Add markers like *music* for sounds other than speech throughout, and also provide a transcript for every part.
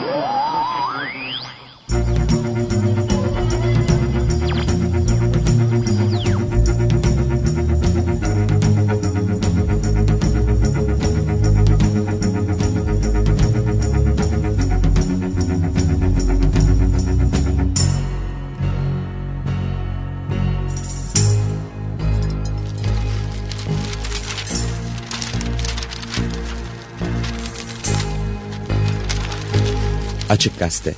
Woo! Açık Gazete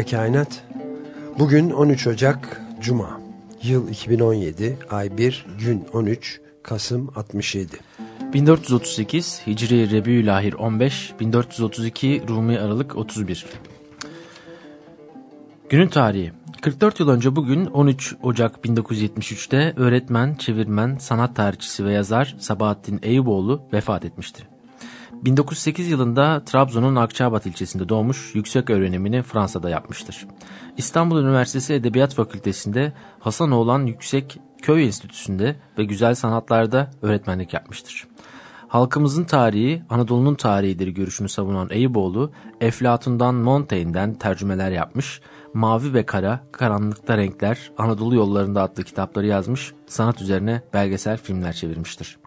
Merhaba Kainat. Bugün 13 Ocak Cuma. Yıl 2017, ay 1, gün 13, Kasım 67. 1438 Hicri Rebiülahir 15, 1432 Rumi Aralık 31. Günün tarihi 44 yıl önce bugün 13 Ocak 1973'te öğretmen, çevirmen, sanat tarihçisi ve yazar Sabahattin Eyüboğlu vefat etmiştir. 1908 yılında Trabzon'un Akçabat ilçesinde doğmuş, yüksek öğrenimini Fransa'da yapmıştır. İstanbul Üniversitesi Edebiyat Fakültesi'nde Hasanoğlan Yüksek Köy Enstitüsü'nde ve Güzel Sanatlar'da öğretmenlik yapmıştır. Halkımızın tarihi Anadolu'nun tarihidir görüşünü savunan Eyüboğlu, Eflatun'dan Montaigne'den tercümeler yapmış, Mavi ve Kara, Karanlıkta Renkler, Anadolu Yollarında adlı kitapları yazmış, sanat üzerine belgesel filmler çevirmiştir.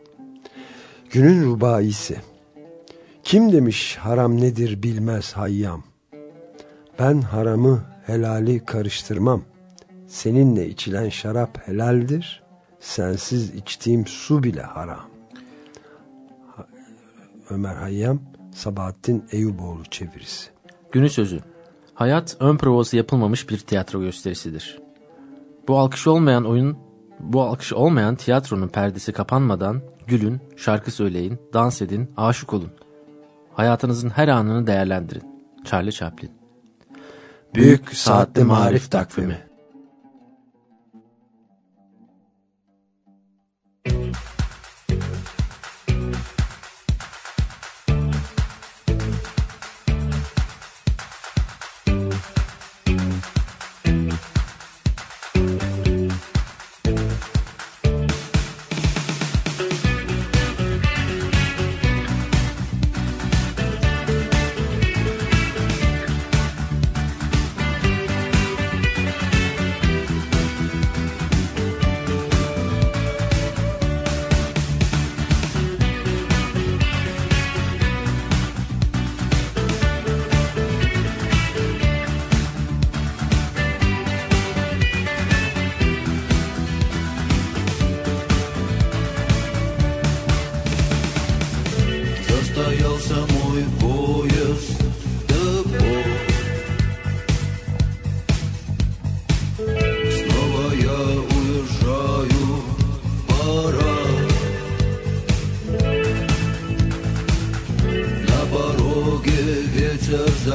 Günün rubaisi kim demiş haram nedir bilmez hayyam. Ben haramı helali karıştırmam. Seninle içilen şarap helaldir. Sensiz içtiğim su bile haram. Ömer Hayyam, Sabahattin Eyüboğlu çevirisi. Günü sözü. Hayat ön provası yapılmamış bir tiyatro gösterisidir. Bu alkış olmayan oyun, bu alkış olmayan tiyatronun perdesi kapanmadan gülün, şarkı söyleyin, dans edin, aşık olun. Hayatınızın her anını değerlendirin. Charlie Chaplin Büyük Saatli Marif Takvimi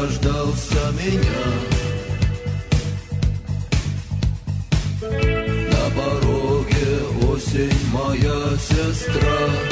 дождался меня. На пороге осень моя сестра.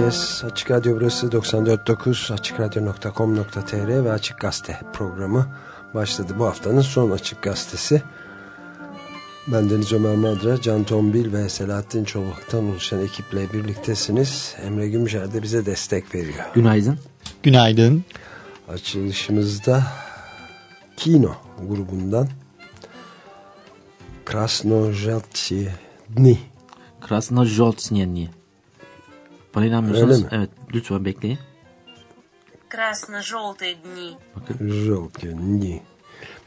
Herkes. Açık Radyo burası 94.9 AçıkRadyo.com.tr ve Açık Gazete programı başladı. Bu haftanın son Açık Gazetesi. Ben Deniz Ömer Madra, Can Tombil ve Selahattin Çolak'tan oluşan ekiple birliktesiniz. Emre Gümüşer de bize destek veriyor. Günaydın. Günaydın. Açılışımızda Kino grubundan Krasnojeltsi Dni Krasnojoltsnyenyi. Bana inanmıyorsanız Öyle mi? evet lütfen bekleyin. Красно-желтые дни. Желтый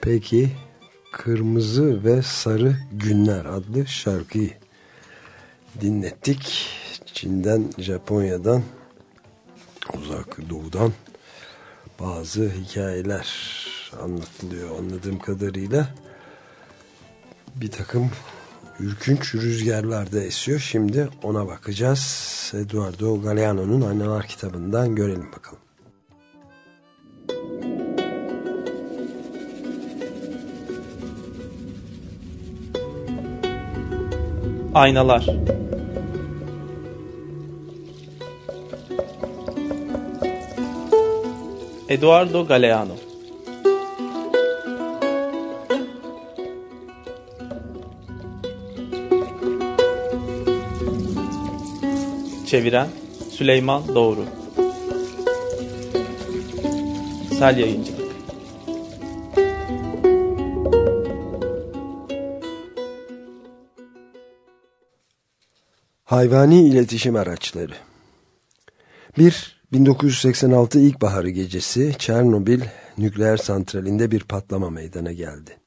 Peki Kırmızı ve Sarı Günler adlı şarkıyı dinlettik. Çin'den, Japonya'dan, uzak doğudan bazı hikayeler anlatılıyor anladığım kadarıyla. Bir takım ürkünç rüzgarlar esiyor. Şimdi ona bakacağız. Eduardo Galeano'nun Aynalar kitabından görelim bakalım. Aynalar Eduardo Galeano Çeviren Süleyman Doğru Sel Yayıncılık Hayvani iletişim araçları. Bir 1986 ilkbaharı gecesi Çernobil nükleer santralinde bir patlama meydana geldi.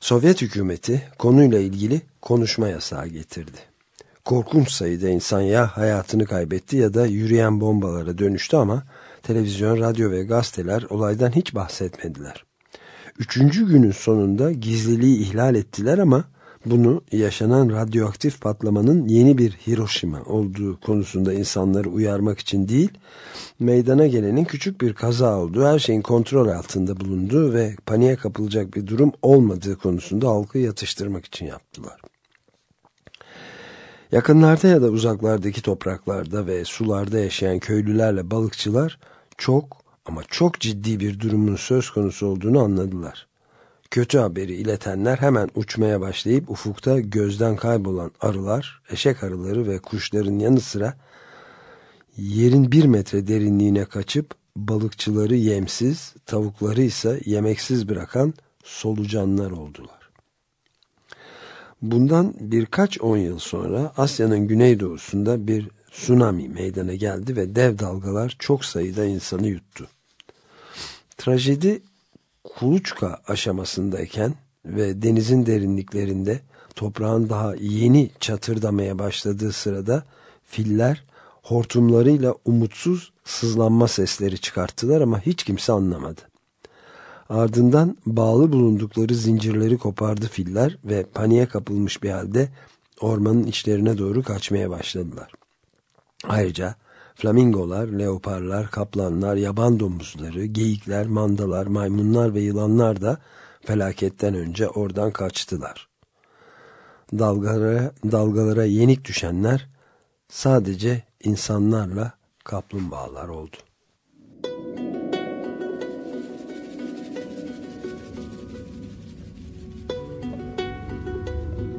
Sovyet hükümeti konuyla ilgili konuşma yasağı getirdi. Korkunç sayıda insan ya hayatını kaybetti ya da yürüyen bombalara dönüştü ama televizyon, radyo ve gazeteler olaydan hiç bahsetmediler. Üçüncü günün sonunda gizliliği ihlal ettiler ama bunu yaşanan radyoaktif patlamanın yeni bir Hiroşima olduğu konusunda insanları uyarmak için değil, meydana gelenin küçük bir kaza olduğu, her şeyin kontrol altında bulunduğu ve paniğe kapılacak bir durum olmadığı konusunda halkı yatıştırmak için yaptılar. Yakınlarda ya da uzaklardaki topraklarda ve sularda yaşayan köylülerle balıkçılar çok ama çok ciddi bir durumun söz konusu olduğunu anladılar. Kötü haberi iletenler hemen uçmaya başlayıp ufukta gözden kaybolan arılar, eşek arıları ve kuşların yanı sıra yerin bir metre derinliğine kaçıp balıkçıları yemsiz, tavukları ise yemeksiz bırakan solucanlar oldular. Bundan birkaç on yıl sonra Asya'nın güneydoğusunda bir tsunami meydana geldi ve dev dalgalar çok sayıda insanı yuttu. Trajedi kuluçka aşamasındayken ve denizin derinliklerinde toprağın daha yeni çatırdamaya başladığı sırada filler hortumlarıyla umutsuz sızlanma sesleri çıkarttılar ama hiç kimse anlamadı. Ardından bağlı bulundukları zincirleri kopardı filler ve paniğe kapılmış bir halde ormanın içlerine doğru kaçmaya başladılar. Ayrıca Flamingolar, leoparlar, kaplanlar, yaban domuzları, geyikler, mandalar, maymunlar ve yılanlar da felaketten önce oradan kaçtılar. Dalgalara, dalgalara yenik düşenler sadece insanlarla kaplumbağalar oldu.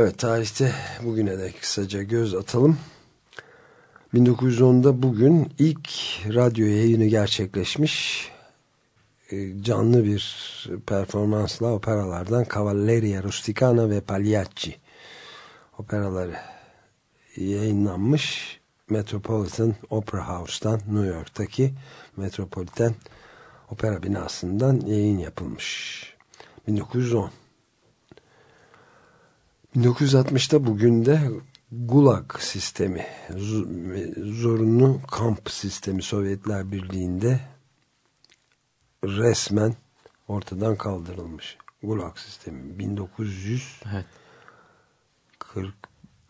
Evet tarihte bugüne de kısaca göz atalım. 1910'da bugün ilk radyo yayını gerçekleşmiş e, canlı bir performansla operalardan Cavalleria Rusticana ve Pagliacci operaları yayınlanmış Metropolitan Opera House'tan New York'taki Metropolitan Opera binasından yayın yapılmış. 1910 1960'ta bugün de Gulag sistemi, zorunlu kamp sistemi Sovyetler Birliği'nde resmen ortadan kaldırılmış. Gulag sistemi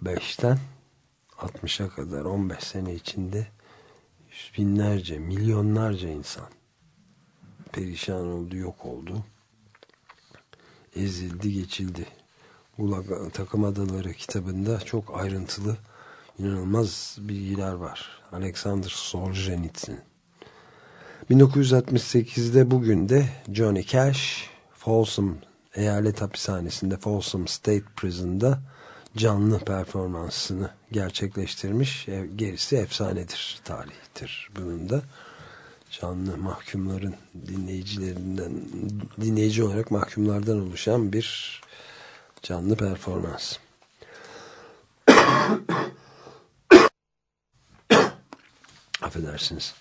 1945'ten 60'a kadar 15 sene içinde yüz binlerce, milyonlarca insan perişan oldu, yok oldu. Ezildi, geçildi. Gulag Takım Adaları kitabında çok ayrıntılı inanılmaz bilgiler var. Alexander Solzhenitsyn. 1968'de bugün de Johnny Cash Folsom eyalet hapishanesinde Folsom State Prison'da canlı performansını gerçekleştirmiş. Gerisi efsanedir, tarihtir bunun da. Canlı mahkumların dinleyicilerinden dinleyici olarak mahkumlardan oluşan bir canlı performans. *coughs* Affedersiniz.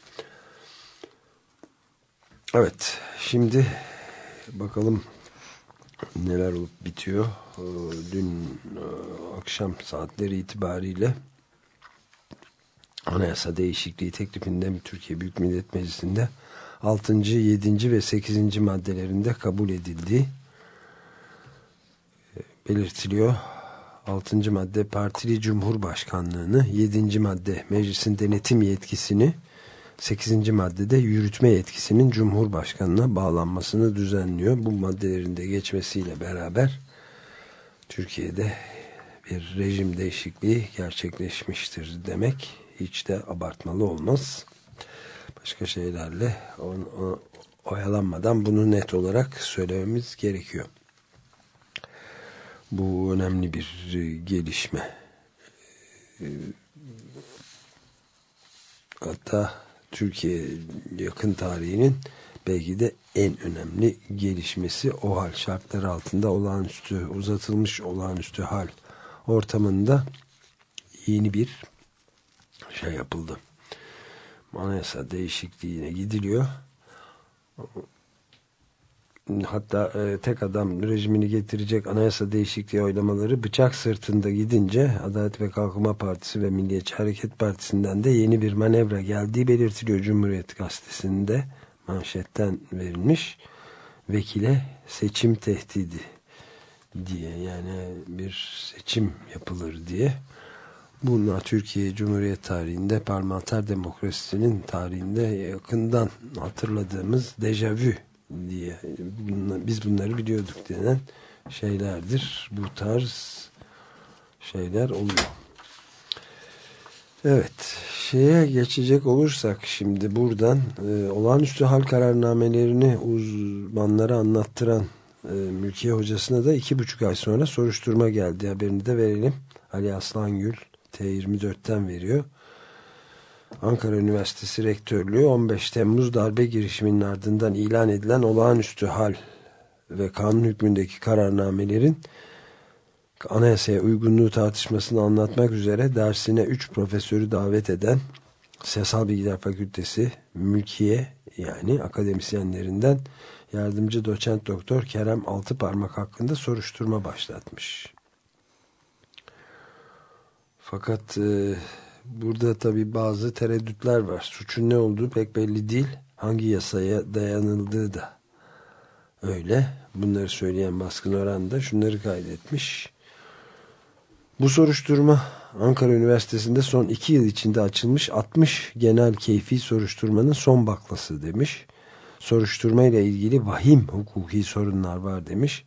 Evet, şimdi bakalım neler olup bitiyor. Ee, dün e, akşam saatleri itibariyle anayasa değişikliği teklifinde Türkiye Büyük Millet Meclisi'nde 6. 7. ve 8. maddelerinde kabul edildi belirtiliyor. 6. madde partili cumhurbaşkanlığını, 7. madde meclisin denetim yetkisini, 8. maddede yürütme yetkisinin cumhurbaşkanına bağlanmasını düzenliyor. Bu maddelerin de geçmesiyle beraber Türkiye'de bir rejim değişikliği gerçekleşmiştir demek hiç de abartmalı olmaz. Başka şeylerle oyalanmadan bunu net olarak söylememiz gerekiyor. Bu önemli bir e, gelişme. E, hatta Türkiye yakın tarihinin belki de en önemli gelişmesi o hal şartlar altında olağanüstü uzatılmış olağanüstü hal ortamında yeni bir şey yapıldı. Anayasa değişikliğine gidiliyor hatta e, tek adam rejimini getirecek anayasa değişikliği oylamaları bıçak sırtında gidince Adalet ve Kalkınma Partisi ve Milliyetçi Hareket Partisi'nden de yeni bir manevra geldiği belirtiliyor. Cumhuriyet Gazetesi'nde manşetten verilmiş. Vekile seçim tehdidi diye yani bir seçim yapılır diye. Bunlar Türkiye Cumhuriyet tarihinde parlamenter demokrasisinin tarihinde yakından hatırladığımız dejavü diye biz bunları biliyorduk denen şeylerdir. Bu tarz şeyler oluyor. Evet, şeye geçecek olursak şimdi buradan e, olağanüstü hal kararnamelerini uzmanlara anlattıran e, mülkiye hocasına da iki buçuk ay sonra soruşturma geldi. Haberini de verelim. Ali Aslangül T24'ten veriyor. Ankara Üniversitesi Rektörlüğü 15 Temmuz darbe girişiminin ardından ilan edilen olağanüstü hal ve kanun hükmündeki kararnamelerin anayasaya uygunluğu tartışmasını anlatmak üzere dersine 3 profesörü davet eden Siyasal Bilgiler Fakültesi Mülkiye yani akademisyenlerinden yardımcı doçent doktor Kerem Altıparmak hakkında soruşturma başlatmış. Fakat e, burada tabi bazı tereddütler var. Suçun ne olduğu pek belli değil. Hangi yasaya dayanıldığı da öyle. Bunları söyleyen baskın oranda şunları kaydetmiş. Bu soruşturma Ankara Üniversitesi'nde son iki yıl içinde açılmış 60 genel keyfi soruşturmanın son baklası demiş. Soruşturma ile ilgili vahim hukuki sorunlar var demiş.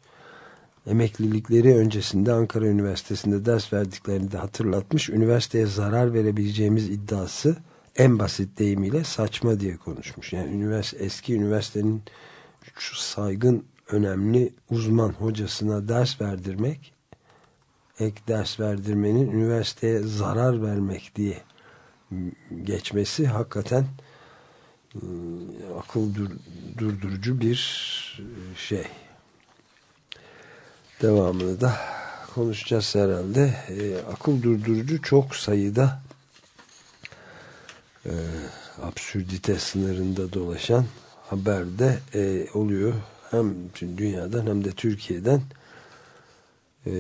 Emeklilikleri öncesinde Ankara Üniversitesi'nde ders verdiklerini de hatırlatmış. Üniversiteye zarar verebileceğimiz iddiası en basit deyimiyle saçma diye konuşmuş. Yani üniversite, eski üniversitenin şu saygın önemli uzman hocasına ders verdirmek ek ders verdirmenin üniversiteye zarar vermek diye geçmesi hakikaten ıı, akıl dur, durdurucu bir şey. Devamını da konuşacağız herhalde. E, akıl durdurucu çok sayıda e, absürdite sınırında dolaşan haberde e, oluyor. Hem dünyadan hem de Türkiye'den e,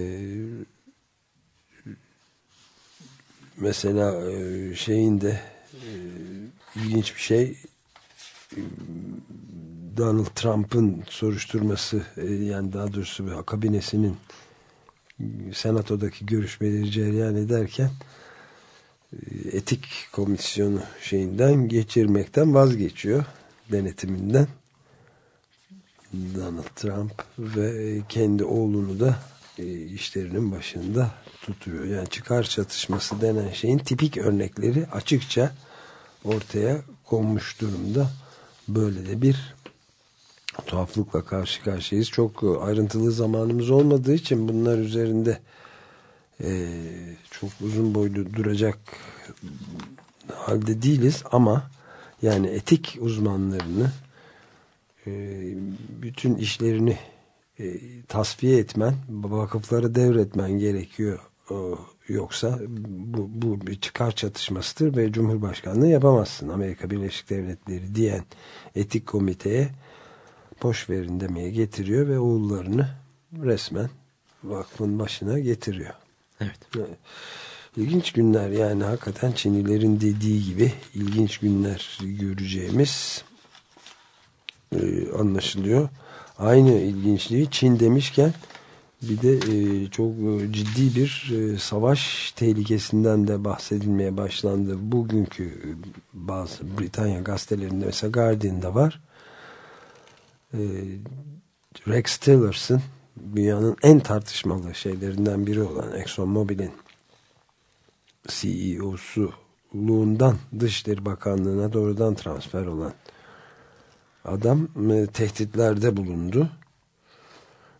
mesela e, şeyin de e, ilginç bir şey Donald Trump'ın soruşturması yani daha doğrusu kabinesinin senatodaki görüşmeleri cereyan ederken etik komisyonu şeyinden geçirmekten vazgeçiyor denetiminden Donald Trump ve kendi oğlunu da işlerinin başında tutuyor. Yani çıkar çatışması denen şeyin tipik örnekleri açıkça ortaya konmuş durumda. Böyle de bir tuhaflıkla karşı karşıyayız. Çok ayrıntılı zamanımız olmadığı için bunlar üzerinde e, çok uzun boylu duracak halde değiliz ama yani etik uzmanlarını e, bütün işlerini e, tasfiye etmen, vakıfları devretmen gerekiyor. O, yoksa bu, bu bir çıkar çatışmasıdır ve Cumhurbaşkanlığı yapamazsın. Amerika Birleşik Devletleri diyen etik komiteye boş verin demeye getiriyor ve oğullarını resmen vakfın başına getiriyor. Evet. İlginç günler yani hakikaten Çinlilerin dediği gibi ilginç günler göreceğimiz e, anlaşılıyor. Aynı ilginçliği Çin demişken bir de e, çok ciddi bir e, savaş tehlikesinden de bahsedilmeye başlandı. Bugünkü e, bazı Britanya gazetelerinde mesela Guardian'da var. E, Rex Tillerson dünyanın en tartışmalı şeylerinden biri olan ExxonMobil'in CEO'su luğundan Dışişleri Bakanlığı'na doğrudan transfer olan adam e, tehditlerde bulundu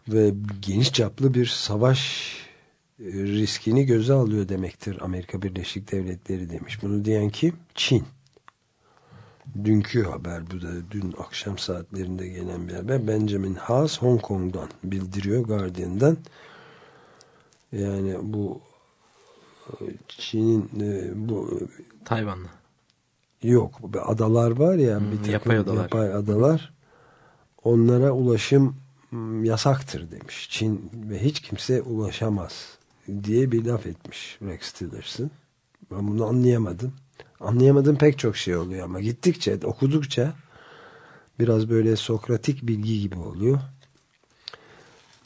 ve geniş çaplı bir savaş e, riskini göze alıyor demektir Amerika Birleşik Devletleri demiş. Bunu diyen kim? Çin. Dünkü haber bu da dün akşam saatlerinde gelen bir haber. Benjamin Haas Hong Kong'dan bildiriyor Guardian'dan. Yani bu e, Çin'in bu Tayvan'la Yok. Adalar var ya. Hmm, bir takım yapay adalar. Yapay adalar. Onlara ulaşım hmm, yasaktır demiş. Çin ve hiç kimse ulaşamaz diye bir laf etmiş Rex Tillerson. Ben bunu anlayamadım. Anlayamadığım pek çok şey oluyor ama gittikçe, okudukça biraz böyle sokratik bilgi gibi oluyor.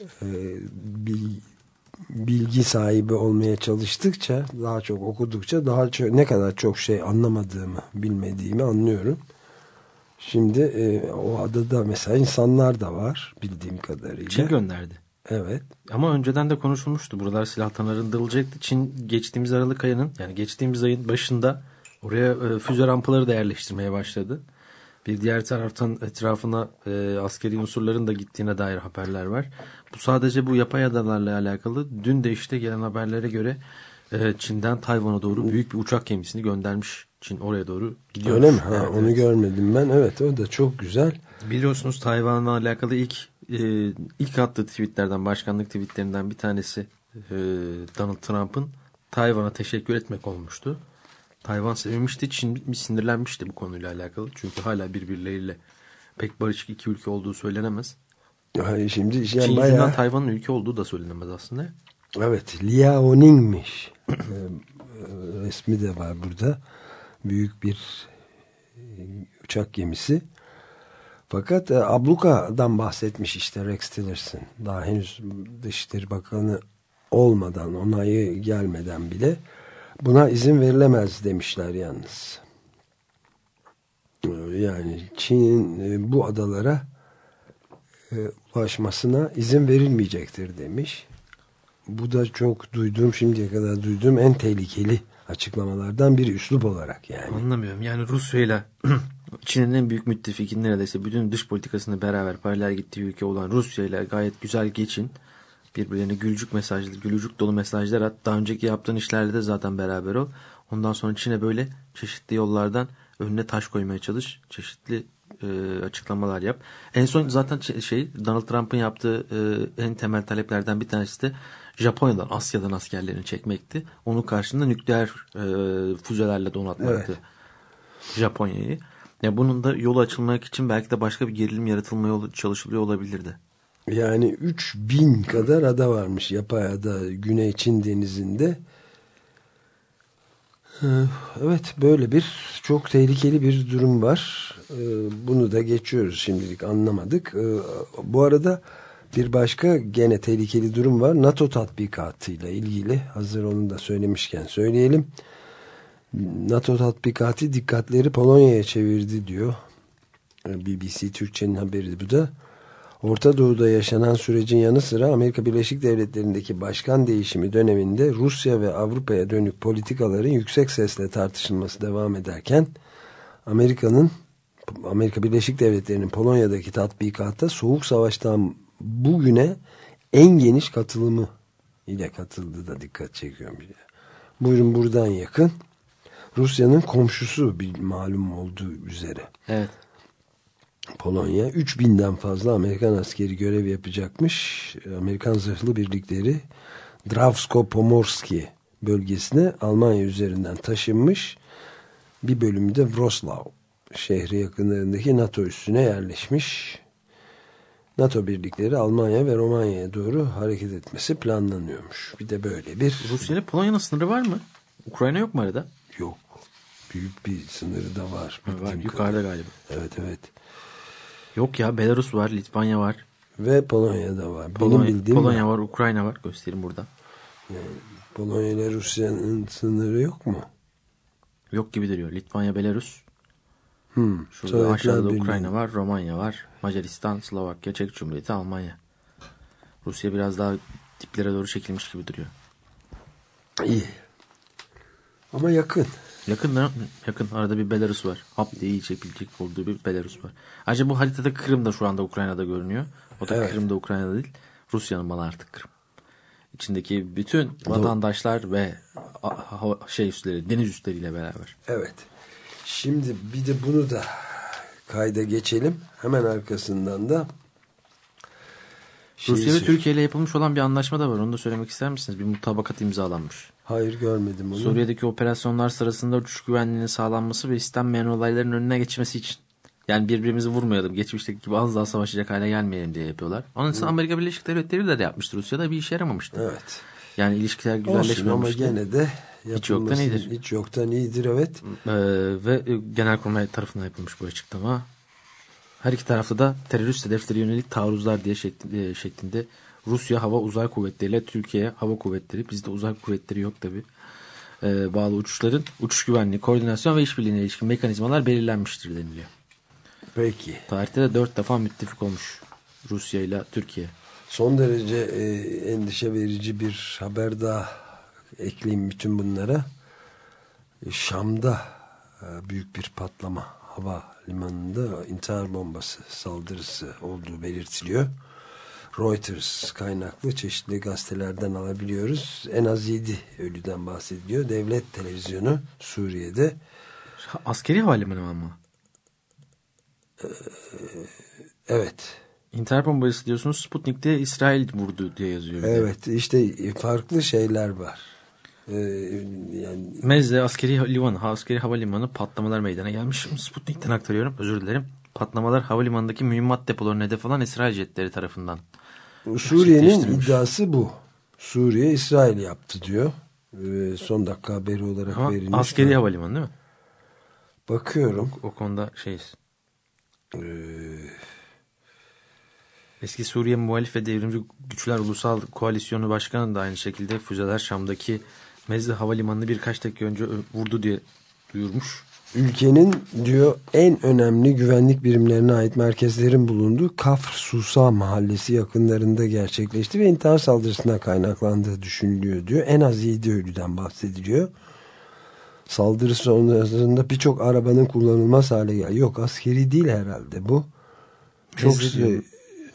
Ee, bil, bilgi sahibi olmaya çalıştıkça daha çok okudukça daha çok ne kadar çok şey anlamadığımı bilmediğimi anlıyorum. Şimdi e, o adada mesela insanlar da var bildiğim kadarıyla. Çin gönderdi. Evet. Ama önceden de konuşulmuştu. Buralar silahtan arındırılacaktı. Çin geçtiğimiz Aralık ayının yani geçtiğimiz ayın başında oraya e, füze rampaları da yerleştirmeye başladı. Bir diğer taraftan etrafına e, askeri unsurların da gittiğine dair haberler var. Bu sadece bu yapay adalarla alakalı. Dün de işte gelen haberlere göre e, Çin'den Tayvan'a doğru büyük bir uçak gemisini göndermiş. Çin oraya doğru gidiyor. Öyle mi? Ha, evet, onu evet. görmedim ben. Evet o da çok güzel. Biliyorsunuz Tayvan'la alakalı ilk e, ilk attığı tweetlerden başkanlık tweetlerinden bir tanesi e, Donald Trump'ın Tayvan'a teşekkür etmek olmuştu. Tayvan sevinmişti. Çin sinirlenmişti bu konuyla alakalı. Çünkü hala birbirleriyle pek barışık iki ülke olduğu söylenemez. Hayır, şimdi yani Çin yüzünden bayağı Tayvan'ın ülke olduğu da söylenemez aslında. evet Liaoning'miş. Ee, resmi de var burada. Büyük bir e, uçak gemisi. Fakat e, abluka'dan bahsetmiş işte Rex Tillerson. Daha henüz Dışişleri Bakanı olmadan, onayı gelmeden bile buna izin verilemez demişler yalnız. Ee, Yani Çin'in e, bu adalara e, ulaşmasına izin verilmeyecektir demiş. Bu da çok duyduğum, şimdiye kadar duyduğum en tehlikeli açıklamalardan bir üslup olarak yani. Anlamıyorum. Yani Rusya ile *clears throat* Çin'in en büyük müttefiki neredeyse bütün dış politikasını beraber paralel gittiği ülke olan Rusya ile gayet güzel geçin. Birbirlerine gülücük mesajlı, gülücük dolu mesajlar at. Daha önceki yaptığın işlerde de zaten beraber ol. Ondan sonra Çin'e böyle çeşitli yollardan önüne taş koymaya çalış. Çeşitli e, açıklamalar yap. En son zaten şey Donald Trump'ın yaptığı e, en temel taleplerden bir tanesi de Japonya'dan, Asya'dan askerlerini çekmekti. Onun karşında nükleer e, füzelerle donatmaktı. Evet. Japonya'yı. Ya bunun da yolu açılmak için belki de başka bir gerilim yaratılma yolu çalışılıyor olabilirdi. Yani 3000 kadar ada varmış yapay ada Güney Çin denizinde. Ee, Evet böyle bir çok tehlikeli bir durum var. Ee, Bunu da geçiyoruz şimdilik anlamadık. Ee, Bu arada bir başka gene tehlikeli durum var. NATO tatbikatıyla ilgili hazır onu da söylemişken söyleyelim. NATO tatbikatı dikkatleri Polonya'ya çevirdi diyor. BBC Türkçe'nin haberi bu da. Orta Doğu'da yaşanan sürecin yanı sıra Amerika Birleşik Devletleri'ndeki başkan değişimi döneminde Rusya ve Avrupa'ya dönük politikaların yüksek sesle tartışılması devam ederken Amerika'nın Amerika Birleşik Devletleri'nin Polonya'daki tatbikata Soğuk Savaş'tan bugüne en geniş katılımı ile katıldığı da dikkat çekiyorum. Buyurun buradan yakın. Rusya'nın komşusu bir malum olduğu üzere. Evet. Polonya 3000'den fazla Amerikan askeri görev yapacakmış. Amerikan zırhlı birlikleri Dravsko-Pomorski bölgesine Almanya üzerinden taşınmış. Bir bölümü de Wrocław şehri yakınlarındaki NATO üssüne yerleşmiş. NATO birlikleri Almanya ve Romanya'ya doğru hareket etmesi planlanıyormuş. Bir de böyle bir Rusya ile Polonya'nın sınırı var mı? Ukrayna yok mu arada? yok. Büyük bir sınırı da var. Var, yukarıda galiba. Evet evet. Yok ya Belarus var, Litvanya var. Ve Polonya'da var. Polonya, bildiğim Polonya var, Ukrayna var. Göstereyim burada. Polonya ile Rusya'nın sınırı yok mu? Yok gibi duruyor. Litvanya, Belarus. Hmm. Şurada Sovyetler aşağıda da Birliği. Ukrayna var, Romanya var, Macaristan, Slovakya, Çek Cumhuriyeti, Almanya. Rusya biraz daha diplere doğru çekilmiş gibi duruyor. İyi. Ama yakın. Yakın da yakın arada bir Belarus var. Hap diye çekilecek olduğu bir Belarus var. Ayrıca bu haritada Kırım da şu anda Ukrayna'da görünüyor. O da Evet. Kırım'da Ukrayna'da değil. Rusya'nın malı artık Kırım. İçindeki bütün vatandaşlar ve şey üsleri, deniz üstleriyle beraber. Evet. Şimdi bir de bunu da kayda geçelim. Hemen arkasından da Rusya ve Türkiye ile yapılmış olan bir anlaşma da var. Onu da söylemek ister misiniz? Bir mutabakat imzalanmış. Hayır görmedim onu. Suriye'deki operasyonlar sırasında uçuş güvenliğinin sağlanması ve istenmeyen olayların önüne geçmesi için. Yani birbirimizi vurmayalım. Geçmişteki gibi az daha savaşacak hale gelmeyelim diye yapıyorlar. Onun için Amerika Birleşik Devletleri de yapmıştı. Rusya'da bir işe yaramamıştı. Evet. Yani ilişkiler Olsun ama güzelleşmemişti. gene de Hiç yoktan iyidir. Hiç yoktan iyidir evet. Ee, ve e, Genelkurmay tarafından yapılmış bu açıklama. Her iki tarafta da terörist hedeflere yönelik taarruzlar diye e, şeklinde Rusya Hava Uzay Kuvvetleri ile Türkiye Hava Kuvvetleri bizde uzay kuvvetleri yok tabi bağlı uçuşların uçuş güvenliği, koordinasyon ve işbirliğine ilişkin mekanizmalar belirlenmiştir deniliyor. Peki. Tarihte de dört defa müttefik olmuş Rusya ile Türkiye. Son derece e, endişe verici bir haber daha ekleyeyim bütün bunlara. E, Şam'da e, büyük bir patlama hava limanında intihar bombası saldırısı olduğu belirtiliyor. Reuters kaynaklı çeşitli gazetelerden alabiliyoruz. En az 7 ölüden bahsediliyor. Devlet televizyonu Suriye'de Askeri havalimanı ama? evet İntihar bombası diyorsunuz Sputnik'te İsrail vurdu diye yazıyor. Evet işte farklı şeyler var. Ee, yani Mezze askeri limanı, askeri havalimanı patlamalar meydana gelmiş. Sputnik'ten aktarıyorum özür dilerim. Patlamalar havalimanındaki mühimmat depolarına hedef olan İsrail jetleri tarafından. Suriye'nin iddiası bu. Suriye İsrail yaptı diyor. Ee, son dakika haberi olarak Ama verilmiş. askeri havalimanı değil mi? Bakıyorum. O konuda şeyiz. Ee, Eski Suriye Muhalif ve Devrimci Güçler Ulusal Koalisyonu Başkanı da aynı şekilde füzeler Şam'daki Mezze Havalimanı'nı birkaç dakika önce vurdu diye duyurmuş. Ülkenin diyor en önemli güvenlik birimlerine ait merkezlerin bulunduğu Kafr Susa mahallesi yakınlarında gerçekleşti ve intihar saldırısına kaynaklandığı düşünülüyor diyor. En az 7 ölüden bahsediliyor. Saldırı sonrasında birçok arabanın kullanılmaz hale geldi. Yok askeri değil herhalde bu. Çok diyor.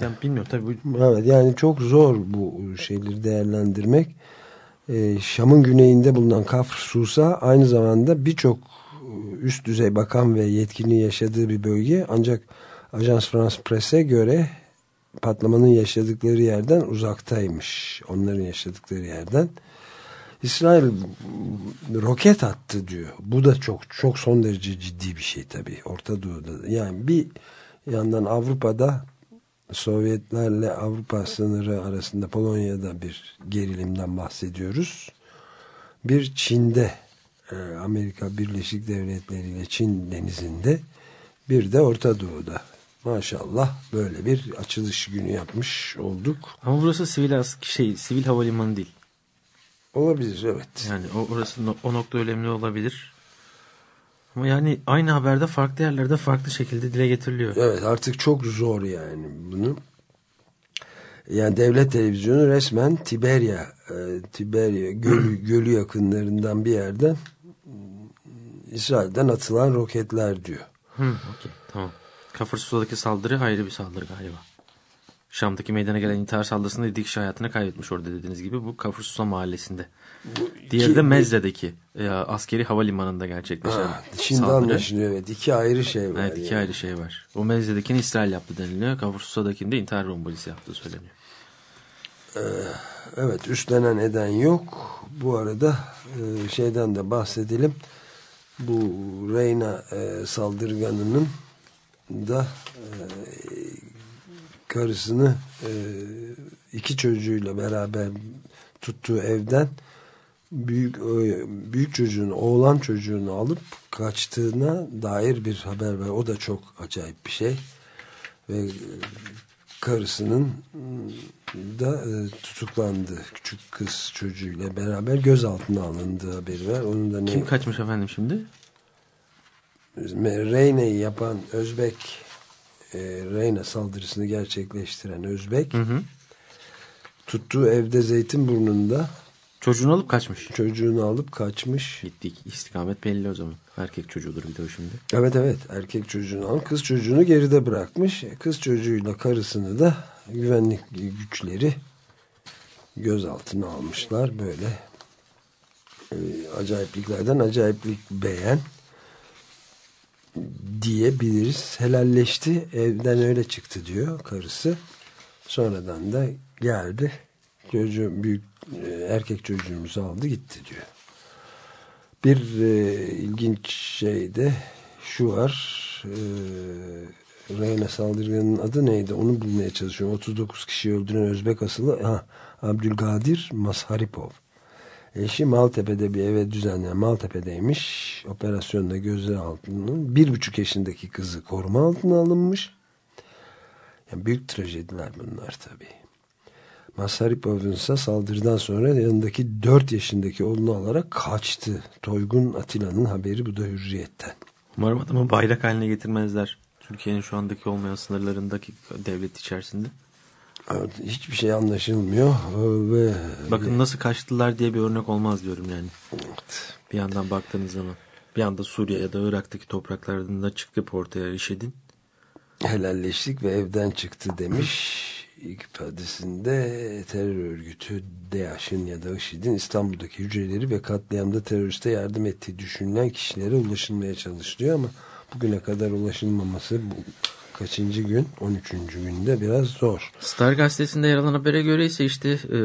Ben bilmiyorum tabii bu Evet yani çok zor bu şeyleri değerlendirmek. Ee, Şam'ın güneyinde bulunan Kafr Susa aynı zamanda birçok üst düzey bakan ve yetkilinin yaşadığı bir bölge. Ancak Ajans France Presse göre patlamanın yaşadıkları yerden uzaktaymış. Onların yaşadıkları yerden. İsrail roket attı diyor. Bu da çok çok son derece ciddi bir şey tabii Orta Doğu'da. Yani bir yandan Avrupa'da Sovyetlerle Avrupa sınırı arasında Polonya'da bir gerilimden bahsediyoruz. Bir Çin'de Amerika Birleşik Devletleri ile Çin denizinde bir de Orta Doğu'da. Maşallah böyle bir açılış günü yapmış olduk. ama burası sivil şey sivil havalimanı değil. Olabilir evet. Yani o orası o nokta önemli olabilir. Ama yani aynı haberde farklı yerlerde farklı şekilde dile getiriliyor. Evet artık çok zor yani bunu. Yani devlet televizyonu resmen Tiberya, e, Tiberya gölü, gölü yakınlarından bir yerden İsrail'den atılan roketler diyor. Hı, okey, tamam. Kafırsusa'daki saldırı ayrı bir saldırı galiba. Şam'daki meydana gelen intihar saldırısında 7 kişi hayatını kaybetmiş orada dediğiniz gibi bu Kafırsusa mahallesinde. Diğeri de Mezze'deki e, askeri havalimanında gerçekleşen Ha, şimdi saldırı. anlaşılıyor evet. iki ayrı şey var. Evet iki yani. ayrı şey var. O Mezze'dekini İsrail yaptı deniliyor. Kafırsusa'dakini de intihar bombası yaptığı söyleniyor. Evet üstlenen eden yok. Bu arada e, şeyden de bahsedelim. Bu Reyna e, saldırganının da e, karısını e, iki çocuğuyla beraber tuttuğu evden büyük e, büyük çocuğunu oğlan çocuğunu alıp kaçtığına dair bir haber var. O da çok acayip bir şey. Ve e, karısının da e, tutuklandı. Küçük kız çocuğuyla beraber gözaltına alındığı haberi var. Onun da ne Kim kaçmış efendim şimdi? Reyna'yı yapan Özbek e, Reyna saldırısını gerçekleştiren Özbek tuttuğu evde Zeytinburnu'nda Çocuğunu alıp kaçmış. çocuğunu alıp kaçmış. Gittik. İstikamet belli o zaman. Erkek çocuğudur bir de o şimdi. Evet evet erkek çocuğunu alıp kız çocuğunu geride bırakmış. Kız çocuğuyla karısını da güvenlik güçleri gözaltına almışlar. Böyle e, acayipliklerden acayiplik beğen diyebiliriz. Helalleşti. Evden öyle çıktı diyor karısı. Sonradan da geldi. Çocuğu, büyük e, erkek çocuğumuzu aldı gitti diyor. Bir e, ilginç şey de şu var. E, Reyna saldırganın adı neydi? Onu bulmaya çalışıyorum. 39 kişi öldüren Özbek asılı ha, Abdülkadir Masharipov. Eşi Maltepe'de bir eve düzenleyen Maltepe'deymiş. Operasyonda gözaltının bir buçuk yaşındaki kızı koruma altına alınmış. Yani büyük trajediler bunlar tabii. Masaripov'un ise saldırıdan sonra yanındaki 4 yaşındaki oğlunu alarak kaçtı. Toygun Atilla'nın haberi bu da hürriyetten. Umarım adamı bayrak haline getirmezler. Türkiye'nin şu andaki olmayan sınırlarındaki devlet içerisinde. Evet, Hiçbir şey anlaşılmıyor ve Bakın nasıl kaçtılar diye bir örnek olmaz diyorum yani. Bir yandan baktığınız zaman. Bir anda Suriye ya da Irak'taki topraklarında çıkıp ortaya işedin. helalleştik ve evden çıktı demiş. İfadesinde terör örgütü DAEŞ'in ya da IŞİD'in İstanbul'daki hücreleri ve katliamda teröriste yardım ettiği düşünülen kişilere ulaşılmaya çalışılıyor ama bugüne kadar ulaşılmaması bu kaçıncı gün? 13. günde biraz zor. Star gazetesinde yer alan habere göre ise işte e,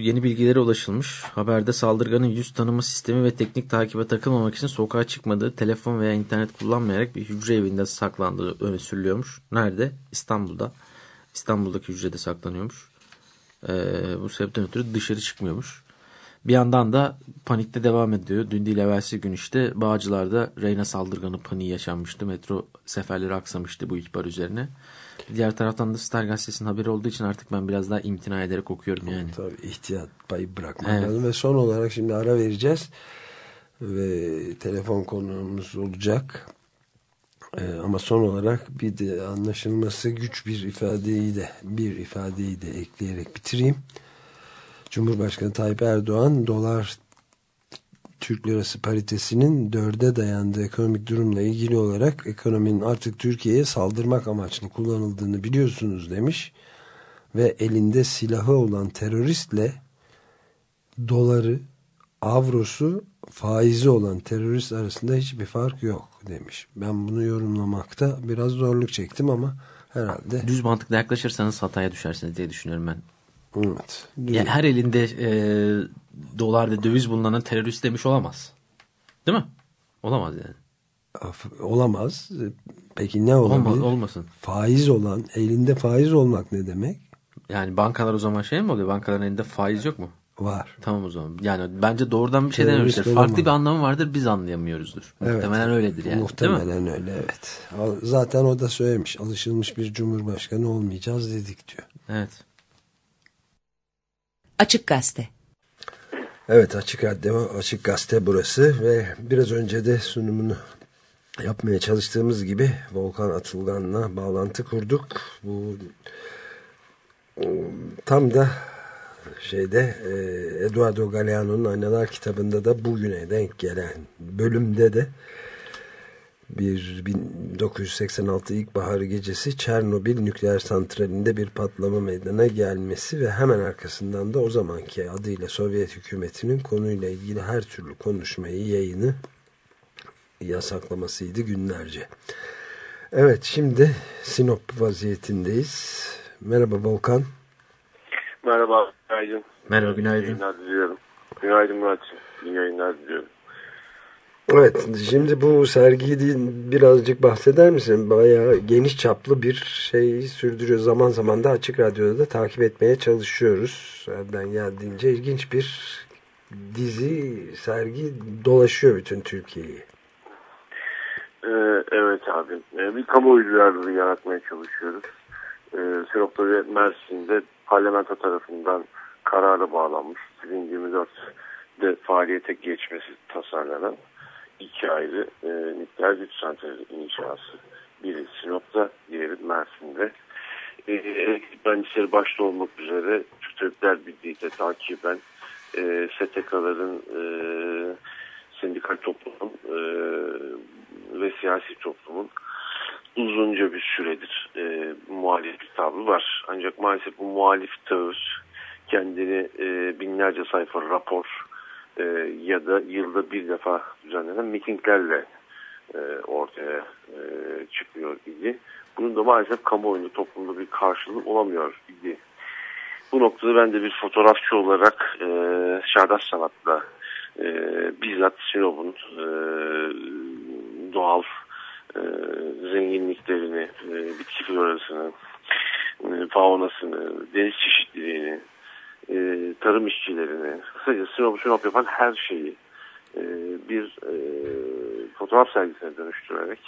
yeni bilgilere ulaşılmış. Haberde saldırganın yüz tanıma sistemi ve teknik takibe takılmamak için sokağa çıkmadığı, telefon veya internet kullanmayarak bir hücre evinde saklandığı öne sürülüyormuş. Nerede? İstanbul'da. İstanbul'daki hücrede saklanıyormuş. E, bu sebepten ötürü dışarı çıkmıyormuş. Bir yandan da panikte devam ediyor. Dün değil evvelsi gün işte Bağcılar'da Reyna saldırganı paniği yaşanmıştı. Metro seferleri aksamıştı bu ihbar üzerine. Diğer taraftan da Star Gazetesi'nin haberi olduğu için artık ben biraz daha imtina ederek okuyorum yani. Tabii ihtiyat payı bırakmak Evet. lazım. Ve son olarak şimdi ara vereceğiz. Ve telefon konuğumuz olacak. Ee, ama son olarak bir de anlaşılması güç bir ifadeyi de bir ifadeyi de ekleyerek bitireyim. Cumhurbaşkanı Tayyip Erdoğan dolar Türk lirası paritesinin dörde dayandığı ekonomik durumla ilgili olarak ekonominin artık Türkiye'ye saldırmak amaçlı kullanıldığını biliyorsunuz demiş. Ve elinde silahı olan teröristle doları, avrosu, faizi olan terörist arasında hiçbir fark yok demiş. Ben bunu yorumlamakta biraz zorluk çektim ama herhalde Düz mantıkla yaklaşırsanız hataya düşersiniz diye düşünüyorum ben. evet. Yani her elinde e, dolar ve döviz bulunan terörist demiş olamaz. Değil mi? Olamaz yani. Af- olamaz. Peki ne olabilir? Olmaz, olmasın. Faiz olan, elinde faiz olmak ne demek? Yani bankalar o zaman şey mi oluyor? Bankaların elinde faiz yok mu? Var. Tamam o zaman. Yani bence doğrudan bir şey olamaz. Farklı bir anlamı vardır biz anlayamıyoruzdur. Evet. Muhtemelen öyledir yani. Değil mi? Muhtemelen öyle evet. Zaten o da söylemiş. Alışılmış bir cumhurbaşkanı olmayacağız dedik diyor. Evet. Açık Gazete. Evet açık açık gazete burası ve biraz önce de sunumunu yapmaya çalıştığımız gibi Volkan Atılgan'la bağlantı kurduk. Bu e, tam da şeyde e, Eduardo Galeano'nun Aynalar kitabında da bugüne denk gelen bölümde de bir 1986 ilkbaharı gecesi Çernobil nükleer santralinde bir patlama meydana gelmesi ve hemen arkasından da o zamanki adıyla Sovyet hükümetinin konuyla ilgili her türlü konuşmayı, yayını yasaklamasıydı günlerce. Evet şimdi Sinop vaziyetindeyiz. Merhaba Volkan. Merhaba, günaydın. Merhaba İyi günaydın. yayınlar diliyorum. Günaydın Murat'cığım. İyi yayınlar diliyorum. Evet şimdi bu sergiyi birazcık bahseder misin? Bayağı geniş çaplı bir şey sürdürüyor. Zaman zaman da Açık Radyo'da da takip etmeye çalışıyoruz. Elden geldiğince ilginç bir dizi, sergi dolaşıyor bütün Türkiye'yi. Ee, evet abi. Ee, bir kamuoyu duyarlılığı yaratmaya çalışıyoruz. Ee, Sinop'ta ve Mersin'de parlamento tarafından karara bağlanmış. 2024'de faaliyete geçmesi tasarlanan iki ayrı e, nükleer güç santrali inşası. Biri Sinop'ta, diğeri Mersin'de. Ben içeri başta olmak üzere Türk Tabipler Birliği'yle takiben e, STK'ların e, sendikal toplumun e, ve siyasi toplumun uzunca bir süredir e, muhalif tavrı var. Ancak maalesef bu muhalif tavır kendini e, binlerce sayfa rapor e, ya da yılda bir defa düzenlenen mitinglerle e, ortaya e, çıkıyor idi. Bunun da maalesef kamuoyunda toplumda bir karşılığı olamıyor idi. Bu noktada ben de bir fotoğrafçı olarak e, Şardaş Sanat'la e, bizzat Sinop'un e, doğal e, zenginliklerini, e, bitki florasını, e, faunasını, deniz çeşitliliğini, e, tarım işçilerini, kısaca Sinop, Sinop yapan her şeyi e, bir e, fotoğraf sergisine dönüştürerek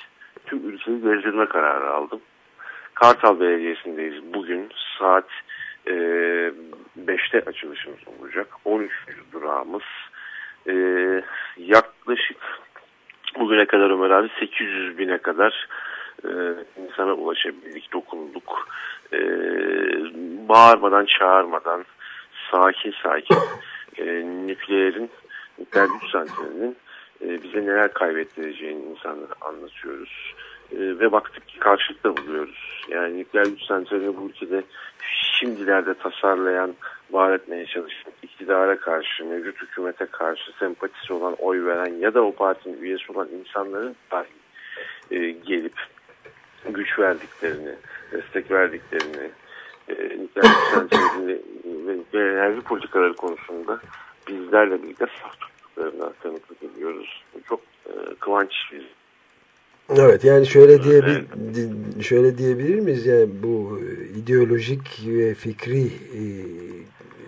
tüm ülkeyi gezdirme kararı aldım. Kartal Belediyesi'ndeyiz. Bugün saat e, 5'te açılışımız olacak. 13. durağımız. E, yaklaşık bugüne kadar Ömer abi 800 bine kadar e, insana ulaşabildik, dokunduk. E, bağırmadan, çağırmadan, sakin sakin e, nükleerin, nükleer güç santralinin e, bize neler kaybettireceğini insanlara anlatıyoruz. E, ve baktık ki karşılık da buluyoruz. Yani nükleer güç santralini bu ülkede şimdilerde tasarlayan, var etmeye çalışan, iktidara karşı, mevcut hükümete karşı sempatisi olan, oy veren ya da o partinin üyesi olan insanların dahi e, gelip güç verdiklerini, destek verdiklerini, e, nükleer ve, ve enerji politikaları konusunda bizlerle birlikte saf tuttuklarına tanıklık ediyoruz. Çok e, kıvanç biz. Evet yani şöyle diye di- şöyle diyebilir miyiz yani bu ideolojik ve fikri e,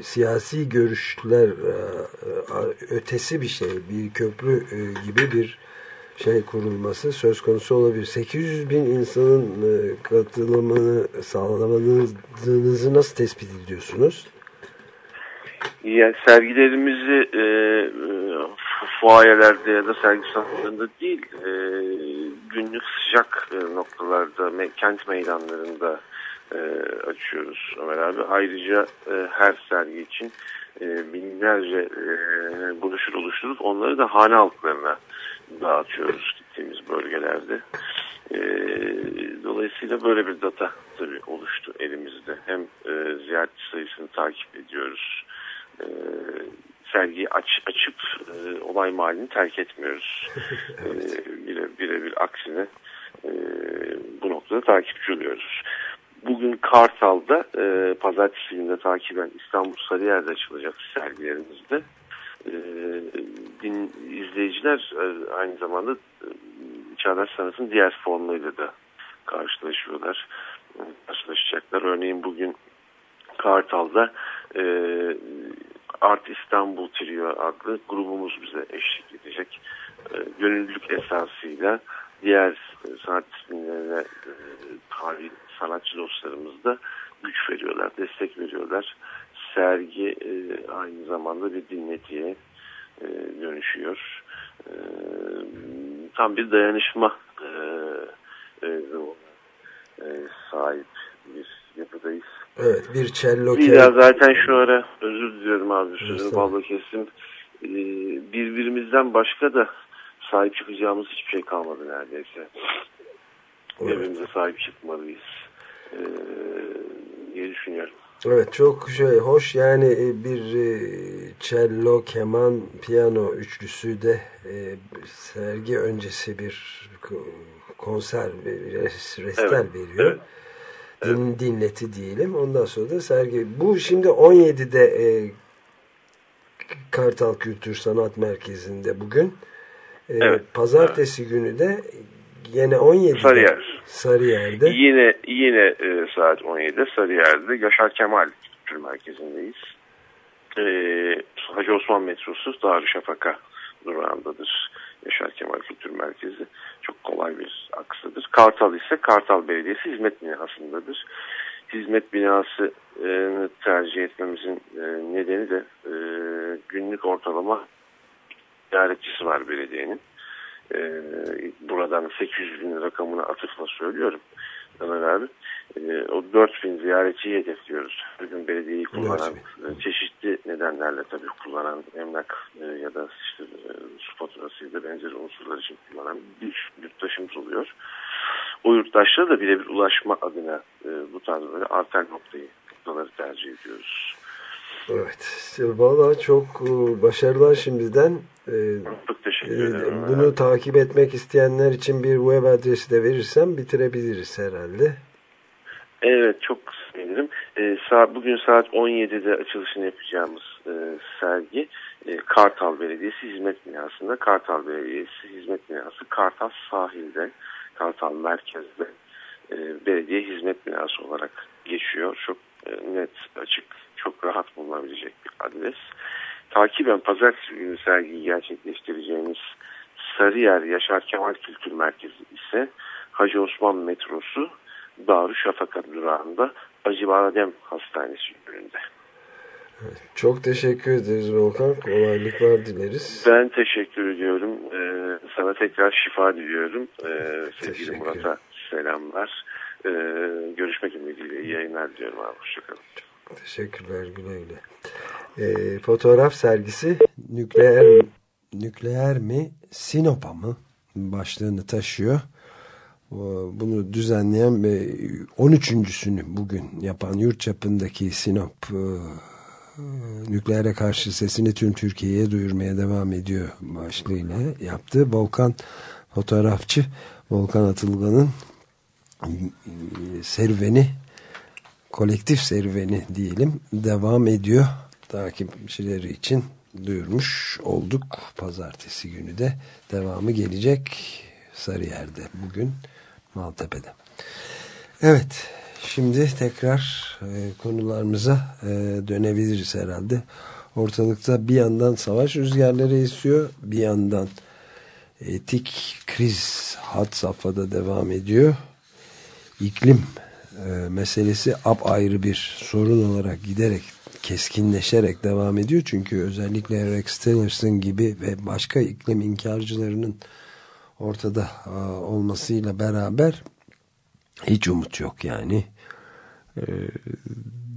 siyasi görüşler e, e, ötesi bir şey bir köprü e, gibi bir şey kurulması söz konusu olabilir. 800 bin insanın katılımını sağlamadığınızı nasıl tespit ediyorsunuz? Yani sergilerimizi e, fuayelerde ya da sergi sahnelerinde değil, e, günlük sıcak noktalarda, me kent meydanlarında e, açıyoruz Ömer abi. Ayrıca e, her sergi için e, binlerce e, broşür oluşturup onları da hane halklarına dağıtıyoruz gittiğimiz bölgelerde. E, dolayısıyla böyle bir data tabii oluştu elimizde. Hem e, ziyaretçi sayısını takip ediyoruz. E, sergiyi aç, açıp e, olay mahallini terk etmiyoruz. *laughs* evet. e, bire, birebir aksine e, bu noktada takipçi oluyoruz. Bugün Kartal'da e, pazartesi günde takiben İstanbul Sarıyer'de açılacak sergilerimizde e, din, izleyiciler e, aynı zamanda e, çağdaş sanatın diğer formlarıyla da karşılaşıyorlar. E, karşılaşacaklar. Örneğin bugün Kartal'da e, Art İstanbul Trio adlı grubumuz bize eşlik edecek. E, gönüllülük esasıyla diğer sanat disiplinlerine e, tabi sanatçı dostlarımız da güç veriyorlar, destek veriyorlar. Sergi e, aynı zamanda bir dinletiye e, dönüşüyor. E, tam bir dayanışma e, e, e, sahip bir yapıdayız. Evet bir cello. Bir daha zaten şu ara özür diliyorum abi sözünü balla kestim. Ee, birbirimizden başka da sahip çıkacağımız hiçbir şey kalmadı neredeyse. Evet. Birbirimize sahip çıkmalıyız ee, diye düşünüyorum. Evet çok şey hoş yani bir cello, keman, piyano üçlüsü de e, sergi öncesi bir konser, bir restel evet. veriyor. Evet. Din, dinleti diyelim. Ondan sonra da sergi. Bu şimdi 17'de e, Kartal Kültür Sanat Merkezi'nde bugün. E, evet. Pazartesi evet. günü de yine 17'de Sarıyer. Sarıyer'de. Yine yine e, saat 17'de Sarıyer'de Yaşar Kemal Kültür Merkezi'ndeyiz. E, Hacı Osman metrosu Darüşşafaka durağındadır. Yaşar Kemal Kültür Merkezi çok kolay bir aksıdır. Kartal ise Kartal Belediyesi hizmet binasındadır. Hizmet binası tercih etmemizin e, nedeni de e, günlük ortalama ziyaretçisi var belediyenin. E, buradan 800 bin rakamını atıfla söylüyorum. Ömer abi. E, o 4 bin ziyaretçiyi hedefliyoruz. Bugün belediyeyi kullanan, e, çeşitli nedenlerle tabii kullanan emlak e, ya da işte e, su faturasıyla benzeri unsurlar için kullanan bir yurttaşımız oluyor. O yurttaşlara da birebir ulaşma adına e, bu tarz böyle arter noktayı noktaları tercih ediyoruz. Evet. Valla çok başarılar şimdiden. Çok teşekkür ederim. Bunu yani. takip etmek isteyenler için bir web adresi de verirsem bitirebiliriz herhalde. Evet çok sevinirim. Bugün saat 17'de açılışını yapacağımız e, sergi e, Kartal Belediyesi Hizmet Binası'nda. Kartal Belediyesi Hizmet Binası Kartal sahilde, Kartal merkezde e, belediye hizmet binası olarak geçiyor. Çok e, net, açık, çok rahat bulunabilecek bir adres. Takiben pazartesi günü sergiyi gerçekleştireceğimiz Sarıyer Yaşar Kemal Kültür Merkezi ise Hacı Osman metrosu Darüşşafaka durağında Acıbadem Hastanesi önünde. Çok teşekkür ederiz Volkan. Kolaylıklar dileriz. Ben teşekkür ediyorum. Ee, sana tekrar şifa diliyorum. Ee, sevgili Murat'a selamlar. Ee, görüşmek ümidiyle iyi yayınlar diliyorum abi. Hoşçakalın. Teşekkürler. Güle güle. Ee, fotoğraf sergisi nükleer nükleer mi Sinop'a mı başlığını taşıyor. Bunu düzenleyen ve 13.sünü bugün yapan yurt çapındaki Sinop nükleere karşı sesini tüm Türkiye'ye duyurmaya devam ediyor başlığıyla yaptı. Volkan fotoğrafçı Volkan Atılgan'ın serüveni kolektif serüveni diyelim devam ediyor. Takipçileri için duyurmuş olduk. Pazartesi günü de devamı gelecek Sarıyer'de bugün Maltepe'de. Evet şimdi tekrar e, konularımıza e, dönebiliriz herhalde. Ortalıkta bir yandan savaş rüzgarları esiyor bir yandan etik kriz had safhada devam ediyor. İklim e, meselesi ayrı bir sorun olarak giderek keskinleşerek devam ediyor. Çünkü özellikle Rex Tillerson gibi ve başka iklim inkarcılarının ortada e, olmasıyla beraber hiç umut yok yani. E,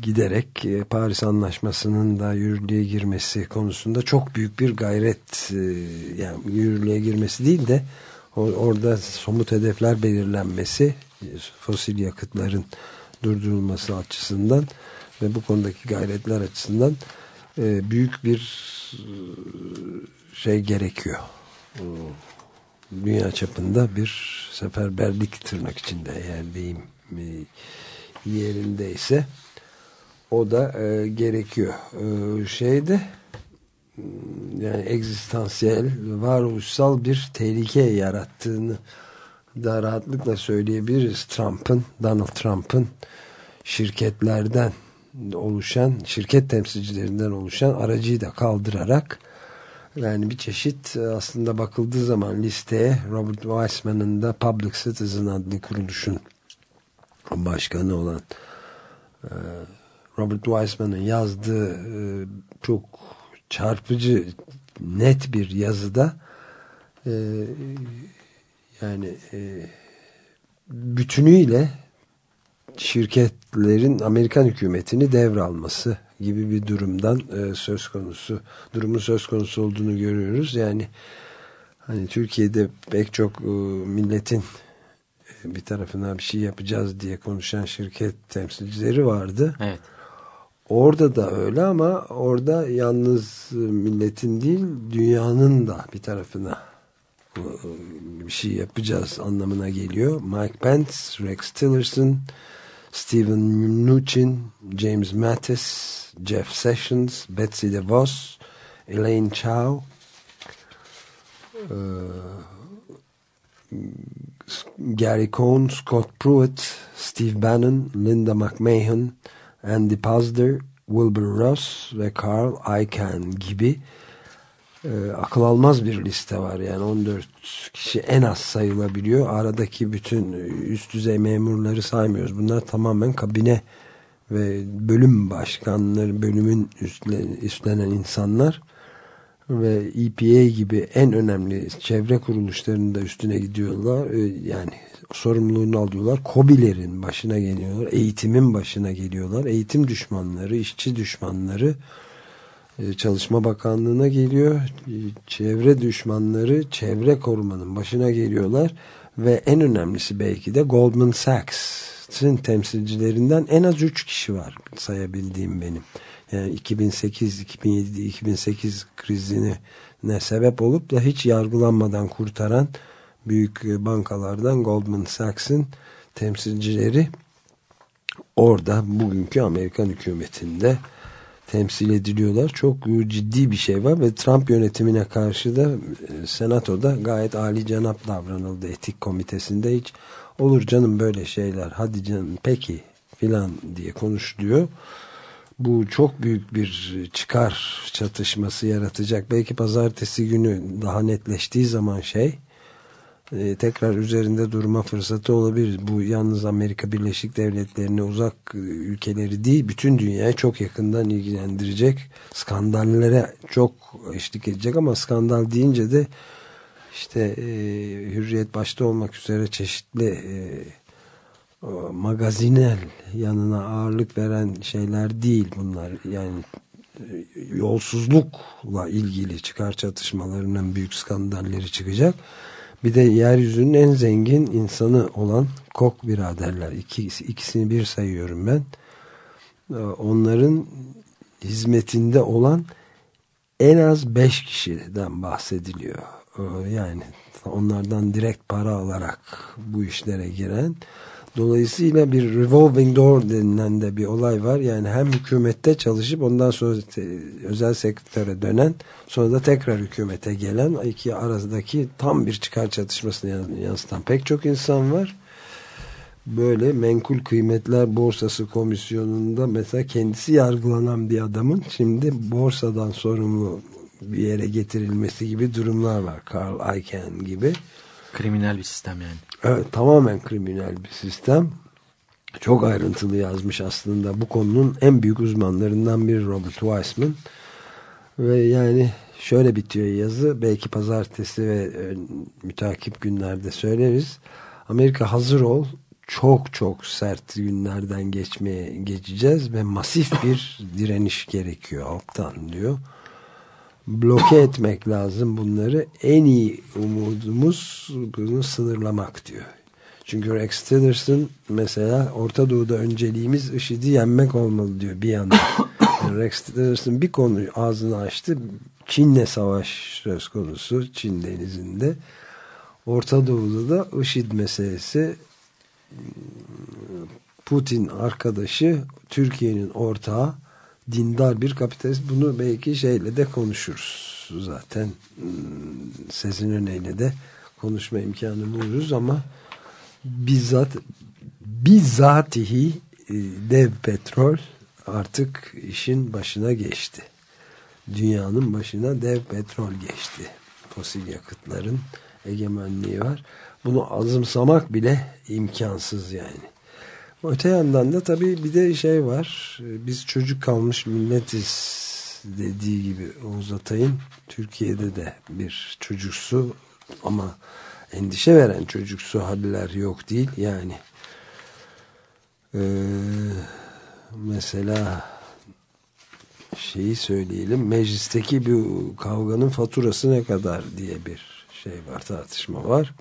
giderek e, Paris Anlaşması'nın da yürürlüğe girmesi konusunda çok büyük bir gayret e, yani yürürlüğe girmesi değil de orada somut hedefler belirlenmesi fosil yakıtların durdurulması açısından ve bu konudaki gayretler açısından e, büyük bir şey gerekiyor. Dünya çapında bir seferberlik tırnak içinde eğer deyim yerindeyse o da e, gerekiyor. E, şeyde yani egzistansiyel, varoluşsal bir tehlike yarattığını da rahatlıkla söyleyebiliriz. Trump'ın, Donald Trump'ın şirketlerden oluşan, şirket temsilcilerinden oluşan aracıyı da kaldırarak yani bir çeşit aslında bakıldığı zaman listeye Robert Weissman'ın da Public Citizen adlı kuruluşun başkanı olan e, Robert Weissman'ın yazdığı e, çok çarpıcı net bir yazıda e, yani bütünüyle şirketlerin Amerikan hükümetini devralması gibi bir durumdan söz konusu durumun söz konusu olduğunu görüyoruz. Yani hani Türkiye'de pek çok milletin bir tarafına bir şey yapacağız diye konuşan şirket temsilcileri vardı. Evet. Orada da öyle ama orada yalnız milletin değil dünyanın da bir tarafına e, bir şey yapacağız anlamına geliyor. Mike Pence, Rex Tillerson, Stephen Mnuchin, James Mattis, Jeff Sessions, Betsy DeVos, Elaine Chao, e, Gary Cohn, Scott Pruitt, Steve Bannon, Linda McMahon, Andy Pazder, Wilbur Ross ve Carl Icahn gibi e, akıl almaz bir liste var. Yani 14 kişi en az sayılabiliyor. Aradaki bütün üst düzey memurları saymıyoruz. Bunlar tamamen kabine ve bölüm başkanları, bölümün üstlenen insanlar ve EPA gibi en önemli çevre kuruluşlarının da üstüne gidiyorlar. E, yani sorumluluğunu alıyorlar. Kobilerin başına geliyorlar. Eğitimin başına geliyorlar. Eğitim düşmanları, işçi düşmanları Çalışma Bakanlığı'na geliyor. Çevre düşmanları çevre korumanın başına geliyorlar. Ve en önemlisi belki de Goldman Sachs'ın temsilcilerinden en az 3 kişi var sayabildiğim benim. Yani 2008, 2007, 2008 krizine ne sebep olup da hiç yargılanmadan kurtaran büyük bankalardan Goldman Sachs'ın temsilcileri orada bugünkü Amerikan hükümetinde temsil ediliyorlar. Çok ciddi bir şey var ve Trump yönetimine karşı da e, senatoda gayet âli canap davranıldı etik komitesinde hiç olur canım böyle şeyler hadi canım peki filan diye konuşuluyor. Bu çok büyük bir çıkar çatışması yaratacak. Belki pazartesi günü daha netleştiği zaman şey e, tekrar üzerinde durma fırsatı olabilir. Bu yalnız Amerika Birleşik Devletleri'ne uzak e, ülkeleri değil, bütün dünyayı çok yakından ilgilendirecek. Skandallere çok eşlik edecek ama skandal deyince de işte e, hürriyet başta olmak üzere çeşitli e, magazinel yanına ağırlık veren şeyler değil bunlar. Yani e, yolsuzlukla ilgili çıkar çatışmalarının büyük skandalleri çıkacak. Bir de yeryüzünün en zengin insanı olan Kok biraderler. İkisi, ikisini bir sayıyorum ben. Ee, onların hizmetinde olan en az beş kişiden bahsediliyor. Ee, yani onlardan direkt para alarak bu işlere giren Dolayısıyla bir revolving door denilen de bir olay var. Yani hem hükümette çalışıp ondan sonra özel sektöre dönen sonra da tekrar hükümete gelen iki arasındaki tam bir çıkar çatışmasını yan- yansıtan pek çok insan var. Böyle menkul kıymetler borsası komisyonunda mesela kendisi yargılanan bir adamın şimdi borsadan sorumlu bir yere getirilmesi gibi durumlar var. Carl Icahn gibi. Kriminal bir sistem yani. Evet tamamen kriminal bir sistem. Çok ayrıntılı yazmış aslında. Bu konunun en büyük uzmanlarından biri Robert Weissman. Ve yani şöyle bitiyor yazı. Belki pazartesi ve e, mütakip günlerde söyleriz. Amerika hazır ol. Çok çok sert günlerden geçmeye geçeceğiz ve masif bir direniş gerekiyor alttan diyor bloke etmek lazım bunları. En iyi umudumuz bunu sınırlamak diyor. Çünkü Rex Tillerson mesela Orta Doğu'da önceliğimiz IŞİD'i yenmek olmalı diyor bir yandan. *coughs* Yani Rex Tillerson bir konu ağzını açtı. Çin'le savaş söz konusu Çin denizinde. Orta Doğu'da da IŞİD meselesi Putin arkadaşı Türkiye'nin ortağı dindar bir kapitalist. Bunu belki şeyle de konuşuruz zaten. Hmm, Sesin öneyle de konuşma imkanı buluruz ama bizzat bizzatihi e, dev petrol artık işin başına geçti. Dünyanın başına dev petrol geçti. Fosil yakıtların egemenliği var. Bunu azımsamak bile imkansız yani. Öte yandan da tabii bir de şey var. Biz çocuk kalmış milletiz dediği gibi Oğuz Atay'ın Türkiye'de de bir çocuksu ama endişe veren çocuksu haller yok değil. Yani eee, mesela şeyi söyleyelim meclisteki bu kavganın faturası ne kadar diye bir şey var tartışma var.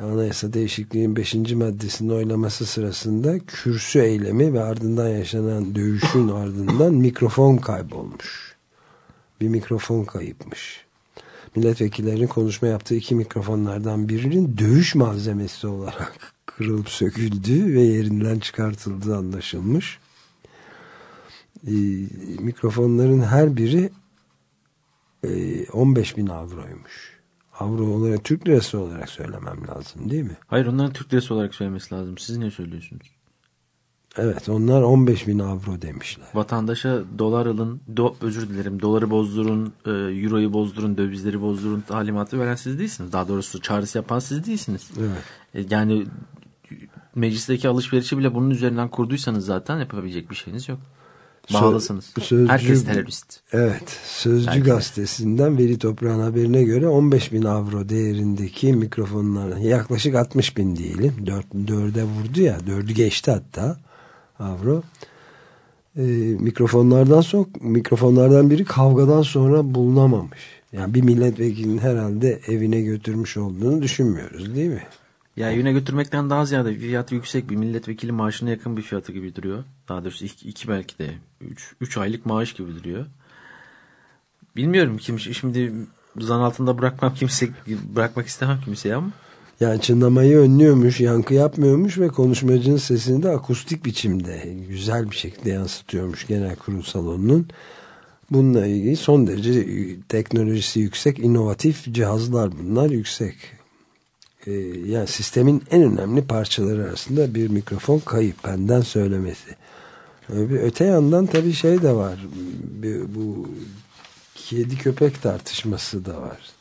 Anayasa değişikliğinin 5. maddesinin oylaması sırasında kürsü eylemi ve ardından yaşanan dövüşün *coughs* ardından mikrofon kaybolmuş. Bir mikrofon kayıpmış. Milletvekillerinin konuşma yaptığı iki mikrofonlardan birinin dövüş malzemesi olarak *laughs* kırılıp söküldüğü ve yerinden çıkartıldığı anlaşılmış. Ee, mikrofonların her biri e, 15 bin avroymuş. Avro olarak Türk lirası olarak söylemem lazım değil mi? Hayır onların Türk lirası olarak söylemesi lazım. Siz ne söylüyorsunuz? Evet onlar 15 bin avro demişler. Vatandaşa dolar alın, do, özür dilerim doları bozdurun, e, euroyu bozdurun, dövizleri bozdurun talimatı veren siz değilsiniz. Daha doğrusu çağrısı yapan siz değilsiniz. Evet. E, yani meclisteki alışverişi bile bunun üzerinden kurduysanız zaten yapabilecek bir şeyiniz yok. Bağlısınız. Sözcü- Herkes terörist. Evet. Sözcü Herkes. gazetesinden Veli Toprağ'ın haberine göre 15 bin avro değerindeki mikrofonlar yaklaşık 60 bin diyelim. 4, 4'e vurdu ya. 4'ü geçti hatta avro. Ee, mikrofonlardan sonra mikrofonlardan biri kavgadan sonra bulunamamış. Yani bir milletvekilinin herhalde evine götürmüş olduğunu düşünmüyoruz değil mi? Ya evine götürmekten daha ziyade fiyatı yüksek bir milletvekili maaşına yakın bir fiyatı gibi duruyor. Daha doğrusu iki, iki belki de üç, üç aylık maaş gibi duruyor. Bilmiyorum kim şimdi zan altında bırakmam kimse bırakmak istemem kimseye ama Yani çınlamayı önlüyormuş, yankı yapmıyormuş ve konuşmacının sesini de akustik biçimde güzel bir şekilde yansıtıyormuş genel kurul salonunun. Bununla ilgili son derece teknolojisi yüksek, inovatif cihazlar bunlar yüksek. Ee, yani sistemin en önemli parçaları arasında bir mikrofon kayıp benden söylemesi. Ee, öte yandan tabii şey de var. Bu kedi köpek tartışması da var.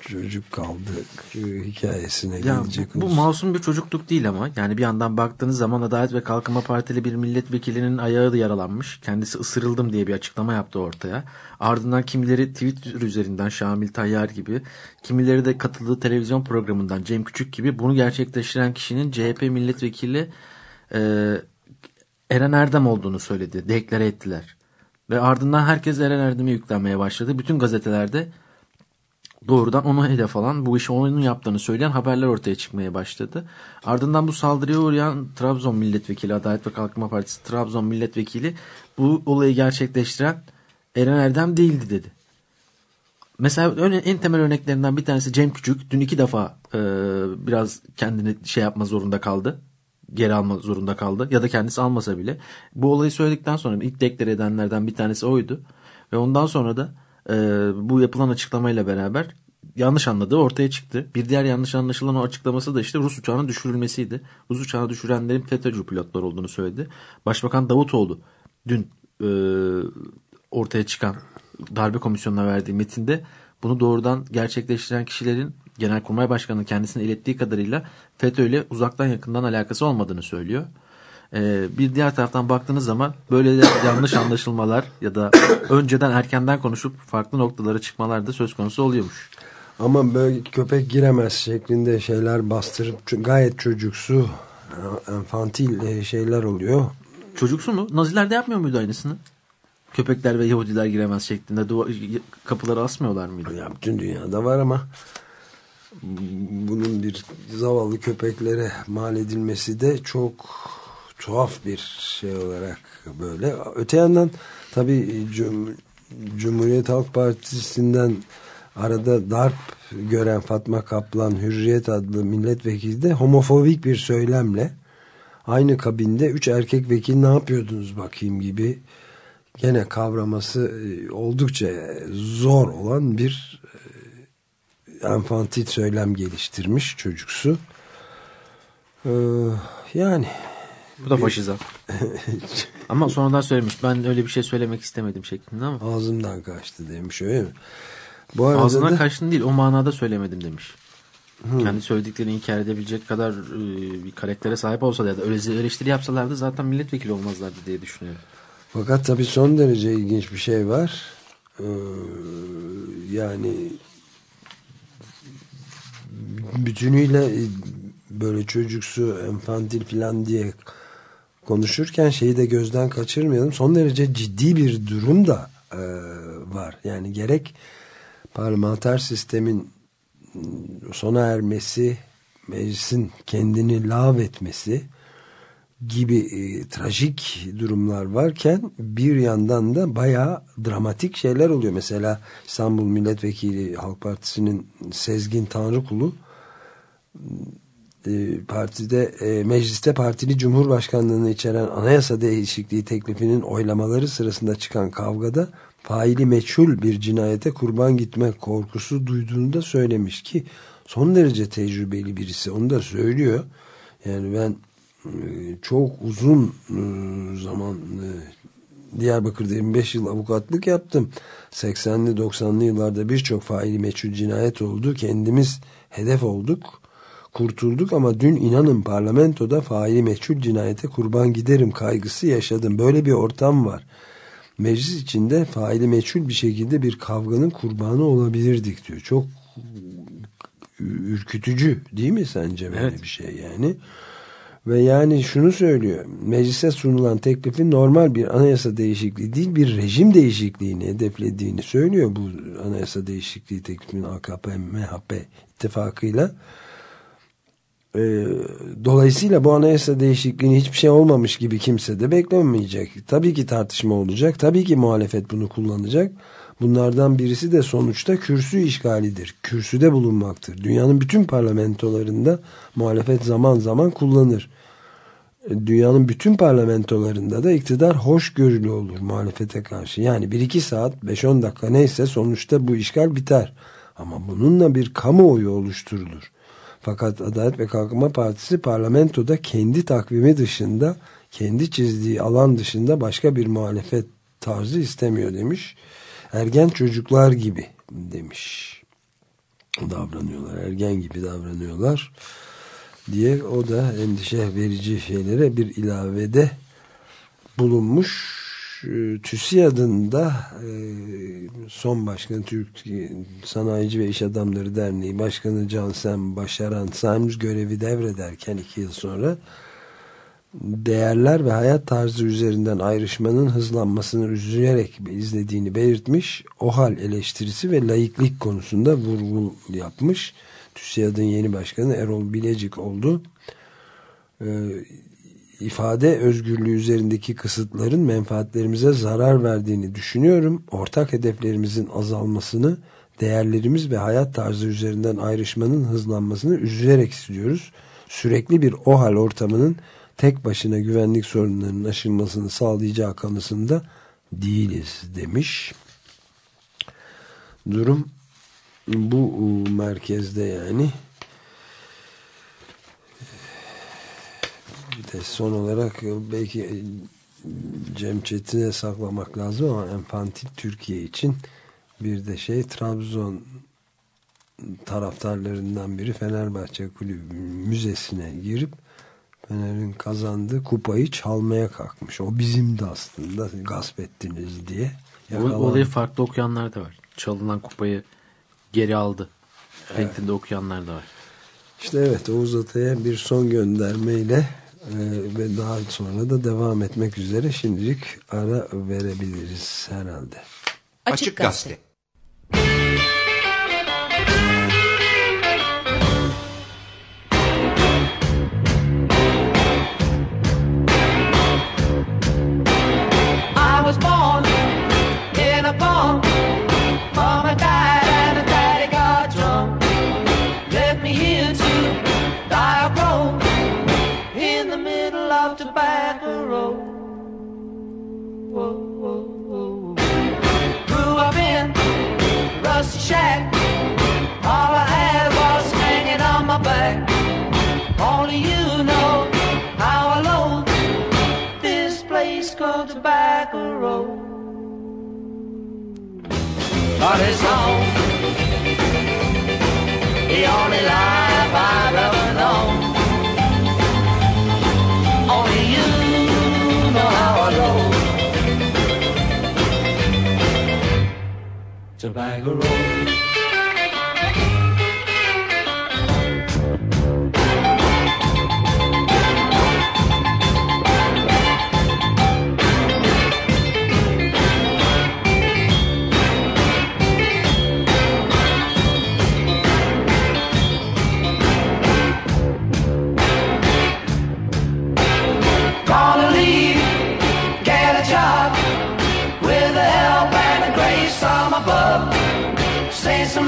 Çocuk kaldı e, hikayesine Ya gelecek bu, bu masum bir çocukluk değil ama yani bir yandan baktığınız zaman Adalet ve Kalkınma Partili bir milletvekilinin ayağı da yaralanmış. Kendisi ısırıldım diye bir açıklama yaptı ortaya. Ardından kimileri Twitter üzerinden Şamil Tayyar gibi, kimileri de katıldığı televizyon programından Cem Küçük gibi bunu gerçekleştiren kişinin CHP milletvekili e, Eren Erdem olduğunu söyledi. Deklare ettiler. Ve ardından herkes Eren Erdem'e yüklenmeye başladı. Bütün gazetelerde doğrudan onu hedef alan bu işi onun yaptığını söyleyen haberler ortaya çıkmaya başladı. Ardından bu saldırıya uğrayan Trabzon Milletvekili Adalet ve Kalkınma Partisi Trabzon Milletvekili bu olayı gerçekleştiren Eren Erdem değildi dedi. Mesela en temel örneklerinden bir tanesi Cem Küçük. Dün iki defa e, biraz kendini şey yapma zorunda kaldı. Geri alma zorunda kaldı. Ya da kendisi almasa bile. Bu olayı söyledikten sonra ilk deklar edenlerden bir tanesi oydu. Ve ondan sonra da e, bu yapılan açıklamayla beraber yanlış anladığı ortaya çıktı. Bir diğer yanlış anlaşılan o açıklaması da işte Rus uçağının düşürülmesiydi. Rus uçağını düşürenlerin FETÖ'cü pilotlar olduğunu söyledi. Başbakan Davutoğlu dün e, ortaya çıkan darbe komisyonuna verdiği metinde bunu doğrudan gerçekleştiren kişilerin Genelkurmay Başkanı'nın kendisine ilettiği kadarıyla FETÖ ile uzaktan yakından alakası olmadığını söylüyor. Ee, bir diğer taraftan baktığınız zaman böyle *coughs* yanlış anlaşılmalar ya da *coughs* önceden erkenden konuşup farklı noktalara çıkmalar da söz konusu oluyormuş. Ama böyle köpek giremez şeklinde şeyler bastırıp gayet çocuksu, enfantil e, şeyler oluyor. Çocuksu mu? Naziler de yapmıyor muydu aynısını? Köpekler ve Yahudiler giremez şeklinde duva- kapıları asmıyorlar mıydı? Ya bütün dünyada var ama bunun bir zavallı köpeklere mal edilmesi de çok tuhaf bir şey olarak böyle. Öte yandan tabii Cum- Cumhuriyet Halk Partisi'nden arada darp gören Fatma Kaplan Hürriyet adlı milletvekili de homofobik bir söylemle aynı kabinde üç erkek vekil ne yapıyordunuz bakayım gibi gene kavraması e, oldukça zor olan bir e, enfantil söylem geliştirmiş çocuksu. Ee, yani Bu da faşizm. *laughs* ama sonradan söylemiş. Ben öyle bir şey söylemek istemedim şeklinde ama. ağzımdan kaçtı demiş öyle mi? Bu arada Ağzından da- kaçtın değil o manada söylemedim demiş. Kendi söylediklerini inkar edebilecek kadar e, bir karaktere sahip olsa ya da öyle eleştiri yapsalardı zaten milletvekili olmazlardı diye düşünüyorum. Fakat tabii son derece ilginç bir şey var. Ee, yani bütünüyle e, böyle çocuksu, enfantil falan diye konuşurken şeyi de gözden kaçırmayalım. Son derece ciddi bir durum da e, var. Yani gerek parlamenter sistemin sona ermesi, meclisin kendini lav etmesi gibi e, trajik durumlar varken bir yandan da bayağı dramatik şeyler oluyor. Mesela İstanbul Milletvekili Halk Partisi'nin Sezgin Tanrıkulu partide e, mecliste partili cumhurbaşkanlığını içeren anayasa değişikliği teklifinin oylamaları sırasında çıkan kavgada faili meçhul bir cinayete kurban gitme korkusu duyduğunu da söylemiş ki son derece tecrübeli birisi onu da söylüyor. Yani ben e, çok uzun e, zaman e, Diyarbakır'da 25 yıl avukatlık yaptım. 80'li 90'lı yıllarda birçok faili meçhul cinayet oldu. Kendimiz hedef olduk. Kurtulduk ama dün inanın parlamentoda faili meçhul cinayete kurban giderim kaygısı yaşadım. Böyle bir ortam var. Meclis içinde faili meçhul bir şekilde bir kavganın kurbanı olabilirdik diyor. Çok ürkütücü değil mi sence böyle Evet. bir şey yani? Ve yani şunu söylüyor. Meclise sunulan teklifin normal bir anayasa değişikliği değil bir rejim değişikliğini hedeflediğini söylüyor bu anayasa değişikliği teklifinin AKP MHP ittifakıyla. Ee, dolayısıyla bu anayasa değişikliğini hiçbir şey olmamış gibi kimse de beklemeyecek. Tabii ki tartışma olacak. Tabii ki muhalefet bunu kullanacak. Bunlardan birisi de sonuçta kürsü işgalidir. Kürsüde bulunmaktır. Dünyanın bütün parlamentolarında muhalefet zaman zaman kullanır. E, Dünyanın bütün parlamentolarında da iktidar hoşgörülü olur muhalefete karşı. Yani 1-2 saat 5-10 dakika neyse sonuçta bu işgal biter. Ama bununla bir kamuoyu oluşturulur. Fakat Adalet ve Kalkınma Partisi parlamentoda kendi takvimi dışında, kendi çizdiği alan dışında başka bir muhalefet tarzı istemiyor demiş. Ergen çocuklar gibi demiş. Davranıyorlar, ergen gibi davranıyorlar diye o da endişe verici şeylere bir ilavede bulunmuş. TÜSİAD'ın da e, son başkanı Türk Sanayici ve İş Adamları Derneği Başkanı Cansem Başaran Saymuz görevi devrederken iki yıl sonra değerler ve hayat tarzı üzerinden ayrışmanın hızlanmasını üzülerek izlediğini belirtmiş. O hal eleştirisi ve laiklik konusunda vurgu yapmış. TÜSİAD'ın yeni başkanı Erol Bilecik oldu. Ee, ifade özgürlüğü üzerindeki kısıtların menfaatlerimize zarar verdiğini düşünüyorum. Ortak hedeflerimizin azalmasını değerlerimiz ve hayat tarzı üzerinden ayrışmanın hızlanmasını üzülerek istiyoruz. Sürekli bir OHAL ortamının tek başına güvenlik sorunlarının aşılmasını sağlayacağı kanısında değiliz demiş. Durum bu merkezde yani. De son olarak belki Cem Çetin'e saklamak lazım ama Enfantil Türkiye için bir de şey Trabzon taraftarlarından biri Fenerbahçe Kulübü Müzesi'ne girip Fener'in kazandığı kupayı çalmaya kalkmış. O bizimdi aslında gasp ettiniz diye. Yakalandı. Olayı farklı okuyanlar da var. Çalınan kupayı geri aldı. Renkinde evet. okuyanlar da var. İşte evet Oğuz Atay'a bir son göndermeyle e, ve daha sonra da devam etmek üzere şimdilik ara verebiliriz herhalde. Açık, Açık Gazete. But his home. The only life I've ever known. Only you know how I go. Tobacco Road.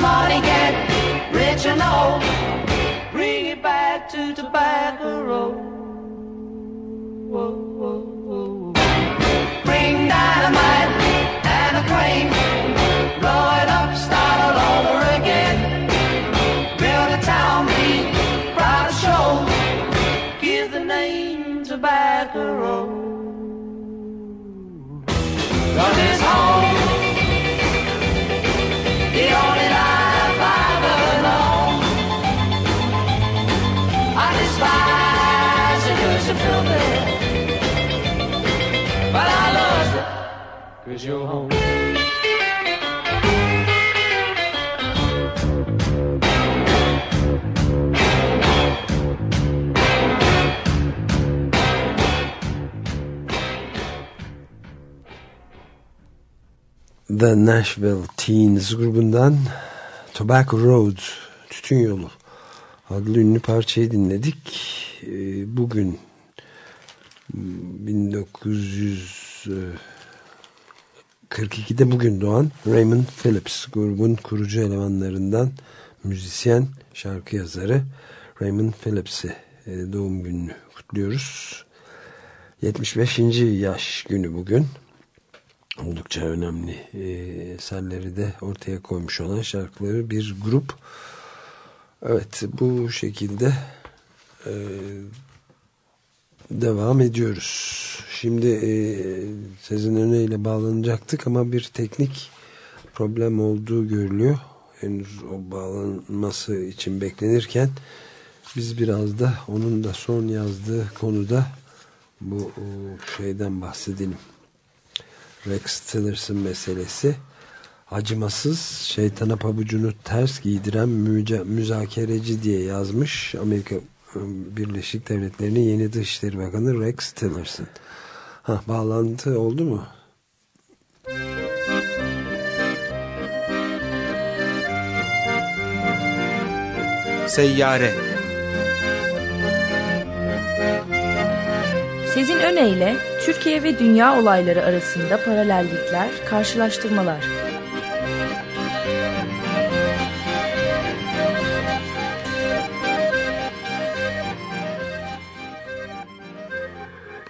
Money, get rich and old. Bring it back to Tobacco Road. The Nashville Teens grubundan Tobacco Road, Tütün Yolu adlı ünlü parçayı dinledik. Ee, bugün 1900 42'de bugün doğan Raymond Phillips grubun kurucu elemanlarından müzisyen, şarkı yazarı Raymond Phillips'i e, doğum gününü kutluyoruz. 75. yaş günü bugün. Oldukça önemli e, eserleri de ortaya koymuş olan şarkıları bir grup. Evet bu şekilde e, devam ediyoruz. Şimdi e, Sezin Öne bağlanacaktık ama bir teknik problem olduğu görülüyor. Henüz o bağlanması için beklenirken biz biraz da onun da son yazdığı konuda bu şeyden bahsedelim. Rex Tillerson meselesi acımasız şeytana pabucunu ters giydiren müzakereci diye yazmış Amerika Birleşik Devletleri'nin yeni Dışişleri Bakanı Rex Tillerson. Ha, bağlantı oldu mu? Seyyare Sezin Öne Türkiye ve dünya olayları arasında paralellikler, karşılaştırmalar.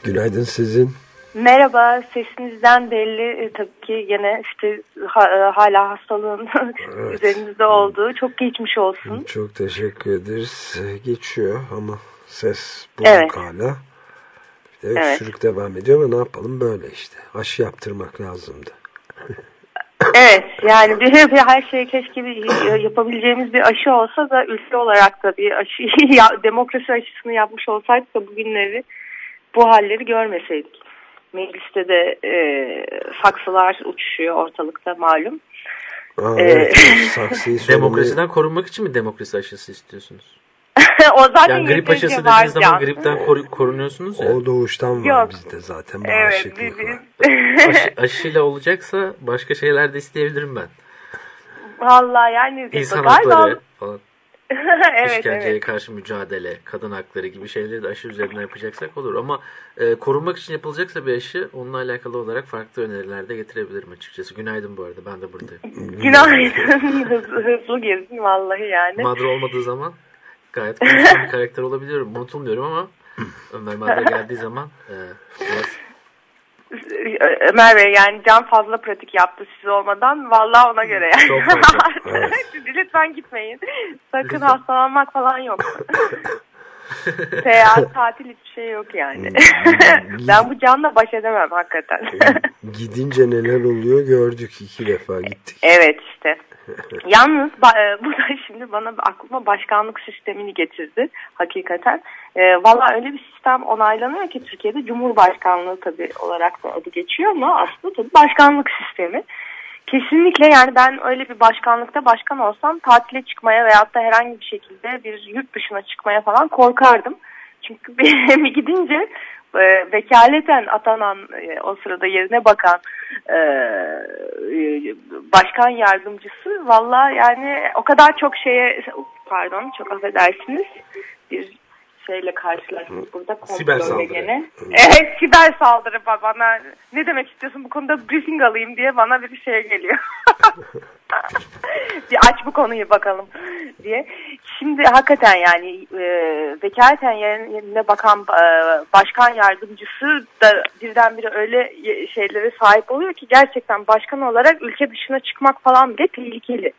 Günaydın sizin. Merhaba, sesinizden belli e, tabii ki yine işte e, hala hastalığın *laughs* evet. üzerinizde olduğu. Çok geçmiş olsun. Çok teşekkür ederiz. Geçiyor ama ses bu evet. hala. De Evet. öksürük devam ediyor ama ne yapalım böyle işte. Aşı yaptırmak lazımdı. *laughs* Evet, yani bir, bir her şey keşke bir, yapabileceğimiz bir aşı olsa da ülke olarak da bir aşı, *laughs* ya- demokrasi aşısını yapmış olsaydık da bugünleri bu halleri görmeseydik. Mecliste de e, saksılar uçuşuyor ortalıkta malum. Aa, Ee, evet, *laughs* saksıyı Demokrasiden korunmak için mi demokrasi aşısı istiyorsunuz? *laughs* o zaten Yani grip aşısı var dediğiniz zaman gripten koru- korunuyorsunuz ya. O doğuştan var Yok. bizde zaten Evet, biz. Aşı, aşıyla olacaksa başka şeyler de isteyebilirim ben. Vallahi yani İnsan galiba hakları *laughs* falan, evet işkenceye evet. karşı mücadele, kadın hakları gibi şeyleri de aşı üzerinden yapacaksak olur. Ama e, korunmak için yapılacaksa bir aşı onunla alakalı olarak farklı öneriler de getirebilirim açıkçası. Günaydın bu arada ben de buradayım. Günaydın. *laughs* hızlı, hızlı girdin vallahi yani. Madra olmadığı zaman gayet konuşkan bir karakter olabiliyorum. Unutulmuyorum ama *laughs* Ömer Madra geldiği zaman e, biraz Ömer Bey yani Can fazla pratik yaptı siz olmadan. Vallahi ona göre yani. Çok. *laughs* Evet. Lütfen gitmeyin. Sakın Lütfen. hastalanmak falan yok. *laughs* Seyahat, tatil hiçbir şey yok yani. ben bu canla baş edemem hakikaten. Gidince neler oluyor gördük. iki defa gittik. Evet işte. Yalnız e, *laughs* bu da şimdi bana aklıma başkanlık sistemini getirdi hakikaten. E, Valla öyle bir sistem onaylanıyor ki Türkiye'de Cumhurbaşkanlığı tabii olarak da adı geçiyor ama aslında tabii başkanlık sistemi. Kesinlikle yani ben öyle bir başkanlıkta başkan olsam tatile çıkmaya veyahut da herhangi bir şekilde bir yurt dışına çıkmaya falan korkardım. Çünkü *laughs* bir gidince e, vekaleten atanan e, o sırada yerine bakan e, e, başkan yardımcısı. Valla yani o kadar çok şeye pardon çok affedersiniz. Bir şeyle karşılaştık burada Siber saldırı. gene. Evet siber saldırı bana ne demek istiyorsun bu konuda briefing alayım diye bana bir şey geliyor. *laughs* bir aç bu konuyu bakalım diye. Şimdi hakikaten yani e, vekaleten yerine bakan e, başkan yardımcısı da birdenbire öyle şeylere sahip oluyor ki gerçekten başkan olarak ülke dışına çıkmak falan bile tehlikeli.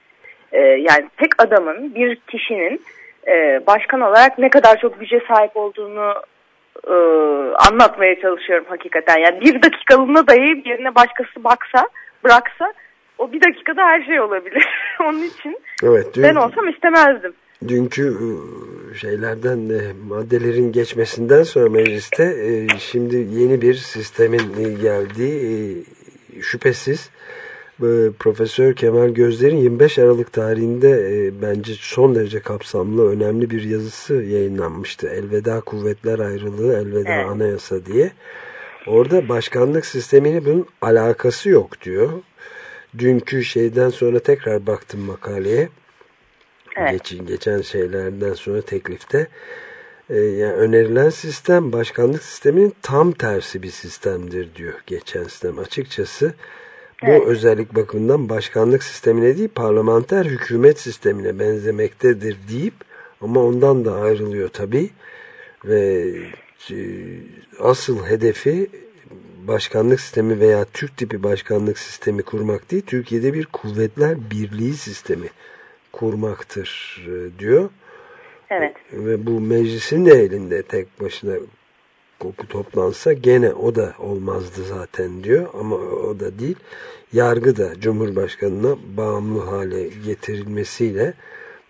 E, yani tek adamın bir kişinin e, başkan olarak ne kadar çok güce sahip olduğunu e, anlatmaya çalışıyorum hakikaten. Yani bir dakikalığına dahi yerine başkası baksa, bıraksa o bir dakikada her şey olabilir. *laughs* Onun için Evet. Dün, ben olsam istemezdim. dünkü e, şeylerden de maddelerin geçmesinden sonra mecliste e, şimdi yeni bir sistemin e, geldiği e, şüphesiz e, Profesör Kemal Gözler'in 25 Aralık tarihinde e, bence son derece kapsamlı önemli bir yazısı yayınlanmıştı. Elveda kuvvetler ayrılığı, elveda Evet. anayasa diye. Orada başkanlık sistemiyle bunun alakası yok diyor. Dünkü şeyden sonra tekrar baktım makaleye. Evet. Geçin, geçen şeylerden sonra teklifte. Ee, yani önerilen sistem başkanlık sisteminin tam tersi bir sistemdir diyor geçen sistem. Açıkçası bu Evet. özellik bakımından başkanlık sistemine değil parlamenter hükümet sistemine benzemektedir deyip ama ondan da ayrılıyor tabii. Ve e, asıl hedefi başkanlık sistemi veya Türk tipi başkanlık sistemi kurmak değil, Türkiye'de bir kuvvetler birliği sistemi kurmaktır e, diyor. Evet. Ve bu meclisin de elinde tek başına koku toplansa gene o da olmazdı zaten diyor. Ama o da değil. Yargı da Cumhurbaşkanı'na bağımlı hale getirilmesiyle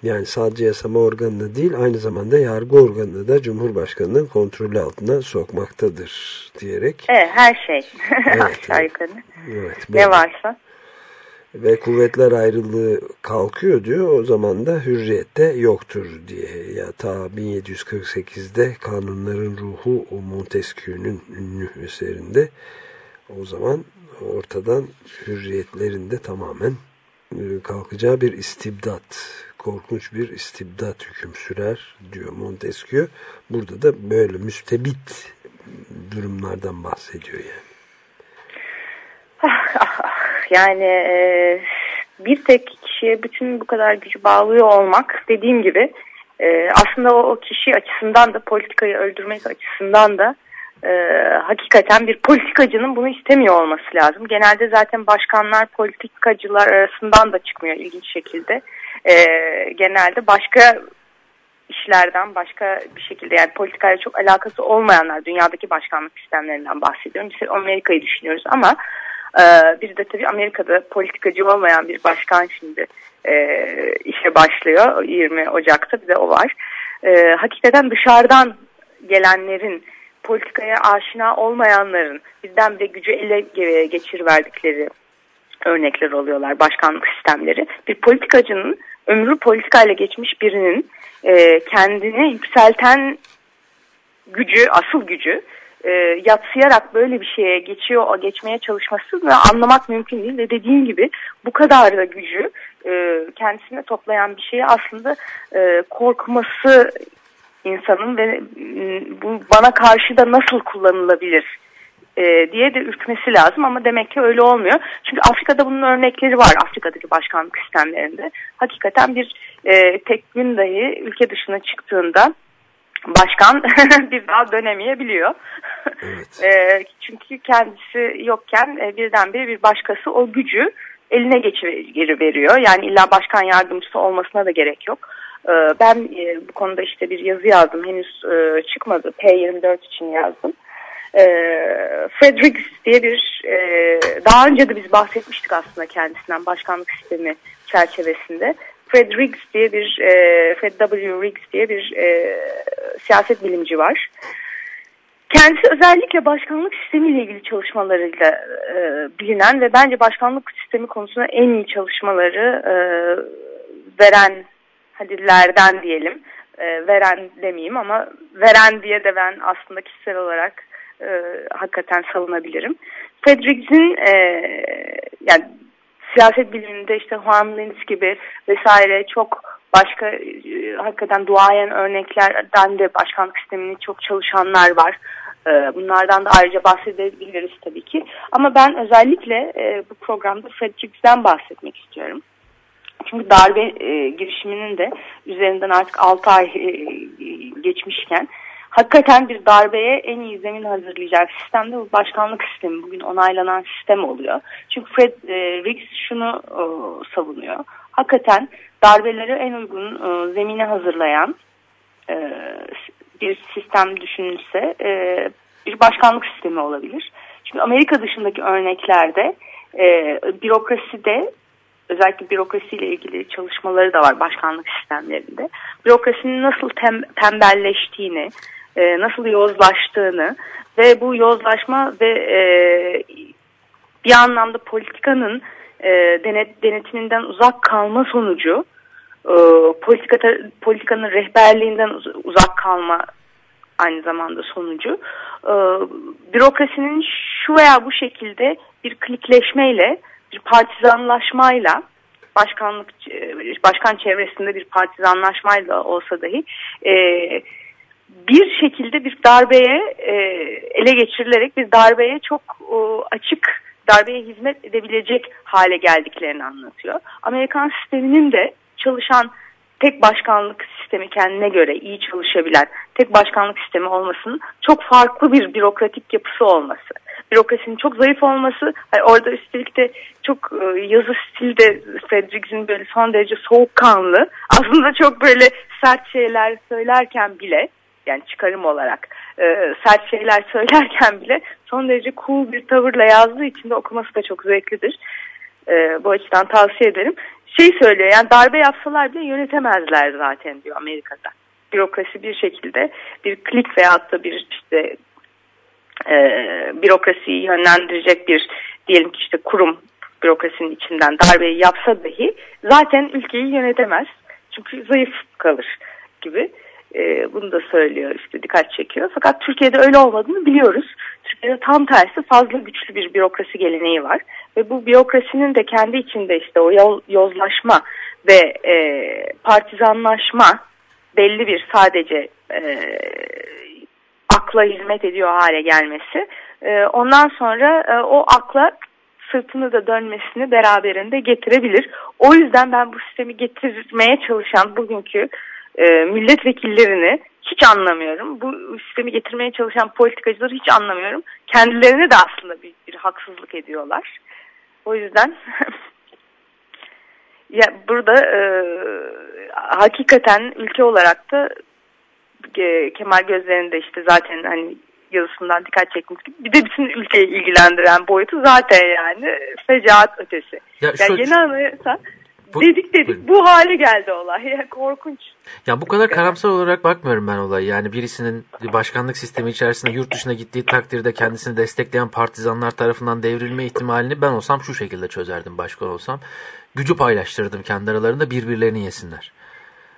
yani sadece yasama organını değil aynı zamanda yargı organını da Cumhurbaşkanı'nın kontrolü altına sokmaktadır diyerek. Evet her şey. Evet, Aşağı evet. yukarı. Evet, Ne varsa. Ve kuvvetler ayrılığı kalkıyor diyor. O zaman da hürriyette yoktur diye. Ya ta 1748'de kanunların ruhu o Montesquieu'nun ünlü eserinde o zaman ortadan hürriyetlerin de tamamen e, kalkacağı bir istibdat, korkunç bir istibdat hüküm sürer diyor Montesquieu. Burada da böyle müstebit durumlardan bahsediyor yani. *laughs* Yani e, bir tek kişiye bütün bu kadar gücü bağlıyor olmak dediğim gibi e, aslında o, o kişi açısından da politikayı öldürmek açısından da e, hakikaten bir politikacının bunu istemiyor olması lazım. Genelde zaten başkanlar politikacılar arasından da çıkmıyor ilginç şekilde. E, genelde başka işlerden başka bir şekilde yani politikayla çok alakası olmayanlar dünyadaki başkanlık sistemlerinden bahsediyorum. Biz Amerika'yı düşünüyoruz ama e, bir de tabii Amerika'da politikacı olmayan bir başkan şimdi e, işe başlıyor 20 Ocak'ta bir de o var. E, hakikaten dışarıdan gelenlerin politikaya aşina olmayanların bizden de gücü ele geçiriverdikleri örnekler oluyorlar başkanlık sistemleri. Bir politikacının ömrü politikayla geçmiş birinin e, kendini yükselten gücü, asıl gücü e, yatsıyarak böyle bir şeye geçiyor, geçmeye çalışması ve anlamak mümkün değil. Ve dediğim gibi bu kadar da gücü e, kendisine toplayan bir şeyi aslında e, korkması insanın ve bu bana karşı da nasıl kullanılabilir e, diye de ürkmesi lazım ama demek ki öyle olmuyor. Çünkü Afrika'da bunun örnekleri var Afrika'daki başkanlık sistemlerinde. Hakikaten bir e, tek gün dahi ülke dışına çıktığında başkan *laughs* bir daha dönemeyebiliyor. Evet. *laughs* e, çünkü kendisi yokken e, birdenbire bir başkası o gücü eline geçiri veriyor. Yani illa başkan yardımcısı olmasına da gerek yok. E, ben e, bu konuda işte bir yazı yazdım. Henüz e, çıkmadı. P24 için yazdım. E, Fredericks diye bir e, daha önce de biz bahsetmiştik aslında kendisinden başkanlık sistemi çerçevesinde. Fred Riggs diye bir e, Fred W. Riggs diye bir e, siyaset bilimci var. Kendisi özellikle başkanlık sistemiyle ilgili çalışmalarıyla e, bilinen ve bence başkanlık sistemi konusunda en iyi çalışmaları e, veren hadilerden diyelim. E, veren demeyeyim ama veren diye de ben aslında kişisel olarak e, hakikaten savunabilirim. Fred Riggs'in e, yani siyaset biliminde işte Juan Lins gibi vesaire çok başka e, hakikaten duayen örneklerden de başkanlık sistemini çok çalışanlar var. E, bunlardan da ayrıca bahsedebiliriz tabii ki. Ama ben özellikle e, bu programda Fredericks'den bahsetmek istiyorum. Çünkü darbe e, girişiminin de üzerinden artık 6 ay e, geçmişken hakikaten bir darbeye en iyi zemin hazırlayacak sistem de bu başkanlık sistemi. Bugün onaylanan sistem oluyor. Çünkü Fred e, Riggs şunu e, savunuyor. Hakikaten darbelere en uygun e, zemini hazırlayan e, bir sistem düşünülse e, bir başkanlık sistemi olabilir. Çünkü Amerika dışındaki örneklerde e, bürokraside özellikle bürokrasiyle ilgili çalışmaları da var başkanlık sistemlerinde. Bürokrasinin nasıl tem, tembelleştiğini, e, nasıl yozlaştığını ve bu yozlaşma ve e, bir anlamda politikanın e, denet, denetiminden uzak kalma sonucu e, politika, politikanın rehberliğinden uzak kalma aynı zamanda sonucu e, bürokrasinin şu veya bu şekilde bir klikleşmeyle bir partizanlaşmayla başkanlık e, başkan çevresinde bir partizanlaşmayla olsa dahi e, bir şekilde bir darbeye e, ele geçirilerek bir darbeye çok e, açık darbeye hizmet edebilecek hale geldiklerini anlatıyor. Amerikan sisteminin de çalışan tek başkanlık sistemi kendine göre iyi çalışabilen tek başkanlık sistemi olmasının çok farklı bir bürokratik yapısı olması. Bürokrasinin çok zayıf olması, orada üstelik de çok e, yazı stilde Fredericks'in böyle son derece soğukkanlı, *laughs* aslında çok böyle sert şeyler söylerken bile yani çıkarım olarak e, sert şeyler *laughs* söylerken bile son derece cool bir tavırla yazdığı için de okuması da çok zevklidir. E, bu açıdan tavsiye ederim. Şey söylüyor yani darbe yapsalar bile yönetemezler zaten diyor Amerika'da. Bürokrasi bir şekilde bir klik veyahut da bir işte e, bürokrasiyi yönlendirecek bir diyelim ki işte kurum bürokrasinin içinden darbeyi yapsa dahi zaten ülkeyi yönetemez. Çünkü zayıf kalır gibi. E, bunu da söylüyor işte dikkat çekiyor. Fakat Türkiye'de öyle olmadığını biliyoruz. Türkiye'de tam tersi fazla güçlü bir bürokrasi geleneği var. Ve bu bürokrasinin de kendi içinde işte o yozlaşma ve e, partizanlaşma belli bir sadece e, akla hizmet ediyor hale gelmesi. E, ondan sonra e, o akla sırtını da dönmesini beraberinde getirebilir. O yüzden ben bu sistemi getirmeye çalışan bugünkü e, milletvekillerini hiç anlamıyorum. Bu sistemi getirmeye çalışan politikacıları hiç anlamıyorum. Kendilerine de aslında bir, bir haksızlık ediyorlar. O yüzden *laughs* ya burada e, hakikaten ülke olarak da e, Kemal Gözler'in işte zaten hani yazısından dikkat çekmiş gibi bir de bütün ülkeyi ilgilendiren boyutu zaten yani fecaat ötesi. Ya yani şu- yeni anayasa Bu- dedik dedik bu hale geldi olay. *laughs* Ya, korkunç. Ya bu kadar karamsar olarak bakmıyorum ben olaya. Yani birisinin başkanlık sistemi içerisinde yurt dışına gittiği takdirde kendisini destekleyen partizanlar tarafından devrilme ihtimalini ben olsam şu şekilde çözerdim başkan olsam. Gücü paylaştırırdım kendi aralarında birbirlerini yesinler.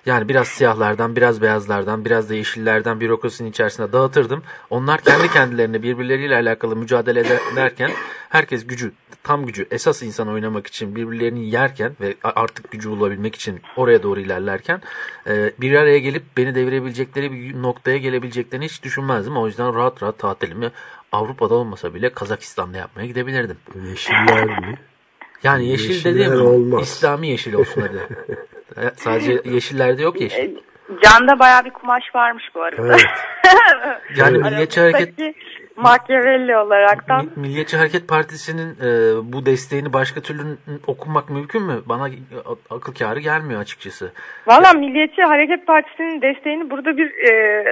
Yani biraz siyahlardan, biraz beyazlardan, biraz da yeşillerden bürokrasinin içerisinde dağıtırdım. Onlar kendi kendilerine birbirleriyle alakalı mücadele ederken herkes gücü, tam gücü, esas insan oynamak için birbirlerini yerken ve artık gücü bulabilmek için oraya doğru ilerlerken e, bir araya gelip beni devirebilecekleri bir noktaya gelebileceklerini hiç düşünmezdim. O yüzden rahat rahat tatilimi Avrupa'da olmasa bile Kazakistan'da yapmaya gidebilirdim. Yeşiller mi? Yani yeşil Yeşiller dediğim olmaz. İslami yeşil olsun hadi. *laughs* Sadece yeşillerde yok yeşil. E, Canda bayağı bir kumaş varmış bu arada. Evet. *laughs* Yani Milliyetçi Hareket Machiavelli olaraktan. Mi- Milliyetçi Hareket Partisi'nin e, bu desteğini başka türlü okumak mümkün mü? Bana akıl kârı gelmiyor açıkçası. Valla Milliyetçi Hareket Partisi'nin desteğini burada bir e,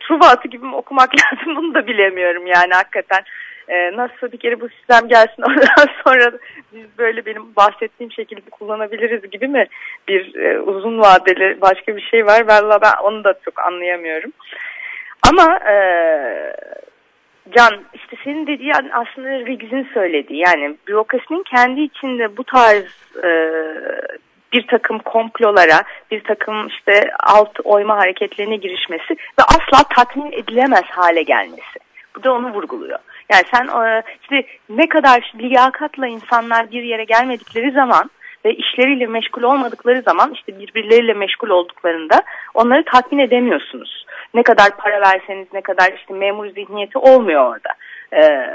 Truva atı gibi mi okumak *laughs* lazım bunu da bilemiyorum yani hakikaten. E, nasıl bir kere bu sistem gelsin *laughs* ondan sonra biz böyle benim bahsettiğim şekilde kullanabiliriz gibi mi bir e, uzun vadeli başka bir şey var. Valla ben onu da çok anlayamıyorum. Ama e, Can işte senin dediğin aslında Riggs'in söylediği yani bürokrasinin kendi içinde bu tarz e, bir takım komplolara, bir takım işte alt oyma hareketlerine girişmesi ve asla tatmin edilemez hale gelmesi. Bu da onu vurguluyor. Yani sen işte ne kadar liyakatla insanlar bir yere gelmedikleri zaman ve işleriyle meşgul olmadıkları zaman işte birbirleriyle meşgul olduklarında onları tatmin edemiyorsunuz. Ne kadar para verseniz ne kadar işte memur zihniyeti olmuyor orada. Ee,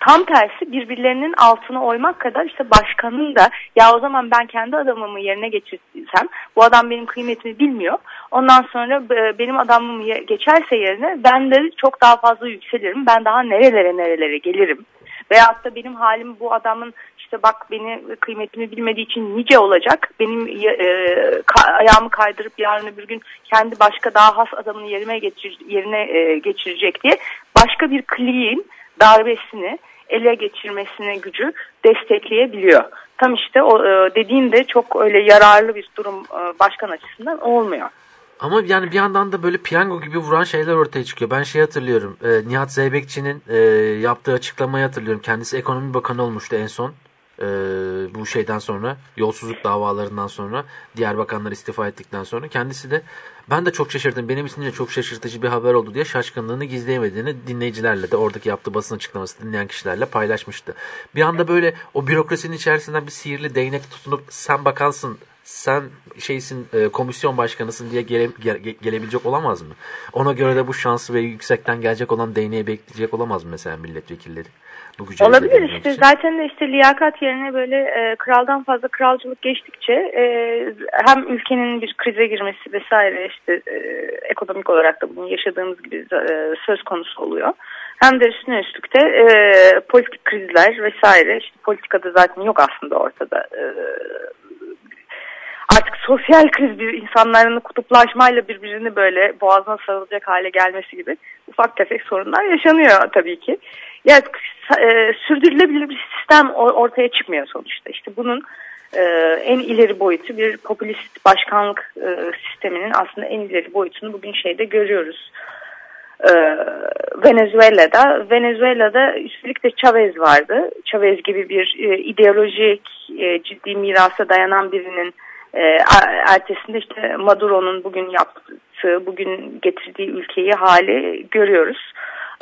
tam tersi birbirlerinin altına oymak kadar işte başkanın da ya o zaman ben kendi adamımı yerine geçirsem bu adam benim kıymetimi bilmiyor. Ondan sonra e, benim adamımı ye- geçerse yerine ben de çok daha fazla yükselirim. Ben daha nerelere nerelere gelirim. Veyahut da benim halim bu adamın işte bak beni kıymetimi bilmediği için nice olacak. Benim e, ka- ayağımı kaydırıp yarın öbür gün kendi başka daha has adamını yerine, geçir, yerine e, geçirecek diye başka bir kliğin darbesini ele geçirmesine gücü destekleyebiliyor. Tam işte o e, dediğin de çok öyle yararlı bir durum e, başkan açısından olmuyor. Ama yani bir yandan da böyle piyango gibi vuran şeyler ortaya çıkıyor. Ben şey hatırlıyorum. E, Nihat Zeybekçi'nin e, yaptığı açıklamayı hatırlıyorum. Kendisi ekonomi bakanı olmuştu en son. E, bu şeyden sonra yolsuzluk davalarından sonra diğer bakanlar istifa ettikten sonra kendisi de ben de çok şaşırdım benim için de çok şaşırtıcı bir haber oldu diye şaşkınlığını gizleyemediğini dinleyicilerle de oradaki yaptığı basın açıklaması dinleyen kişilerle paylaşmıştı. Bir anda böyle o bürokrasinin içerisinden bir sihirli değnek tutunup sen bakansın sen şeysin e, komisyon başkanısın diye gele, ge- gelebilecek olamaz mı? Ona göre de bu şansı ve yüksekten gelecek olan değneği bekleyecek olamaz mı mesela milletvekilleri? Olabilir işte için. zaten de işte liyakat yerine böyle e, kraldan fazla kralcılık geçtikçe e, hem ülkenin bir krize girmesi vesaire işte e, ekonomik olarak da bunu yaşadığımız gibi e, söz konusu oluyor. Hem de üstüne üstlük de e, politik krizler vesaire işte politikada zaten yok aslında ortada. E, artık sosyal kriz bir insanların kutuplaşmayla birbirini böyle boğazına sarılacak hale gelmesi gibi ufak tefek sorunlar yaşanıyor tabii ki. Yani e, sürdürülebilir bir sistem ortaya çıkmıyor sonuçta. İşte bunun e, en ileri boyutu bir popülist başkanlık e, sisteminin aslında en ileri boyutunu bugün şeyde görüyoruz. E, Venezuela'da Venezuela'da üstelik de Chavez vardı. Chavez gibi bir e, ideolojik e, ciddi mirasa dayanan birinin e, a- ertesinde işte Maduro'nun bugün yaptığı, bugün getirdiği ülkeyi hali görüyoruz.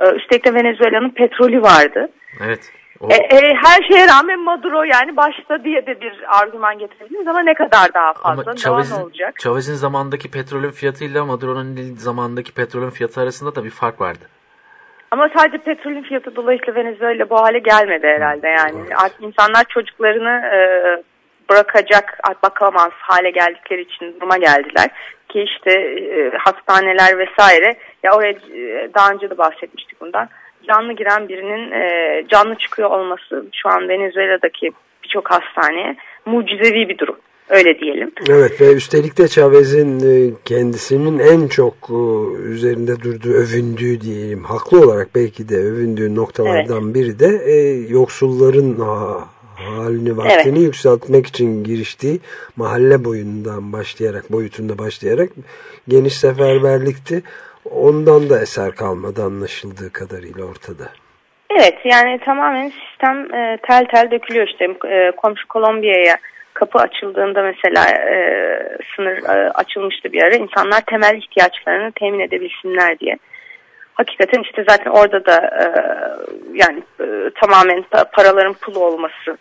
E, üstelik de Venezuela'nın petrolü vardı. Evet. O, E, e, her şeye rağmen Maduro yani başta diye de bir argüman getirebiliriz ama ne kadar daha fazla, ama Chavez'in, olacak? Chavez'in zamandaki petrolün fiyatıyla Maduro'nun zamandaki petrolün fiyatı arasında da bir fark vardı. Ama sadece petrolün fiyatı dolayısıyla Venezuela bu hale gelmedi herhalde yani. Artık insanlar çocuklarını e, bırakacak, bakamaz hale geldikleri için duruma geldiler. Ki işte e, hastaneler vesaire ya oraya e, daha önce de bahsetmiştik bundan canlı giren birinin e, canlı çıkıyor olması şu an Venezuela'daki birçok hastaneye mucizevi bir durum. Öyle diyelim. Evet ve üstelik de Chavez'in e, kendisinin en çok e, üzerinde durduğu, övündüğü diyelim, haklı olarak belki de övündüğü noktalardan biri de e, yoksulların halini vaktini Evet. yükseltmek için giriştiği mahalle boyundan başlayarak, boyutunda başlayarak geniş seferberlikti. Ondan da eser kalmadı anlaşıldığı kadarıyla ortada. Evet yani tamamen sistem e, tel tel dökülüyor işte e, komşu Kolombiya'ya kapı açıldığında mesela e, sınır e, açılmıştı bir ara insanlar temel ihtiyaçlarını temin edebilsinler diye. Hakikaten işte zaten orada da e, yani e, tamamen pa- paraların pulu olması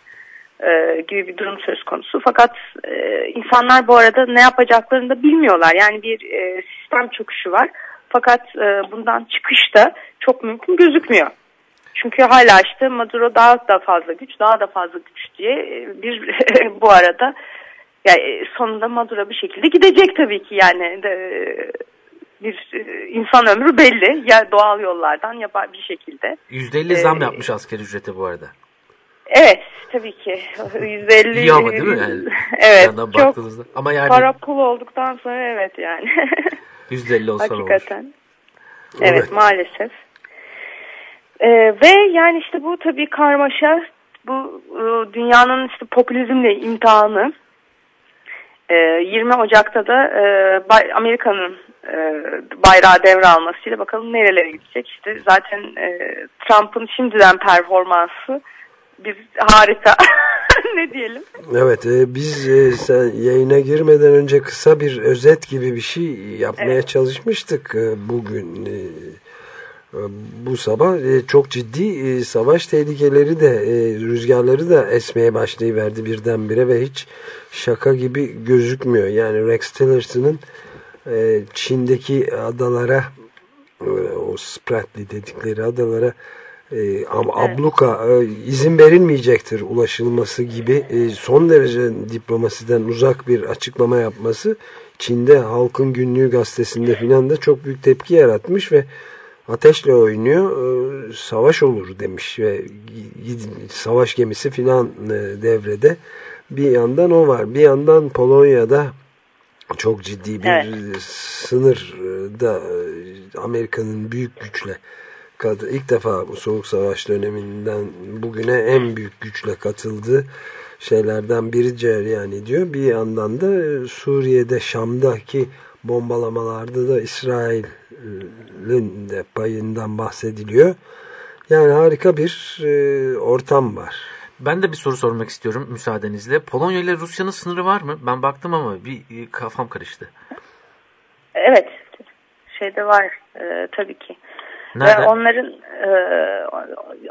e, gibi bir durum söz konusu. Fakat e, insanlar bu arada ne yapacaklarını da bilmiyorlar. Yani bir e, sistem çöküşü var. Fakat e, bundan çıkış da çok mümkün gözükmüyor. Çünkü hala işte Maduro daha da fazla güç, daha da fazla güç diye e, bir *laughs* bu arada yani sonunda Maduro bir şekilde gidecek tabii ki yani de, bir e, insan ömrü belli ya doğal yollardan ya bir şekilde. %50 zam Ee, yapmış asgari ücrete bu arada. Evet tabii ki *laughs* %50 İyi ama değil mi yani? *laughs* Evet çok. Ama yani para pul olduktan sonra evet yani. *laughs* %50 olsa ne olur? Hakikaten. Evet, Evet. maalesef. Ee, ve yani işte bu tabii karmaşa bu e, dünyanın işte popülizmle imtihanı. Ee, 20 Ocak'ta da e, Amerika'nın bayrağı devralmasıyla bakalım nerelere gidecek. İşte zaten e, Trump'ın şimdiden performansı bir harika. *laughs* ne diyelim? Evet e, biz e, sen yayına girmeden önce kısa bir özet gibi bir şey yapmaya Evet. çalışmıştık e, bugün. E, e, bu sabah e, çok ciddi e, savaş tehlikeleri de e, rüzgarları da esmeye başlayıverdi birdenbire ve hiç şaka gibi gözükmüyor. Yani Rex Tillerson'ın e, Çin'deki adalara e, o Spratly dedikleri adalara e, abluka e, izin verilmeyecektir ulaşılması gibi e, son derece diplomasiden uzak bir açıklama yapması Çin'de Halkın Günlüğü gazetesinde filan da çok büyük tepki yaratmış ve ateşle oynuyor e, savaş olur demiş ve savaş gemisi filan e, devrede. Bir yandan o var bir yandan Polonya'da çok ciddi bir Evet. sınırda e, Amerika'nın büyük güçle kat- ilk defa bu soğuk savaş döneminden bugüne en büyük güçle katıldığı şeylerden biri cereyan ediyor. Bir yandan da e, Suriye'de Şam'daki bombalamalarda da İsrail'in de payından bahsediliyor. Yani harika bir e, ortam var. Ben de bir soru sormak istiyorum müsaadenizle. Polonya ile Rusya'nın sınırı var mı? Ben baktım ama bir e, kafam karıştı. Evet şeyde var e, tabii ki. Nerede? Ve onların e,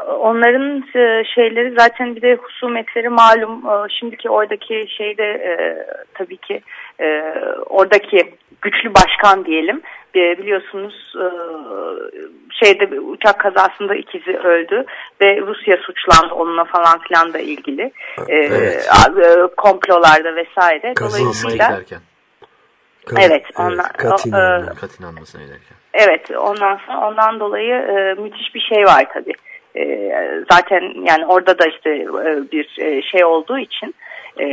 onların e, şeyleri zaten bir de husumetleri malum. E, şimdiki oradaki şeyde e, tabii ki e, oradaki güçlü başkan diyelim. E, biliyorsunuz e, şeyde uçak kazasında ikizi öldü ve Rusya suçlandı onunla falan filan da ilgili. E, Evet. e, komplolarda vesaire. Dolayısıyla giderken. Evet, onlar- Katin o, e. Katin almasına giderken. Evet ondan sonra ondan dolayı e, müthiş bir şey var tabi. zaten yani orada da işte e, bir e, şey olduğu için e,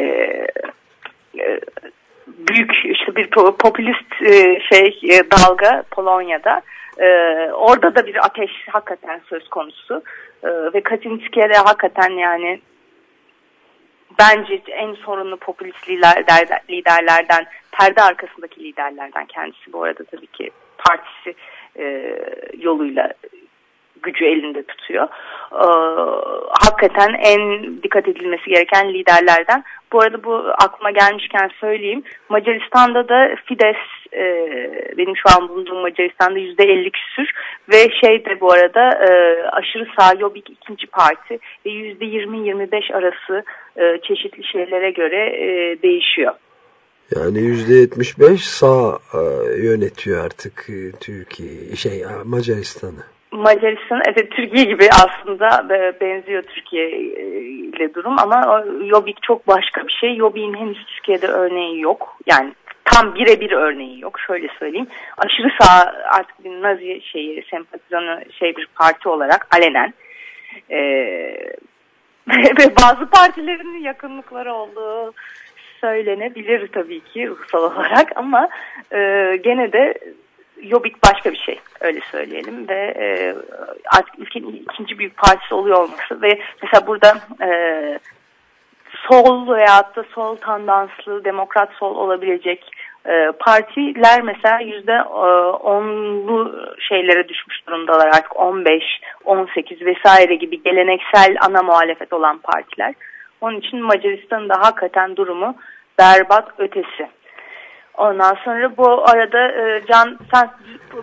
e, büyük işte bir po- popülist e, şey e, dalga Polonya'da. E, orada da bir ateş hakikaten söz konusu. Ve Kaczynski'ye de hakikaten yani bence en sorunlu popülist liderler, liderlerden, perde arkasındaki liderlerden kendisi bu arada tabii ki partisi yoluyla gücü elinde tutuyor. E, hakikaten en dikkat edilmesi gereken liderlerden. Bu arada bu aklıma gelmişken söyleyeyim. Macaristan'da da Fides, e, benim şu an bulunduğum Macaristan'da yüzde elli küsür ve şey de bu arada e, aşırı sağ Jobbik ikinci parti ve yüzde yirmi yirmi beş arası e, çeşitli şeylere göre e, değişiyor. Yani %75 sağ e, yönetiyor artık e, Türkiye şey e, Macaristan'ı. Macaristan evet Türkiye gibi aslında be- benziyor Türkiye e, ile durum ama Jobbik çok başka bir şey. Jobbik'in henüz Türkiye'de örneği yok. Yani tam birebir örneği yok. Şöyle söyleyeyim. Aşırı sağ artık bir Nazi şeyi sempatizanı şey bir parti olarak alenen e, *laughs* ve bazı partilerin yakınlıkları olduğu söylenebilir tabii ki ruhsal olarak ama e, gene de Jobbik başka bir şey öyle söyleyelim ve e, artık ülkenin ikinci büyük partisi oluyor olması ve mesela burada e, sol veyahut da sol tandanslı demokrat sol olabilecek e, partiler mesela yüzde e, onlu şeylere düşmüş durumdalar artık 15, 18 vesaire gibi geleneksel ana muhalefet olan partiler. Onun için Macaristan'ın da hakikaten durumu berbat ötesi. Ondan sonra bu arada e, Can sen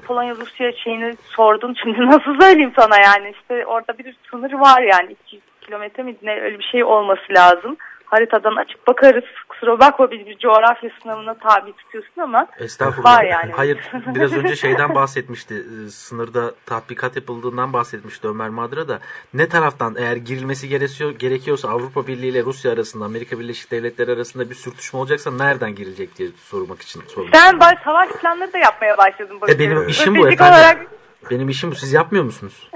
Polonya Rusya şeyini sordun. Şimdi nasıl söyleyeyim sana yani işte orada bir sınır var yani 200 kilometre mi ne öyle bir şey olması lazım. Haritadan açıp bakarız. Kusura bakma biz bir coğrafya sınavına tabi tutuyorsun ama Estağfurullah. var yani. Hayır biraz önce *laughs* şeyden bahsetmişti. e, Sınırda tatbikat yapıldığından bahsetmişti Ömer Madra da. Ne taraftan eğer girilmesi gerekiyor, gerekiyorsa Avrupa Birliği ile Rusya arasında, Amerika Birleşik Devletleri arasında bir sürtüşme olacaksa nereden girilecek diye sormak için sormak Sen bak savaş planları da yapmaya başladın. E benim işim bu efendim. olarak Benim işim bu. Siz yapmıyor musunuz?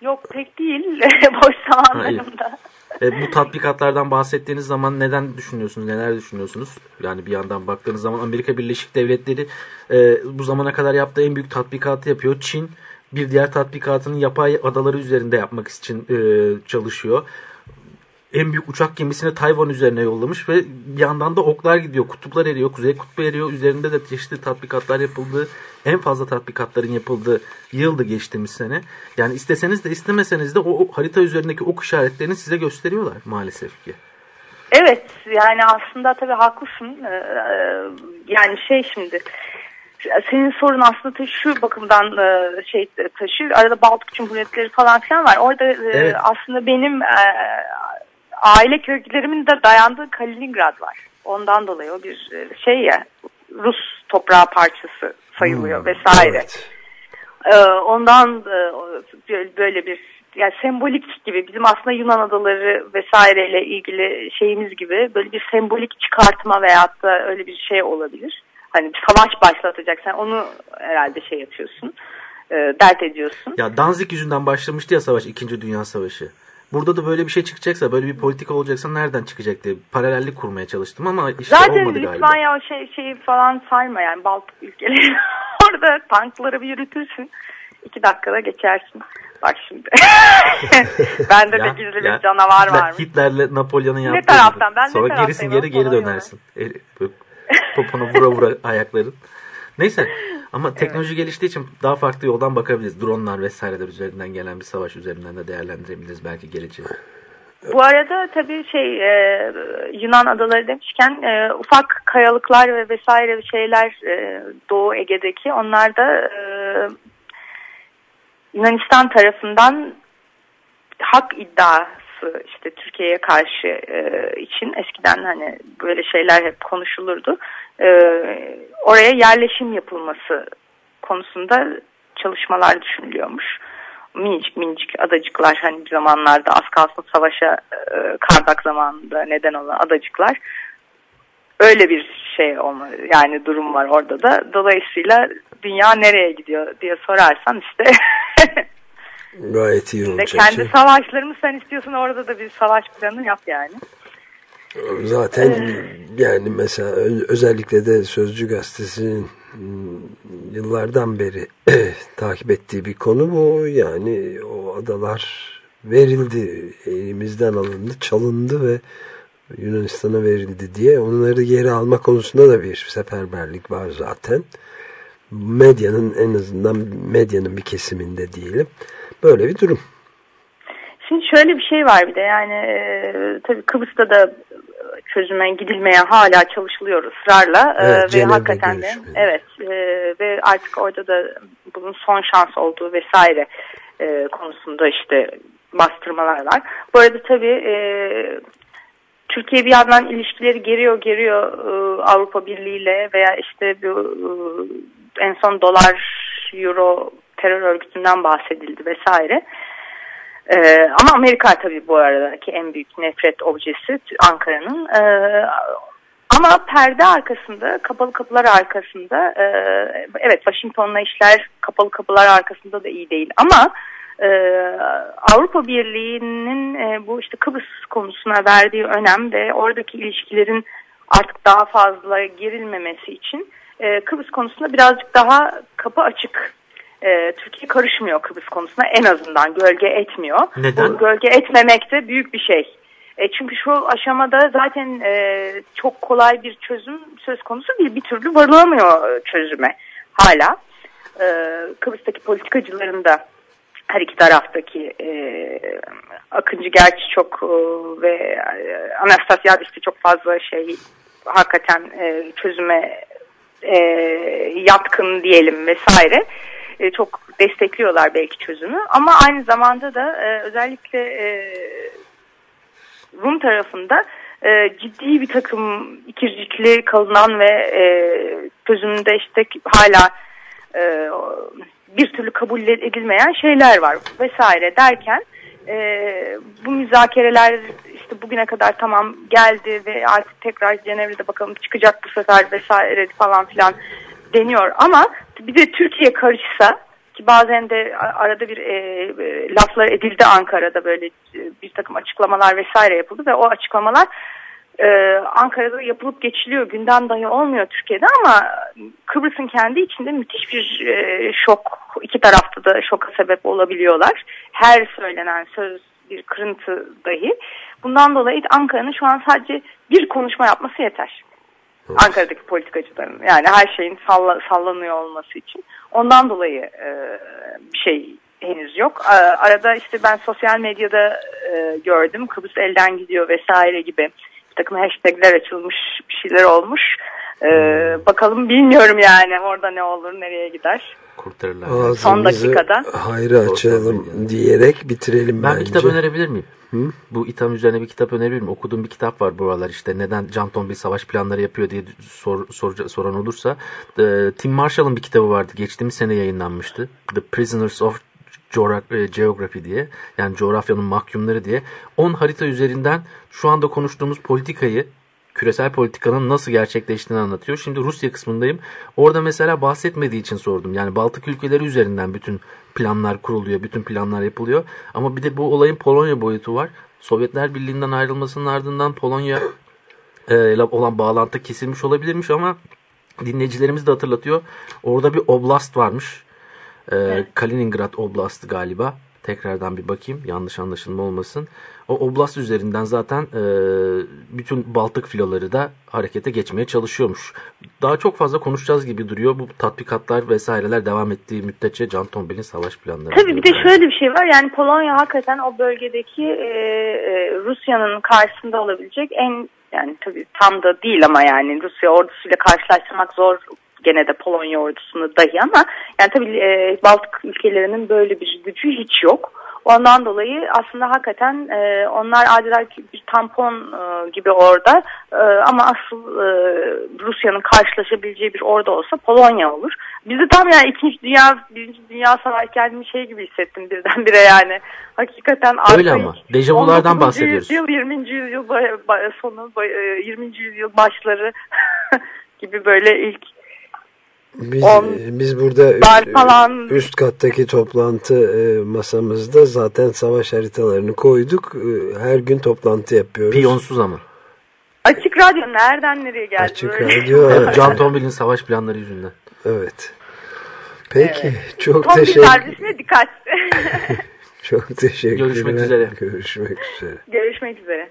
yok pek değil *laughs* boş zamanlarımda. E, bu tatbikatlardan bahsettiğiniz zaman neden düşünüyorsunuz, neler düşünüyorsunuz? Yani bir yandan baktığınız zaman Amerika Birleşik Devletleri e, bu zamana kadar yaptığı en büyük tatbikatı yapıyor. Çin bir diğer tatbikatını yapay adaları üzerinde yapmak için e, çalışıyor. En büyük uçak gemisini Tayvan üzerine yollamış ve bir yandan da oklar gidiyor. Kutuplar eriyor, kuzey kutbu eriyor. Üzerinde de çeşitli tatbikatlar yapıldı. En fazla tatbikatların yapıldığı yıldı geçtiğimiz sene. Yani isteseniz de istemeseniz de o, o harita üzerindeki ok işaretlerini size gösteriyorlar maalesef ki. Evet yani aslında tabii haklısın. Ee, yani şey şimdi senin sorun aslında şu bakımdan e, şey taşıyor. Arada Baltık Cumhuriyetleri falan filan var. Orada e, Evet. aslında benim e, aile köklerimin de dayandığı Kaliningrad var. Ondan dolayı o bir e, şey ya Rus toprağı parçası sayılıyor vesaire. Evet. Ee, ondan e, böyle- bir yani sembolik gibi bizim aslında Yunan adaları vesaireyle ilgili şeyimiz gibi böyle bir sembolik çıkartma veyahut da öyle bir şey olabilir. Hani bir savaş başlatacak sen onu herhalde şey yapıyorsun. e, dert ediyorsun. Ya Danzig yüzünden başlamıştı ya savaş, 2. Dünya Savaşı. Burada da böyle bir şey çıkacaksa, böyle bir politika olacaksa nereden çıkacak diye paralellik kurmaya çalıştım ama işte Zaten olmadı galiba. Litvanya o şey, şeyi falan sayma yani Baltık ülkeleri. *laughs* Orada tankları bir yürütürsün. iki dakikada geçersin. Bak şimdi. *laughs* Bende de gizli bir canavar Hitler- varmış. Hitler'le Napolyon'un yaptığı taraftan? gibi. Ben ne Sonra taraftayım gerisin geri geri dönersin. El, poponu vura vura *laughs* ayakların. Neyse ama teknoloji geliştiği için daha farklı yoldan bakabiliriz. Dronlar vesaireler üzerinden gelen bir savaş üzerinden de değerlendirebiliriz belki geleceği. Bu arada tabii şey e, Yunan adaları demişken e, ufak kayalıklar ve vesaire şeyler e, Doğu Ege'deki onlar da e, Yunanistan tarafından hak iddiası işte Türkiye'ye karşı e, için eskiden hani böyle şeyler hep konuşulurdu. E, oraya yerleşim yapılması konusunda çalışmalar düşünülüyormuş. Minicik minicik adacıklar hani bir zamanlarda az kalsın savaşa e, Kardak zamanında neden olan adacıklar. Öyle bir şey olma yani durum var orada da. Dolayısıyla dünya nereye gidiyor diye sorarsan işte *laughs* Gayet iyi olacak. kendi şey. savaşlarımı sen istiyorsan orada da bir savaş planı yap yani. Zaten yani mesela özellikle de Sözcü Gazetesi'nin yıllardan beri *clears throat* takip ettiği bir konu bu. Yani o adalar verildi, elimizden alındı, çalındı ve Yunanistan'a verildi diye onları geri alma konusunda da bir seferberlik var zaten. Medyanın en azından medyanın bir kesiminde diyelim. Böyle bir durum. Şimdi şöyle bir şey var bir de yani e, tabii Kıbrıs'ta da çözüme gidilmeye hala çalışılıyor ısrarla E, Evet, ve hakikaten de evet e, ve artık orada da bunun son şans olduğu vesaire e, konusunda işte bastırmalar var. Bu arada tabii e, Türkiye bir yandan ilişkileri geriyor geriyor e, Avrupa Birliği ile veya işte bu e, en son dolar euro terör örgütünden bahsedildi vesaire. Ee, ama Amerika tabii bu aradaki en büyük nefret objesi Ankara'nın. Ee, ama perde arkasında, kapalı kapılar arkasında, e, evet Washington'la işler kapalı kapılar arkasında da iyi değil. Ama e, Avrupa Birliği'nin e, bu işte Kıbrıs konusuna verdiği önem ve oradaki ilişkilerin artık daha fazla gerilmemesi için e, Kıbrıs konusunda birazcık daha kapı açık. E, Türkiye karışmıyor Kıbrıs konusuna en azından gölge etmiyor. Neden? Bu gölge etmemek de büyük bir şey. E, çünkü şu aşamada zaten e, çok kolay bir çözüm söz konusu değil. Bir türlü varılamıyor çözüme hala. E, Kıbrıs'taki politikacıların da her iki taraftaki e, Akıncı gerçi çok e, ve e, Anastasiadis de çok fazla şey hakikaten e, çözüme e, yatkın diyelim vesaire e, çok destekliyorlar belki çözümü. Ama aynı zamanda da e, özellikle e, Rum tarafında ciddi bir takım ikircikli kalınan ve e, çözümünde işte hala bir türlü kabul edilmeyen şeyler var vesaire derken e, bu müzakereler işte bugüne kadar tamam geldi ve artık tekrar Cenevre'de bakalım çıkacak bu sefer vesaire falan filan deniyor. Ama bir de Türkiye karışsa ki bazen de arada bir e, e, laflar edildi Ankara'da böyle e, bir takım açıklamalar vesaire yapıldı ve o açıklamalar e, Ankara'da yapılıp geçiliyor. Gündem dahi olmuyor Türkiye'de ama Kıbrıs'ın kendi içinde müthiş bir e, şok iki tarafta da şoka sebep olabiliyorlar. Her söylenen söz bir kırıntı dahi. Bundan dolayı Ankara'nın şu an sadece bir konuşma yapması yeter. Ankara'daki politikacıların yani her şeyin salla, sallanıyor olması için. Ondan dolayı e, bir şey henüz yok. E, arada işte ben sosyal medyada e, gördüm Kıbrıs elden gidiyor vesaire gibi bir takım hashtagler açılmış bir şeyler olmuş. E, bakalım bilmiyorum yani orada ne olur nereye gider. Kurtarırlar. Ağzımızı Son dakikada. hayra açalım diyerek bitirelim Ben bence. bir kitap önerebilir miyim? Hı? Bu itham üzerine bir kitap önerebilir miyim? Okuduğum bir kitap var buralar işte. Neden Can Tombil savaş planları yapıyor diye sor, sor- soran olursa. Ee, Tim Marshall'ın bir kitabı vardı. Geçtiğimiz sene yayınlanmıştı. The Prisoners of e, Geography diye. Yani coğrafyanın mahkumları diye. 10 harita üzerinden şu anda konuştuğumuz politikayı küresel politikanın nasıl gerçekleştiğini anlatıyor. Şimdi Rusya kısmındayım. Orada mesela bahsetmediği için sordum. Yani Baltık ülkeleri üzerinden bütün planlar kuruluyor, bütün planlar yapılıyor. Ama bir de bu olayın Polonya boyutu var. Sovyetler Birliği'nden ayrılmasının ardından Polonya *clears throat* e, ile olan bağlantı kesilmiş olabilirmiş ama dinleyicilerimiz de hatırlatıyor. Orada bir oblast varmış. E, Kaliningrad Oblast'ı galiba. Tekrardan bir bakayım yanlış anlaşılma olmasın. O oblast üzerinden zaten e, bütün Baltık filoları da harekete geçmeye çalışıyormuş. Daha çok fazla konuşacağız gibi duruyor. Bu tatbikatlar vesaireler devam ettiği müddetçe Can Tombil'in savaş planları. Tabii bir de şöyle bir şey var yani Polonya hakikaten o bölgedeki e, e, Rusya'nın karşısında olabilecek en yani tabii tam da değil ama yani Rusya ordusuyla karşılaştırmak zor gene de Polonya ordusunu dahi ama yani tabii e, Baltık ülkelerinin böyle bir gücü hiç yok. Ondan dolayı aslında hakikaten e, onlar adeta bir tampon e, gibi orada e, ama asıl e, Rusya'nın karşılaşabileceği bir ordu olsa Polonya olur. Bizi tam yani ikinci dünya, birinci dünya savaşı kendimi şey gibi hissettim birdenbire yani. Hakikaten Öyle ama. Dejavulardan 19. bahsediyoruz. Yüzyıl, 20. yüzyıl sonu, ba- e, 20. yüzyıl başları *laughs* gibi böyle ilk Biz, On- biz burada üst, falan- üst kattaki toplantı e, masamızda zaten savaş haritalarını koyduk. E, Her gün toplantı yapıyoruz. Piyonsuz ama. açık radyo nereden nereye geldi? Açık böyle? radyo. Evet. Can Tombil'in savaş planları yüzünden. Evet. Peki. Çok Son bir teşekkür servisine dikkat. *laughs* *laughs* çok teşekkürler. Görüşmek üzere. Görüşmek üzere. Görüşmek üzere.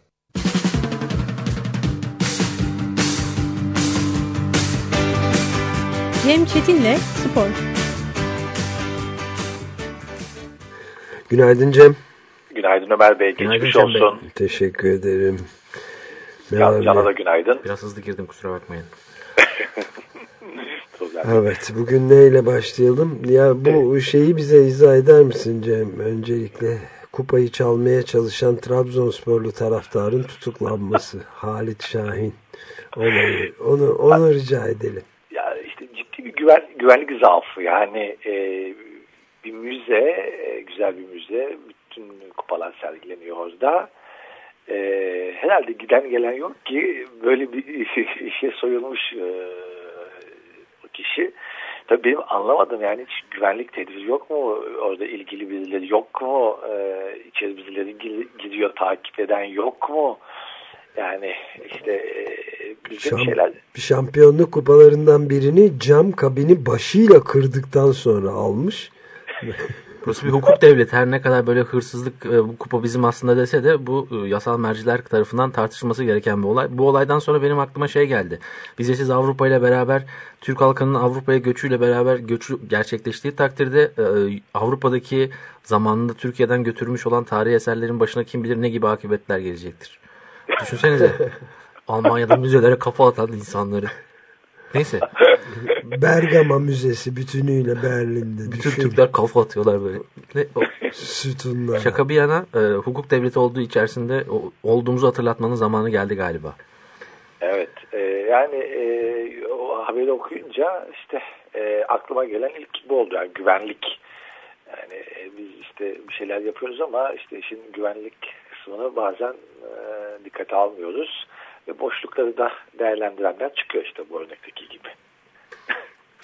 Cem Çetin'le Spor. Günaydın Cem. Günaydın. Ömer Bey. Günaydın Geçmiş Cem Bey. olsun. Teşekkür ederim. Can, Can'a da günaydın. Biraz hızlı girdim kusura bakmayın. *laughs* Evet bugün neyle başlayalım? Ya bu şeyi bize izah eder misin Cem? Öncelikle kupayı çalmaya çalışan Trabzonsporlu taraftarın tutuklanması. Halit Şahin olayı. Onu, onu rica edelim. Ya işte ciddi bir güven, güvenlik zaafı. Yani e, bir müze, e, güzel bir müze. Bütün kupalar sergileniyor orada. E, herhalde giden gelen yok ki böyle bir *laughs* işe soyulmuş e, kişi. Tabii benim anlamadım yani hiç güvenlik tedbiri yok mu? Orada ilgili birileri yok mu? E, içeri birileri gir- giriyor takip eden yok mu? Yani işte e, Şam- şeyler Şampiyonluk kupalarından birini cam kabini başıyla kırdıktan sonra almış. *laughs* Burası bir hukuk devleti. Her ne kadar böyle hırsızlık e, bu kupa bizim aslında dese de bu e, yasal merciler tarafından tartışılması gereken bir olay. Bu olaydan sonra benim aklıma şey geldi. Vizesiz Avrupa ile beraber Türk halkının Avrupa'ya göçüyle beraber göçü gerçekleştiği takdirde e, Avrupa'daki zamanında Türkiye'den götürmüş olan tarihi eserlerin başına kim bilir ne gibi akıbetler gelecektir. Düşünsenize. Almanya'da müzelere kafa atan insanları. Neyse. Bergama Müzesi bütünüyle Berlin'de. Bütün düşün. Türkler kafa atıyorlar böyle. Ne, o- Sütunlar. Şaka bir yana e, hukuk devleti olduğu içerisinde o- olduğumuzu hatırlatmanın zamanı geldi galiba. Evet e, yani e, o haberi okuyunca işte e, aklıma gelen ilk bu oldu yani güvenlik. Yani e, biz işte bir şeyler yapıyoruz ama işte işin güvenlik kısmını bazen e, dikkate almıyoruz. Ve boşlukları da değerlendirenler çıkıyor işte bu örnekteki gibi.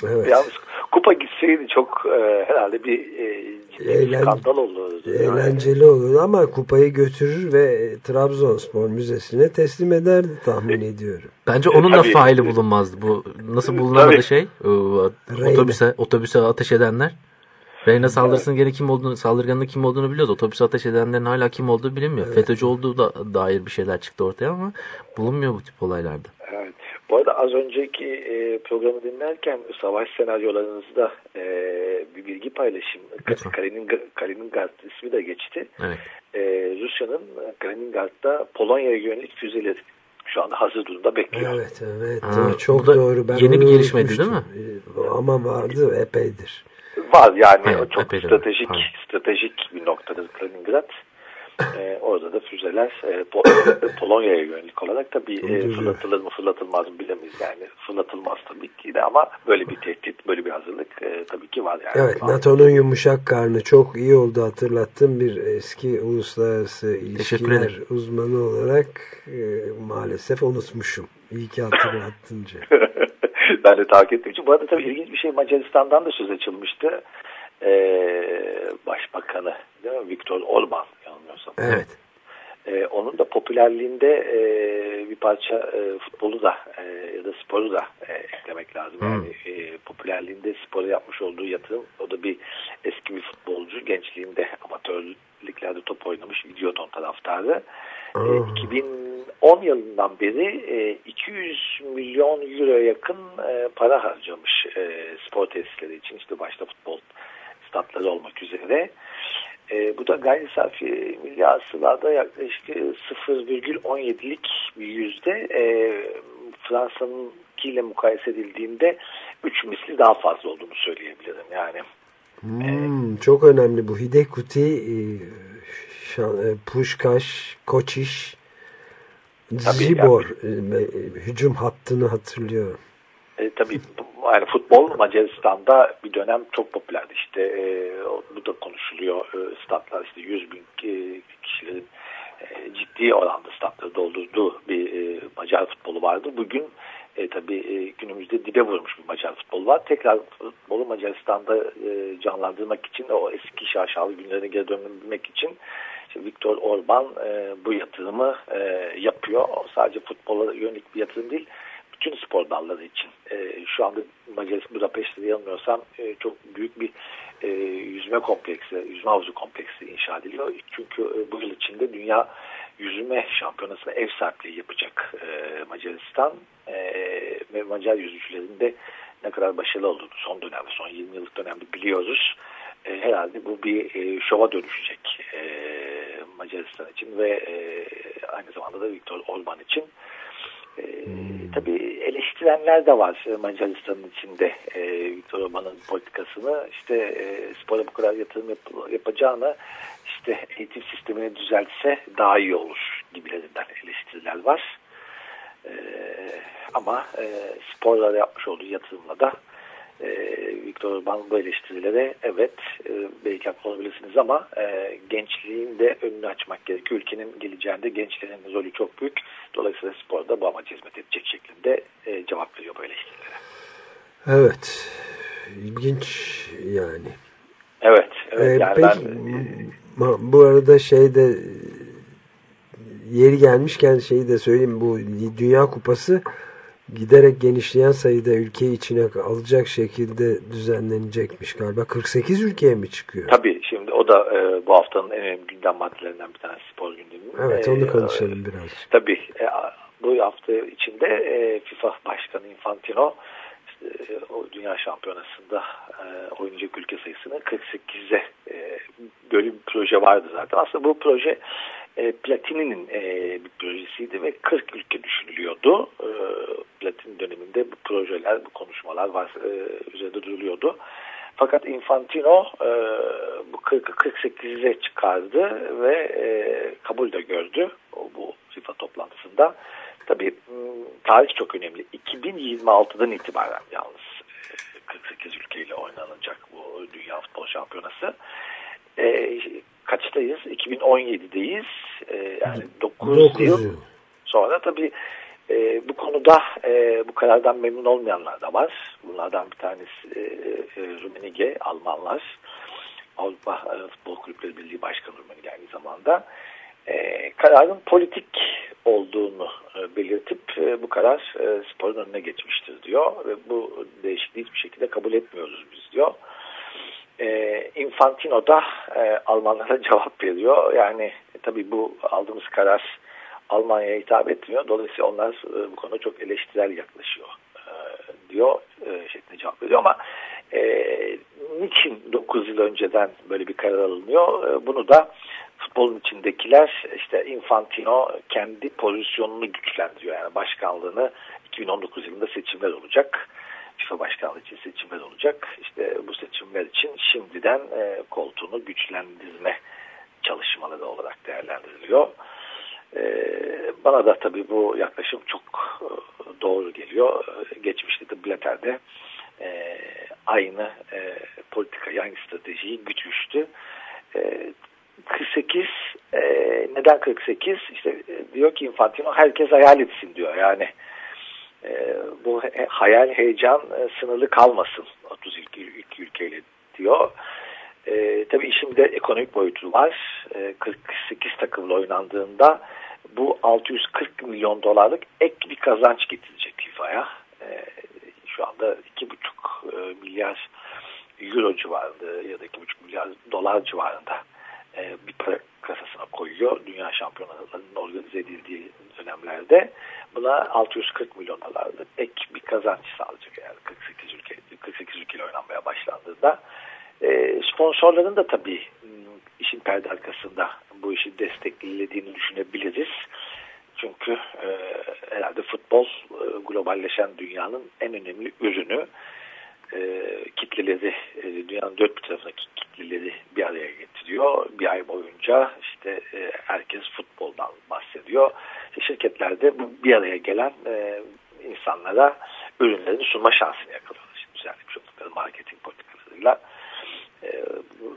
Evet. *laughs* Yalnız kupa gitseydi çok e, herhalde bir e, ciddi Eğlen- skandal olurdu. Eğlenceli olur ama kupayı götürür ve Trabzonspor Müzesi'ne teslim ederdi tahmin ediyorum. Bence onun da Tabii. faili bulunmazdı. Bu nasıl bulunamadı Tabii. şey? e, otobüse otobüse ateş edenler. Reyna saldırısının gene kim olduğunu, saldırganın kim olduğunu biliyordu. Otobüse ateş edenlerin hala kim olduğu bilinmiyor. FETÖ'cü olduğu da dair bir şeyler çıktı ortaya ama bulunmuyor bu tip olaylarda. Evet. Bu arada az önceki e, programı dinlerken savaş senaryolarınızda e, bir bilgi paylaşayım. Lütfen. Kaliningrad, Kaliningrad ismi de geçti. Evet. E, Rusya'nın Kaliningrad'da Polonya'ya yönelik füzeleri şu anda hazır durumda bekliyor. Evet evet Ha, evet, çok doğru. Ben yeni bir onu gelişmeydi, değil unutmuştum. Ee, Ama vardı epeydir. Var yani Evet, çok epeydir. stratejik Pardon. stratejik bir noktadır Kaliningrad. E, orada da füzeler e, Pol- *coughs* Polonya'ya yönelik olarak tabii e, Öldürüyor. fırlatılır mı fırlatılmaz mı bilemeyiz yani fırlatılmaz tabii ki de ama böyle bir tehdit böyle bir hazırlık e, tabii ki var yani. Evet NATO'nun yumuşak karnı çok iyi oldu hatırlattım. Bir eski uluslararası ilişkiler uzmanı olarak e, maalesef unutmuşum. İyi ki *laughs* hatırlattınca. *laughs* ben de takip ettiğim için. Bu arada tabii ilginç bir şey Macaristan'dan da söz açılmıştı. Ee, Başbakanı değil mi? Viktor Orban yanılmıyorsam. Evet. Ee, onun da popülerliğinde e, bir parça e, futbolu da e, ya da sporu da e, eklemek lazım. Hmm. Yani e, popülerliğinde spora yapmış olduğu yatırım o da bir eski bir futbolcu gençliğinde amatörlüklerde top oynamış Videoton taraftarı. E, Aa. 2010 yılından beri e, 200 milyon euroya yakın e, para harcamış e, spor tesisleri için işte başta futbol statları olmak üzere. E, bu da gayri safi milli hasılada yaklaşık 0,17'lik bir yüzde e, Fransa'nınkiyle mukayese edildiğinde 3 misli daha fazla olduğunu söyleyebilirim. Yani Hmm, çok önemli bu. Hidekuti, e, Şan- e, Puşkaş, Koçiş, Zibor e, e, hücum hattını hatırlıyorum. E, tabii bu- yani futbol Macaristan'da bir dönem çok popülerdi. İşte e, bu da konuşuluyor. E, statlar işte 100 bin e, kişilerin e, ciddi oranda statları doldurduğu bir e, Macar futbolu vardı. Bugün e, tabii e, günümüzde dibe vurmuş bir Macar futbolu var. Tekrar futbolu Macaristan'da e, canlandırmak için o eski şaşalı günlerine geri dönmek için işte Viktor Orban e, bu yatırımı e, yapıyor. O sadece futbola yönelik bir yatırım değil bütün spor dalları için. E, şu anda Macaristan Budapeşte'de yanılmıyorsam e, çok büyük bir e, yüzme kompleksi, yüzme havuzu kompleksi inşa ediliyor. Çünkü e, bu yıl içinde dünya yüzme şampiyonasına ev sahipliği yapacak e, Macaristan e, ve Macar yüzücülerin de ne kadar başarılı olduğunu son dönemde, son 20 yıllık dönemde biliyoruz. E, herhalde bu bir e, şova dönüşecek. E, Macaristan için ve e, aynı zamanda da Viktor Orban için. E, Tabii eleştirenler de var Macaristan'ın içinde e, Viktor Orban'ın politikasını. İşte e, spora bu kadar yatırım yap, yapacağına işte eğitim sistemini düzeltse daha iyi olur gibilerinden eleştiriler var. E, ama e, sporlara yapmış olduğu yatırımla da e, Viktor Orban bu eleştirilere evet e, belki haklı olabilirsiniz ama e, gençliğin de önünü açmak gerekiyor. Ülkenin geleceğinde gençlerin rolü çok büyük. Dolayısıyla sporda bu amaca hizmet edecek şeklinde e, cevap veriyor bu eleştirilere. Evet. İlginç yani. Evet. evet Ee, yani peki, ben, ma- bu arada şeyde yeri gelmişken şeyi de söyleyeyim. Bu Dünya Kupası giderek genişleyen sayıda ülkeyi içine alacak şekilde düzenlenecekmiş galiba. 48 ülkeye mi çıkıyor? Tabii şimdi o da e, bu haftanın en önemli gündem maddelerinden bir tanesi spor gündemi. Evet E, onu konuşalım biraz. Tabii e, bu hafta içinde e, FIFA Başkanı Infantino e, o Dünya Şampiyonası'nda e, oynayacak ülke sayısını 48'e e, bir proje vardı zaten. Aslında bu proje e, Platini'nin e, bir projesiydi ve 40 ülke düşünülüyordu. E, Platini döneminde bu projeler, bu konuşmalar var, e, üzerinde duruluyordu. Fakat Infantino e, bu 40'ı 48'e çıkardı ve e, kabul de gördü o, bu FIFA toplantısında. Tabii tarih çok önemli. 2026'dan itibaren yalnız e, 48 ülkeyle oynanacak bu Dünya Futbol Şampiyonası. E, kaçtayız? 2017'deyiz. E, yani 9, 9 yıl yıl. sonra tabii e, bu konuda e, bu karardan memnun olmayanlar da var. Bunlardan bir tanesi e, e, Rummenigge, Almanlar. Avrupa Futbol Kulüpleri Birliği Başkanı Rummenigge aynı zamanda. E, kararın politik olduğunu e, belirtip e, bu karar e, sporun önüne geçmiştir diyor. Ve bu değişikliği hiçbir şekilde kabul etmiyoruz biz diyor. E, Infantino da e, Almanlara *laughs* cevap veriyor. Yani e, tabii bu aldığımız karar Almanya'ya hitap etmiyor. Dolayısıyla onlar e, bu konuda çok eleştirel yaklaşıyor e, diyor e, şeklinde cevap veriyor ama e, niçin 9 yıl önceden böyle bir karar alınıyor? E, bunu da futbolun içindekiler işte Infantino kendi pozisyonunu güçlendiriyor. Yani başkanlığını 2019 yılında seçimler olacak. FIFA başkanlığı için seçimler olacak. İşte bu seçimler için şimdiden e, koltuğunu güçlendirme çalışmaları olarak değerlendiriliyor. E, bana da tabii bu yaklaşım çok e, doğru geliyor. E, geçmişte de Blatter'de e, aynı e, politikayı, aynı stratejiyi gütmüştü. E, 48 e, neden 48 işte e, diyor ki Infantino herkes hayal etsin diyor yani e, bu hayal heyecan e, sınırlı kalmasın 32 ülkeyle diyor. E, tabi işimde ekonomik boyutu var. E, 48 takımla oynandığında bu 640 milyon dolarlık ek bir kazanç getirecek FIFA'ya. E, şu anda 2,5 e, milyar euro civarında ya da 2,5 milyar dolar civarında e, bir para kasasına koyuyor. Dünya şampiyonalarının organize edildiği dönemlerde buna 640 milyon dolarlık ek bir kazanç sağlayacak eğer 48 ülke 48 ülkeyle oynanmaya başlandığında. E, sponsorların da tabii işin perde arkasında bu işi desteklediğini düşünebiliriz. Çünkü e, herhalde futbol e, globalleşen dünyanın en önemli ürünü e, kitleleri, e, dünyanın dört bir tarafındaki kitleleri bir araya getiriyor. Bir ay boyunca işte e, herkes futboldan bahsediyor. İşte şirketlerde bu bir araya gelen e, insanlara ürünlerini sunma şansını yakalıyorlar. Şimdi düzenlemiş oldukları marketing politikalarıyla. E,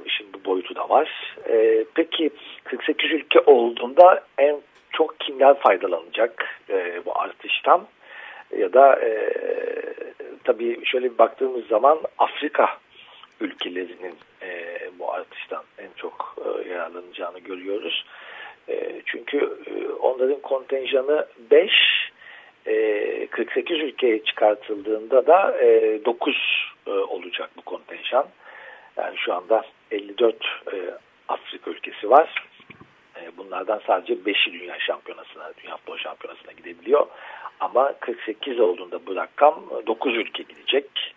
işin bu boyutu da var. E, peki 48 ülke olduğunda en çok kimler faydalanacak e, bu artıştan? Ya da e, tabii şöyle bir baktığımız zaman Afrika ülkelerinin e, bu artıştan en çok e, yararlanacağını görüyoruz. E, çünkü e, onların kontenjanı 5 e, 48 ülkeye çıkartıldığında da e, 9 e, olacak bu kontenjan. Yani şu anda 54 e, Afrika ülkesi var. E, bunlardan sadece 5'i dünya şampiyonasına, dünya futbol şampiyonasına gidebiliyor. Ama 48 olduğunda bu rakam 9 ülke gidecek.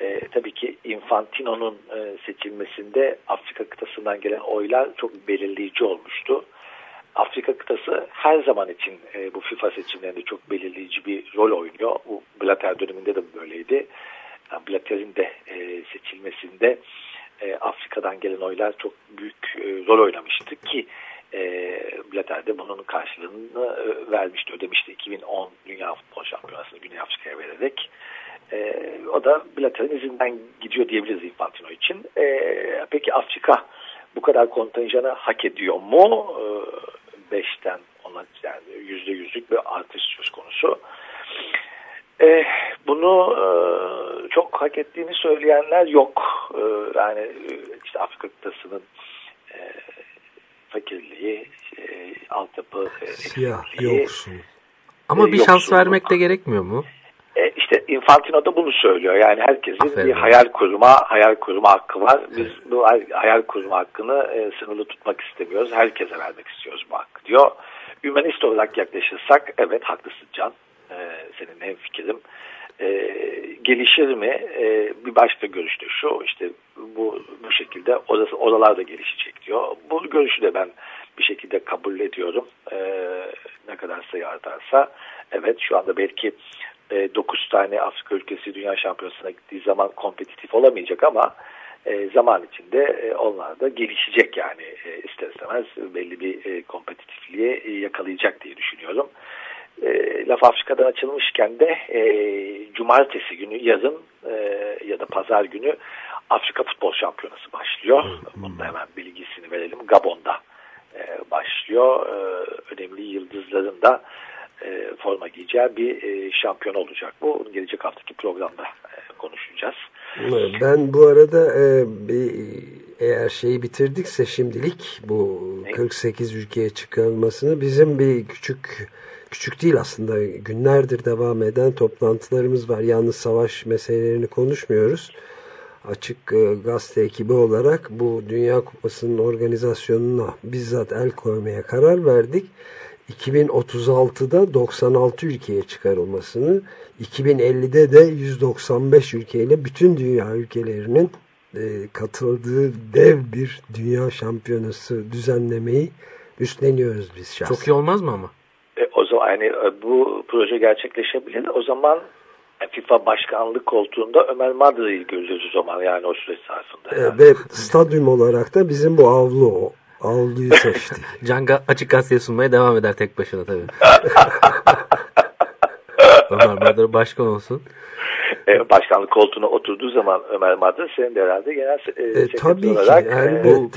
E, tabii ki Infantino'nun e, seçilmesinde Afrika kıtasından gelen oylar çok belirleyici olmuştu. Afrika kıtası her zaman için e, bu FIFA seçimlerinde çok belirleyici bir rol oynuyor. Bu Blatter döneminde de böyleydi. Yani Blatter'in de e, seçilmesinde e, Afrika'dan gelen oylar çok büyük e, rol oynamıştı ki e, Blatter de bunun karşılığını e, vermişti, ödemişti 2010 Dünya Futbol Şampiyonası'nı Güney Afrika'ya vererek. E, o da Blatter'in izinden gidiyor diyebiliriz Infantino için. E, peki Afrika bu kadar kontenjanı hak ediyor mu? E, beşten ona yani yüzde yüzlük bir artış söz konusu. E, bunu e, çok hak ettiğini söyleyenler yok. E, yani e, işte Afrika kıtasının e, fakirliği, e, altyapı e, Siyah, yoksul. Ama E, bir şans vermek de gerekmiyor mu? E, işte Infantino da bunu söylüyor. Yani herkesin Aferin. bir hayal kurma, hayal kurma hakkı var. Biz bu hay- hayal kurma hakkını e, sınırlı tutmak istemiyoruz. Herkese vermek istiyoruz bu hakkı diyor. Hümanist olarak yaklaşırsak evet haklısın Can. E, senin hem fikrim. E, gelişir mi? E, bir başka görüş de şu işte bu bu şekilde orası, oralar da gelişecek diyor. Bu görüşü de ben bir şekilde kabul ediyorum. E, ne kadar sayı artarsa. Evet şu anda belki 9 tane Afrika ülkesi dünya şampiyonasına gittiği zaman kompetitif olamayacak ama e, zaman içinde e, onlar da gelişecek yani e, ister istemez belli bir e, kompetitifliğe e, yakalayacak diye düşünüyorum. E, laf Afrika'dan açılmışken de e, cumartesi günü yazın e, ya da pazar günü Afrika Futbol Şampiyonası başlıyor. Bunun da hemen bilgisini verelim. Gabon'da e, başlıyor. E, önemli yıldızların da e, forma giyeceği bir e, şampiyon olacak. Bu gelecek haftaki programda e, konuşacağız. Ben bu arada e, bir, eğer şeyi bitirdikse şimdilik bu 48 ülkeye çıkarılmasını bizim bir küçük küçük değil aslında günlerdir devam eden toplantılarımız var. Yalnız savaş meselelerini konuşmuyoruz. Açık e, gazete ekibi olarak bu Dünya Kupası'nın organizasyonuna bizzat el koymaya karar verdik. 2036'da 96 ülkeye çıkarılmasını, 2050'de de 195 ülkeyle bütün dünya ülkelerinin e, katıldığı dev bir dünya şampiyonası düzenlemeyi üstleniyoruz biz şahsen. Çok iyi olmaz mı ama? E, zaman yani e, bu proje gerçekleşebilir. O zaman e, FIFA başkanlık koltuğunda Ömer Madra'yı göreceğiz o zaman yani o süreç. E, Yani. ve stadyum olarak da bizim bu avlu o. Avluyu *laughs* seçtik. Can açık gazeteye sunmaya devam eder tek başına tabii. *laughs* Ömer Bahadır başkan olsun. E, başkanlık koltuğuna oturduğu zaman Ömer Madra senin de herhalde genel e, E, tabii ki. olarak elbette. e, bu-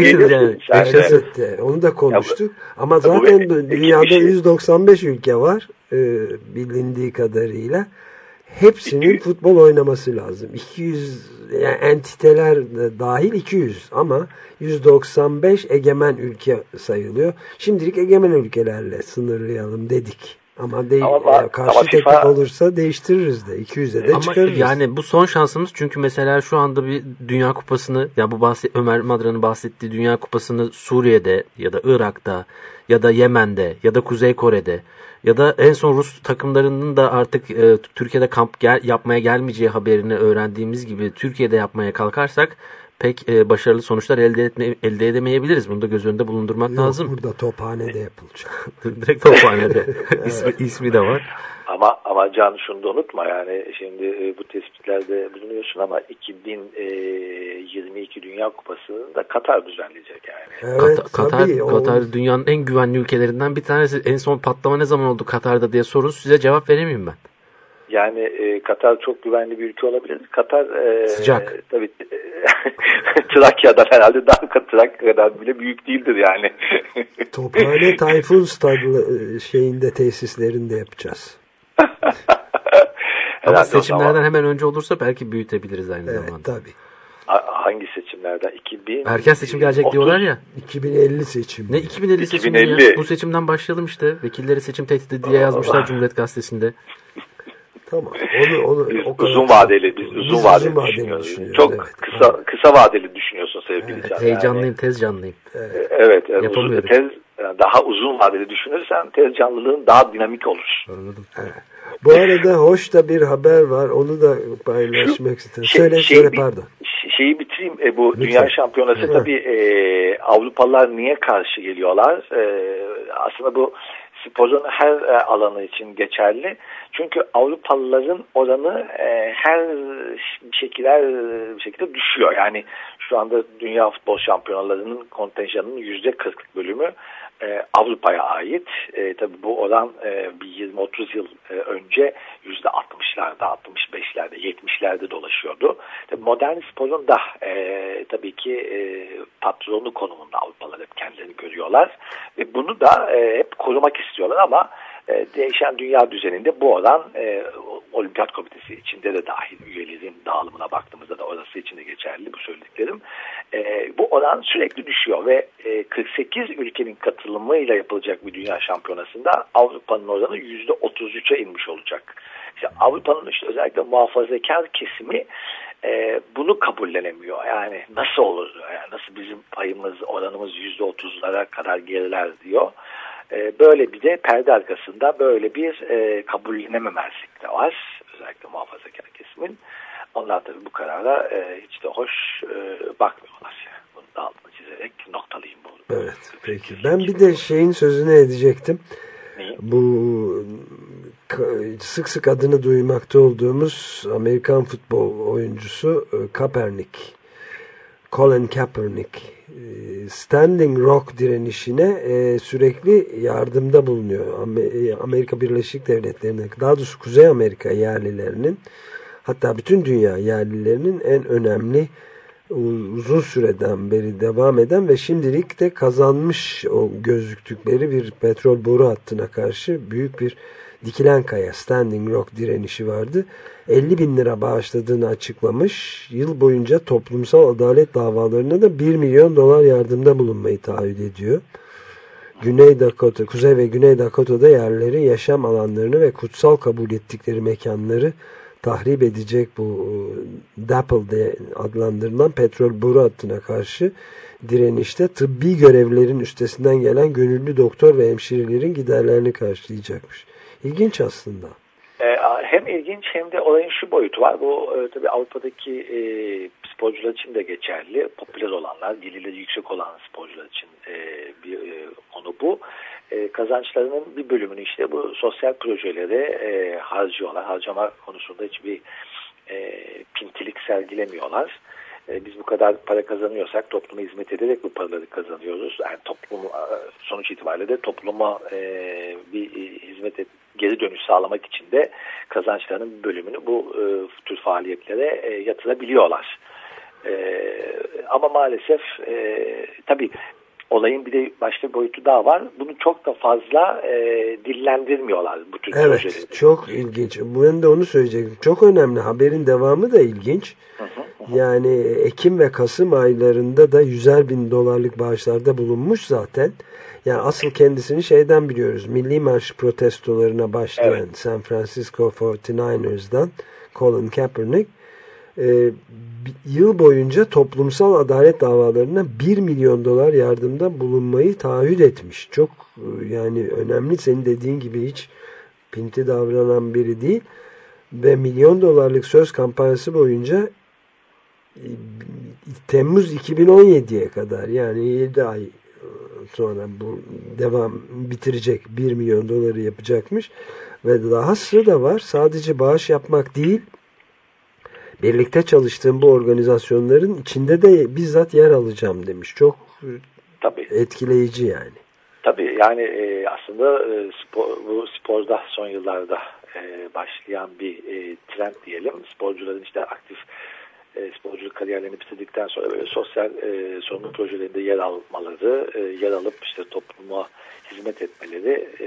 geliyorsun. yani. Sen de-. Onu da konuştuk. Ama bu zaten bir- de iki dünyada şey. 195 ülke var e, bilindiği kadarıyla. Hepsinin futbol oynaması lazım. 200 yani entiteler de dahil 200 ama 195 egemen ülke sayılıyor. Şimdilik egemen ülkelerle sınırlayalım dedik. Ama, de, Ama e, karşı ama teklif FIFA olursa değiştiririz de 200'e de Ama çıkarırız. yani bu son şansımız çünkü mesela şu anda bir Dünya Kupası'nı ya bu bahset, Ömer Madra'nın bahsettiği Dünya Kupası'nı Suriye'de ya da Irak'ta ya da Yemen'de ya da Kuzey Kore'de ya da en son Rus takımlarının da artık e, Türkiye'de kamp gel, yapmaya gelmeyeceği haberini öğrendiğimiz gibi Türkiye'de yapmaya kalkarsak pek e, başarılı sonuçlar elde etme, elde edemeyebiliriz. Bunu da göz önünde bulundurmak Yok, lazım. burada tophanede yapılacak. *laughs* Direkt tophanede. *laughs* ismi, ismi de var. Ama ama Can şunu da unutma yani şimdi e, bu tespitlerde bulunuyorsun ama 2022 Dünya Kupası'nı da Katar düzenleyecek yani. Evet, Katar, Katar, tabii, o- Katar dünyanın en güvenli ülkelerinden bir tanesi. En son patlama ne zaman oldu Katar'da diye sorun size cevap veremeyeyim ben. Yani e, Katar çok güvenli bir ülke olabilir. Katar e, Sıcak. tabii e, *laughs* Trakya'dan herhalde daha Trakya'dan bile büyük değildir yani. *laughs* Tophane Tayfun stadlı e, şeyinde tesislerinde yapacağız. *laughs* Ama seçimlerden zaman- hemen önce olursa belki büyütebiliriz aynı Evet zamanda. tabii. Ha- hangi seçimlerden? 2000 Erken seçim gelecek 30 diyorlar ya. 2050 seçim. Ne 2050 seçimi 2050. ya? Bu seçimden başlayalım işte. Vekilleri seçim tehdidi diye yazmışlar Cumhuriyet Gazetesi'nde. Tamam. Onu, onu, Biz o kadar- uzun vadeli biz uzun Biz vadeli, uzun vadeli düşünüyoruz. düşünüyoruz, Çok evet. kısa kısa vadeli düşünüyorsun sevgili Can. Heyecanlıyım, tez canlıyım. Yani, evet, evet uzun, tez daha uzun vadeli düşünürsen tez canlılığın daha dinamik olur. Anladım. Bu arada hoş da bir haber var. Onu da paylaşmak istedim. Şey- söyle şey söyle pardon. şeyi bitireyim. E, bu Lütfen. Dünya Şampiyonası Evet. tabii e, Avrupalılar niye karşı geliyorlar? E, aslında bu sporun her e, alanı için geçerli. Çünkü Avrupalıların oranı e, her şekiller bir şekilde düşüyor. Yani şu anda Dünya Futbol Şampiyonalarının kontenjanının yüzde 40'lık bölümü e, Avrupa'ya ait. E, tabii bu oran e, bir 20-30 yıl e, önce yüzde 60'larda, 65'lerde, 70'lerde dolaşıyordu. Tabii modern sporun da e, tabii ki e, patronu konumunda Avrupalılar hep kendilerini görüyorlar. Ve bunu da e, hep korumak istiyorlar ama e, değişen dünya düzeninde bu oran e, Olimpiyat Komitesi içinde de dahil üyelerin dağılımına baktığımızda da orası için de geçerli bu söylediklerim. E, bu oran sürekli düşüyor ve e, 48 ülkenin katılımıyla yapılacak bir dünya şampiyonasında Avrupa'nın oranı %33'e inmiş olacak. İşte Avrupa'nın işte özellikle muhafazakar kesimi e, bunu kabullenemiyor. Yani nasıl olur? Yani nasıl bizim payımız, oranımız %30'lara kadar geriler diyor. E, böyle bir de perde arkasında böyle bir e, kabullenememezlik de var. Özellikle muhafazakar kesimin. Onlar tabii bu karara e, hiç de hoş e, bakmıyorlar. Bunu da altını çizerek noktalayayım bu. Evet peki. Ben bir de şeyin sözünü edecektim. Neyi? Bu sık sık adını duymakta olduğumuz Amerikan futbol oyuncusu e, Kaepernick. Colin Kaepernick e, Standing Rock direnişine e, sürekli yardımda bulunuyor. E, Amerika Birleşik Devletleri'nin daha doğrusu Kuzey Amerika yerlilerinin hatta bütün dünya yerlilerinin en önemli uzun süreden beri devam eden ve şimdilik de kazanmış o gözüktükleri bir petrol boru hattına karşı büyük bir dikilen kaya Standing Rock direnişi vardı. 50 bin lira bağışladığını açıklamış. Yıl boyunca toplumsal adalet davalarına da 1 milyon dolar yardımda bulunmayı taahhüt ediyor. Güney Dakota, Kuzey ve Güney Dakota'da yerleri, yaşam alanlarını ve kutsal kabul ettikleri mekanları tahrip edecek bu e, DAPL diye adlandırılan petrol boru hattına karşı direnişte tıbbi görevlerin üstesinden gelen gönüllü doktor ve hemşirelerin giderlerini karşılayacakmış. İlginç aslında. Hem ilginç hem de olayın şu boyutu var. Bu e, tabii Avrupa'daki e, sporcular için de geçerli. Popüler olanlar, gelirleri yüksek olan sporcular için e, bir e, konu bu. E, kazançlarının bir bölümünü işte bu sosyal projelere e, harcıyorlar. Harcama konusunda hiçbir e, pintilik sergilemiyorlar. Biz bu kadar para kazanıyorsak topluma hizmet ederek bu paraları kazanıyoruz. Yani toplum e, sonuç itibariyle de topluma e, bir e, hizmet et, geri dönüş sağlamak için de kazançlarının bir bölümünü bu e, tür faaliyetlere e, yatırabiliyorlar. E, ama maalesef e, tabii olayın bir de başka bir boyutu daha var. Bunu çok da fazla e, dillendirmiyorlar bu tür Evet projeleri. çok ilginç. Ben de onu söyleyecektim. Çok önemli. Haberin devamı da ilginç. Yani Ekim ve Kasım aylarında da yüzer bin dolarlık bağışlarda bulunmuş zaten. Yani asıl kendisini şeyden biliyoruz. Milli Marş protestolarına başlayan Evet. San Francisco 49ers'dan Colin Kaepernick e, yıl boyunca toplumsal adalet davalarına 1 milyon dolar yardımda bulunmayı taahhüt etmiş. Çok e, yani önemli senin dediğin gibi hiç pinti davranan biri değil. Ve milyon dolarlık söz kampanyası boyunca e, Temmuz 2017'ye kadar yani 7 ay e, sonra bu devam bitirecek 1 milyon doları yapacakmış. Ve dahası da var sadece bağış yapmak değil birlikte çalıştığım bu organizasyonların içinde de bizzat yer alacağım demiş. Çok Tabii. etkileyici yani. Tabii yani e, aslında e, spor, bu sporda son yıllarda e, başlayan bir e, trend diyelim. Sporcuların işte aktif e, sporculuk kariyerlerini bitirdikten sonra böyle sosyal e, sorumluluk projelerinde yer almaları, e, yer alıp işte topluma hizmet etmeleri, e,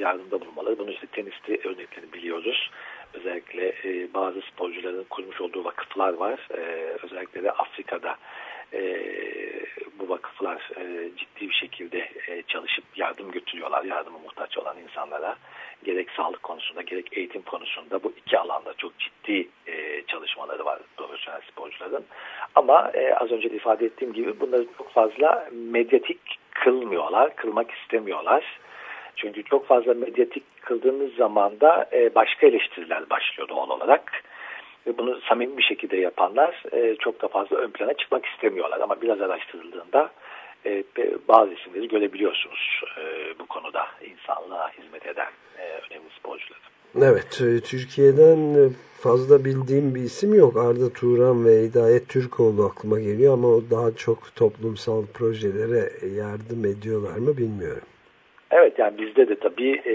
yardımda bulunmaları. Bunu işte teniste örneklerini biliyoruz. Özellikle e, bazı sporcuların kurmuş olduğu vakıflar var. E, özellikle de Afrika'da e, bu vakıflar e, ciddi bir şekilde e, çalışıp yardım götürüyorlar. Yardıma muhtaç olan insanlara. Gerek sağlık konusunda gerek eğitim konusunda bu iki alanda çok ciddi e, çalışmaları var profesyonel sporcuların. Ama e, az önce de ifade ettiğim gibi bunları çok fazla medyatik kılmıyorlar, kılmak istemiyorlar. Çünkü çok fazla medyatik kıldığınız zaman da e, başka eleştiriler başlıyor doğal olarak. Ve bunu samimi bir şekilde yapanlar e, çok da fazla ön plana çıkmak istemiyorlar. Ama biraz araştırıldığında e, bazı isimleri görebiliyorsunuz e, bu konuda insanlığa hizmet eden e, önemli sporcuları. Evet, e, Türkiye'den e, fazla bildiğim bir isim yok. Arda Turan ve Hidayet Türkoğlu aklıma geliyor ama o daha çok toplumsal projelere yardım ediyorlar mı bilmiyorum. Evet yani bizde de tabii e,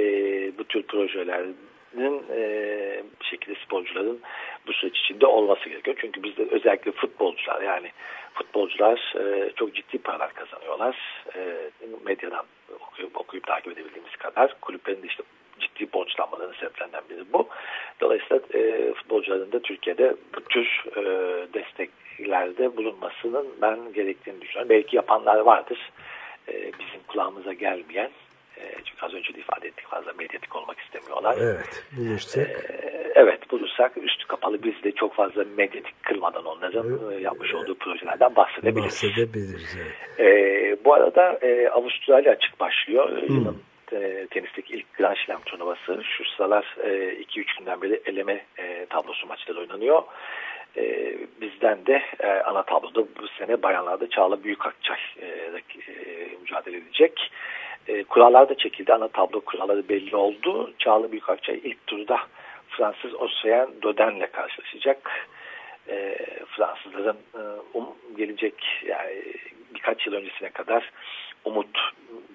bu tür projelerin e, bir şekilde sporcuların bu süreç içinde olması gerekiyor. Çünkü bizde özellikle futbolcular yani futbolcular e, çok ciddi paralar kazanıyorlar. E, medyadan okuyup, okuyup takip edebildiğimiz kadar kulüplerin de işte ciddi borçlanmalarının sebeplerinden biri bu. Dolayısıyla e, futbolcuların da Türkiye'de bu tür e, desteklerde bulunmasının ben gerektiğini düşünüyorum. Belki yapanlar vardır. E, bizim kulağımıza gelmeyen e, çünkü az önce de ifade ettik fazla medyatik olmak istemiyorlar. Evet bulursak. E, evet bulursak üstü kapalı biz de çok fazla medyatik kılmadan onların evet. yapmış olduğu projelerden bahsedebiliriz. Bahsedebiliriz evet. E, bu arada e, Avustralya açık başlıyor. Hmm. Yılın e, tenisteki ilk Grand Slam turnuvası. Şu sıralar 2-3 e, günden beri eleme e, tablosu maçları oynanıyor. E, bizden de e, ana tabloda bu sene bayanlarda Çağla Büyükakçay e, e, mücadele edecek. E, kurallar da çekildi. Ana tablo kuralları belli oldu. Çağla Büyükakçay ilk turda Fransız Osreyen Döden'le karşılaşacak. E, Fransızların e, um, gelecek yani birkaç yıl öncesine kadar umut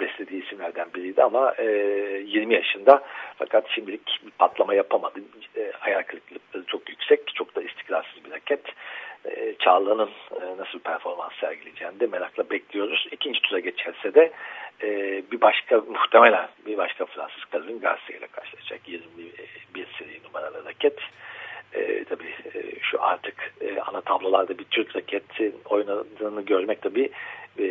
beslediği isimlerden biriydi ama e, 20 yaşında fakat şimdilik bir patlama yapamadı. E, hayal kırıklıkları çok yüksek, çok da istikrarsız bir raket. E, Çağla'nın e, nasıl bir performans sergileyeceğini de merakla bekliyoruz. İkinci tura geçerse de e, bir başka muhtemelen bir başka Fransız kadın Garcia ile karşılaşacak. 21 seri numaralı raket. E, tabii e, şu artık e, ana tablolarda bir Türk raketin oynadığını görmek tabii e,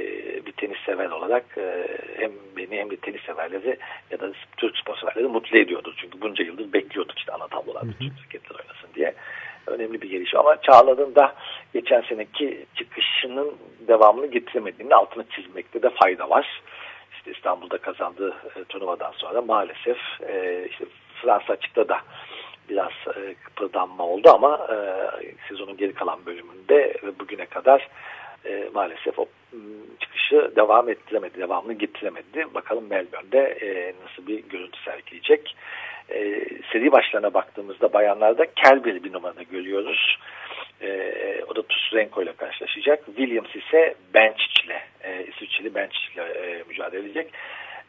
bir tenis sever olarak e, hem beni hem de tenis severleri ya da Türk spor severleri mutlu ediyordu. Çünkü bunca yıldır bekliyorduk işte ana tablolarda Türk raketler oynasın diye. Önemli bir gelişme ama Çağla'nın da geçen seneki çıkışının devamını getiremediğini altını çizmekte de fayda var. İşte İstanbul'da kazandığı e, turnuvadan sonra maalesef e, işte Fransa açıkta da biraz e, kıpırdanma oldu ama e, sezonun geri kalan bölümünde ve bugüne kadar e, maalesef o çıkışı devam ettiremedi, devamını getiremedi. Bakalım Melbourne'de nasıl bir görüntü sergileyecek. E, seri başlarına baktığımızda bayanlarda Kelby'li bir numarada görüyoruz. E, o da Tusrenko ile karşılaşacak. Williams ise Bench ile, e, İsviçreli Bench ile e, mücadele edecek.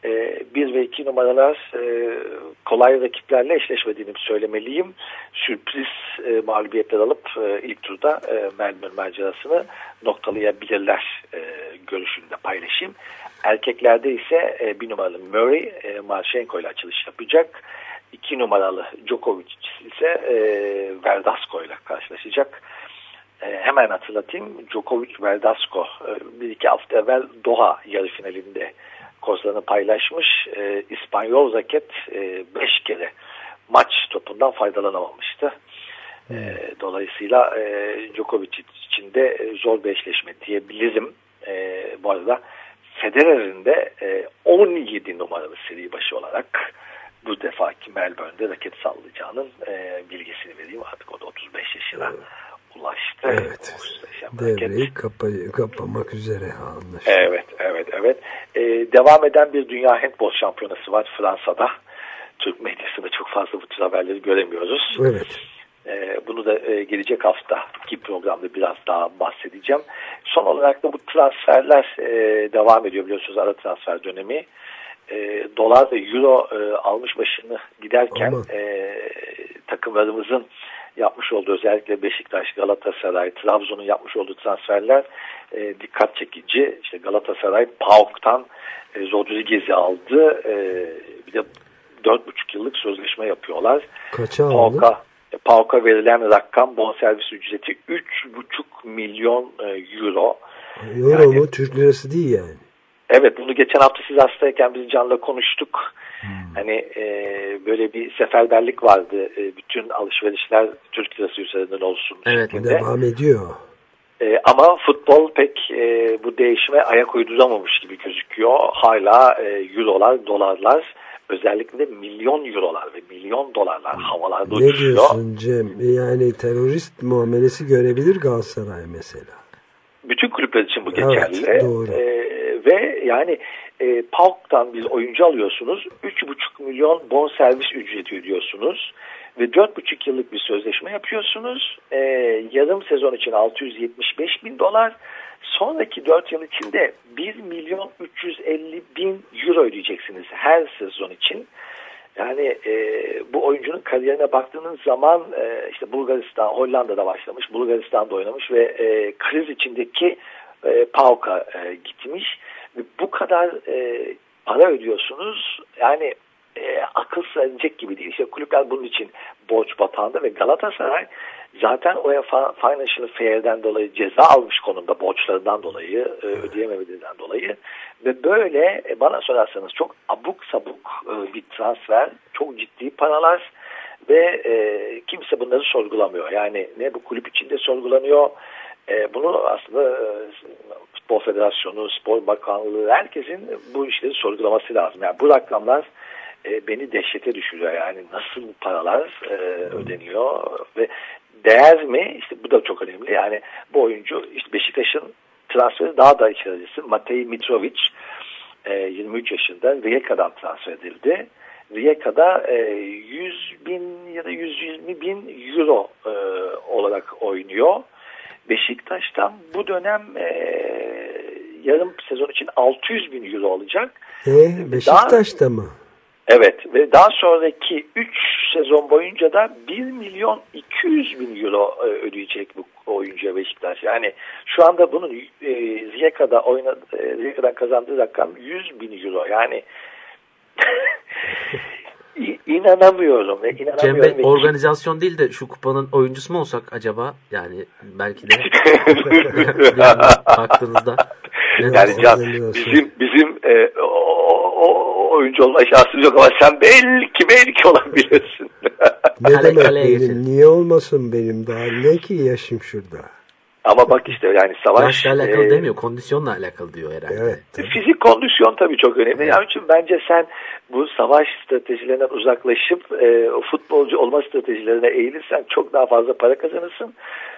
E, bir ve iki numaralar e, kolay rakiplerle eşleşmediğini söylemeliyim. Sürpriz e, mağlubiyetler alıp e, ilk turda e, Melbourne macerasını noktalayabilirler e, görüşünü paylaşayım. Erkeklerde ise e, bir numaralı Murray e, Marchenko ile açılış yapacak. İki numaralı Djokovic ise e, Verdasco ile karşılaşacak. E, hemen hatırlatayım Djokovic Verdasco e, bir iki hafta evvel Doha yarı finalinde kozlarını paylaşmış. E, İspanyol raket 5 e, kere maç topundan faydalanamamıştı. E, dolayısıyla e, Djokovic için de zor bir eşleşme diyebilirim. E, bu arada Federer'in de e, 17 numaralı seri başı olarak bu defaki Melbourne'de raket sallayacağının e, bilgisini vereyim. Artık o da 35 yaşına ulaştı. Evet. Devreyi kapa kapamak üzere anlaşıldı. Evet, evet, evet. Ee, devam eden bir Dünya Handball Şampiyonası var Fransa'da. Türk medyasında çok fazla bu tür haberleri göremiyoruz. Evet. Ee, bunu da e, gelecek haftaki programda biraz daha bahsedeceğim. Son olarak da bu transferler e, devam ediyor biliyorsunuz ara transfer dönemi. E, dolar ve euro e, almış başını giderken e, takımlarımızın yapmış olduğu özellikle Beşiktaş, Galatasaray, Trabzon'un yapmış olduğu transferler e, dikkat çekici. İşte Galatasaray PAOK'tan e, Rodriguez'i aldı. E, bir de 4,5 yıllık sözleşme yapıyorlar. Kaça aldı? PAOK'a verilen rakam bonservis ücreti 3,5 milyon e, euro. Euro yani, mu? Türk lirası değil yani. Evet bunu geçen hafta siz hastayken biz Can'la konuştuk. Hmm. Hani e, böyle bir seferberlik vardı. E, bütün alışverişler Türk lirası üzerinden olsun. Evet şeklinde. devam ediyor. E, ama futbol pek e, bu değişime ayak uyduramamış gibi gözüküyor. Hala e, eurolar, dolarlar özellikle milyon eurolar ve milyon dolarlar havalarda Ne uçuşuyor. diyorsun Cem? Yani terörist muamelesi görebilir Galatasaray mesela. Bütün kulüpler için bu Evet, geçerli. doğru. Ee, ve yani e, PAOK'tan bir oyuncu alıyorsunuz. 3,5 milyon bon servis ücreti ödüyorsunuz. Ve 4,5 yıllık bir sözleşme yapıyorsunuz. Ee, yarım sezon için 675 bin dolar. Sonraki 4 yıl içinde 1 milyon 350 bin euro ödeyeceksiniz her sezon için. Yani e, bu oyuncunun kariyerine baktığınız zaman e, işte Bulgaristan, Hollanda'da başlamış, Bulgaristan'da oynamış ve e, kriz içindeki e, PAOK'a e, gitmiş. Bu kadar e, para ödüyorsunuz. Yani e, akıl sığacak gibi değil. İşte kulüpler bunun için borç batağında ve Galatasaray zaten UEFA Financial Fair'den dolayı ceza almış konumda borçlarından dolayı, e, ödeyememediğinden dolayı ve böyle e, bana sorarsanız çok abuk sabuk e, bir transfer, çok ciddi paralar ve e, kimse bunları sorgulamıyor. Yani ne bu kulüp içinde sorgulanıyor, e, bunu aslında e, Federasyonu, Spor Bakanlığı herkesin bu işleri sorgulaması lazım. Yani bu rakamlar e, beni dehşete düşürüyor. Yani nasıl paralar e, ödeniyor ve değer mi? İşte bu da çok önemli. Yani bu oyuncu işte Beşiktaş'ın transferi daha da acısı. Matej Mitrovic e, 23 yaşında Rijeka'dan transfer edildi. Rijeka'da e, 100 bin ya da 120 bin euro olarak oynuyor. Beşiktaş'tan bu dönem e, yarım sezon için 600 bin euro alacak. E, Beşiktaş'ta mı? Evet ve daha sonraki 3 sezon boyunca da 1 milyon 200 bin euro e, ödeyecek bu oyuncuya Beşiktaş. Yani şu anda bunun e, Ziyeka'da oynadı, e, Ziyeka'dan kazandığı rakam 100 bin euro. Yani *laughs* İnanamıyorum ve Cem inanamıyorum. Bey organizasyon değil de şu kupanın oyuncusu mu olsak acaba? Yani belki de *laughs* yani baktığınızda yani? Can bizim bizim e, o, o- oyuncu olma şansımız yok ama sen belki belki olabilirsin. Ne demek benim? geçelim. Niye olmasın benim daha? Ne ki yaşım şurada? ama bak işte yani savaş Yaşla alakalı e, demiyor, kondisyonla alakalı diyor herhalde. Evet. tabii. Fizik kondisyon tabii çok önemli. Yani için bence sen bu savaş stratejilerinden uzaklaşıp e, o futbolcu olma stratejilerine eğilirsen çok daha fazla para kazanırsın.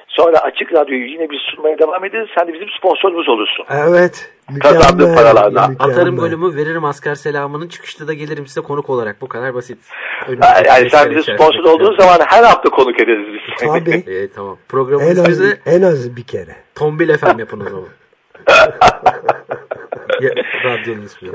Sonra açık radyoyu yine biz sunmaya devam ederiz. Sen de bizim sponsorumuz olursun. Evet. Paralardan. mükemmel. Atarım golümü veririm asker selamının çıkışta da gelirim size konuk olarak. Bu kadar basit. Önümüzdeki Yani, sen bize sponsor olduğun zaman her hafta konuk ederiz biz. Tabii. Ee, *laughs* tamam. Programın en az, en az bir kere. Tombil FM yapın o zaman. *laughs*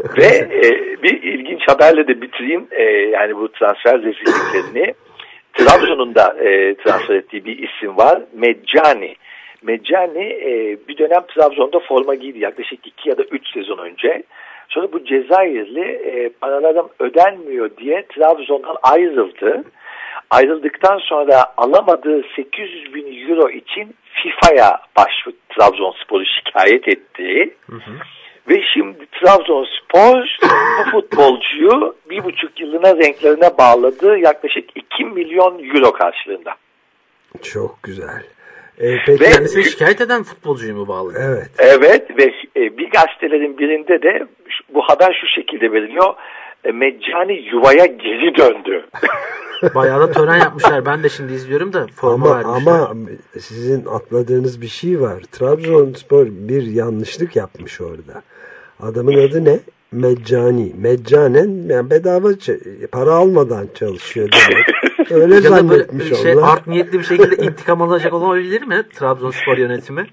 *laughs* Ve e, bir ilginç haberle de bitireyim. E, yani bu transfer rezilliklerini. *laughs* Trabzon'un da e, transfer ettiği bir isim var. Meccani. Meccani e, bir dönem Trabzon'da forma giydi yaklaşık 2 ya da 3 sezon önce. Sonra bu Cezayirli e, paralarım ödenmiyor diye Trabzon'dan ayrıldı. Ayrıldıktan sonra alamadığı 800 bin euro için FIFA'ya başvurdu Trabzonspor'u şikayet etti. Ve şimdi Trabzonspor bu futbolcuyu bir buçuk yılına renklerine bağladı yaklaşık 2 milyon euro karşılığında. Çok güzel. E, peki. Ve- Kendisini şikayet eden futbolcuyu mu bağlı? Evet. Evet ve e, bir gazetelerin birinde de bu haber şu şekilde veriliyor. E, Meccani yuvaya geri döndü. *laughs* Bayağı da tören yapmışlar. Ben de şimdi izliyorum da forma Ama, vermişler. ama sizin atladığınız bir şey var. Trabzonspor bir yanlışlık yapmış orada. Adamın adı ne? Meccani. Meccanen yani bedava para almadan çalışıyor demek. *laughs* Öyle ya zannetmiş şey onlar. art niyetli bir şekilde intikam alacak olabilir mi Trabzonspor yönetimi?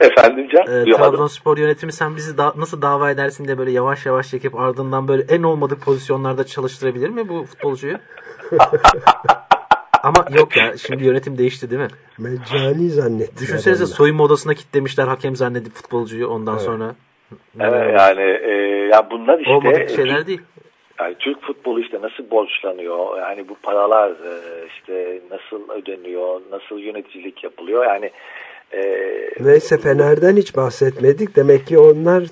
Efendim Can? Ee, duyamadım. Trabzonspor yönetimi sen bizi da- nasıl dava edersin diye böyle yavaş yavaş çekip ardından böyle en olmadık pozisyonlarda çalıştırabilir mi bu futbolcuyu? *laughs* Ama yok ya şimdi yönetim değişti değil mi? Meccani zannettiler Düşünsenize soyunma odasına kitlemişler hakem zannedip futbolcuyu ondan sonra. Evet, yani e, ya bunlar işte Olmadık e, şeyler Türk- değil. yani Türk futbolu işte nasıl borçlanıyor yani bu paralar e, işte nasıl ödeniyor nasıl yöneticilik yapılıyor yani e, Neyse Fener'den hiç bahsetmedik. Demek ki onlar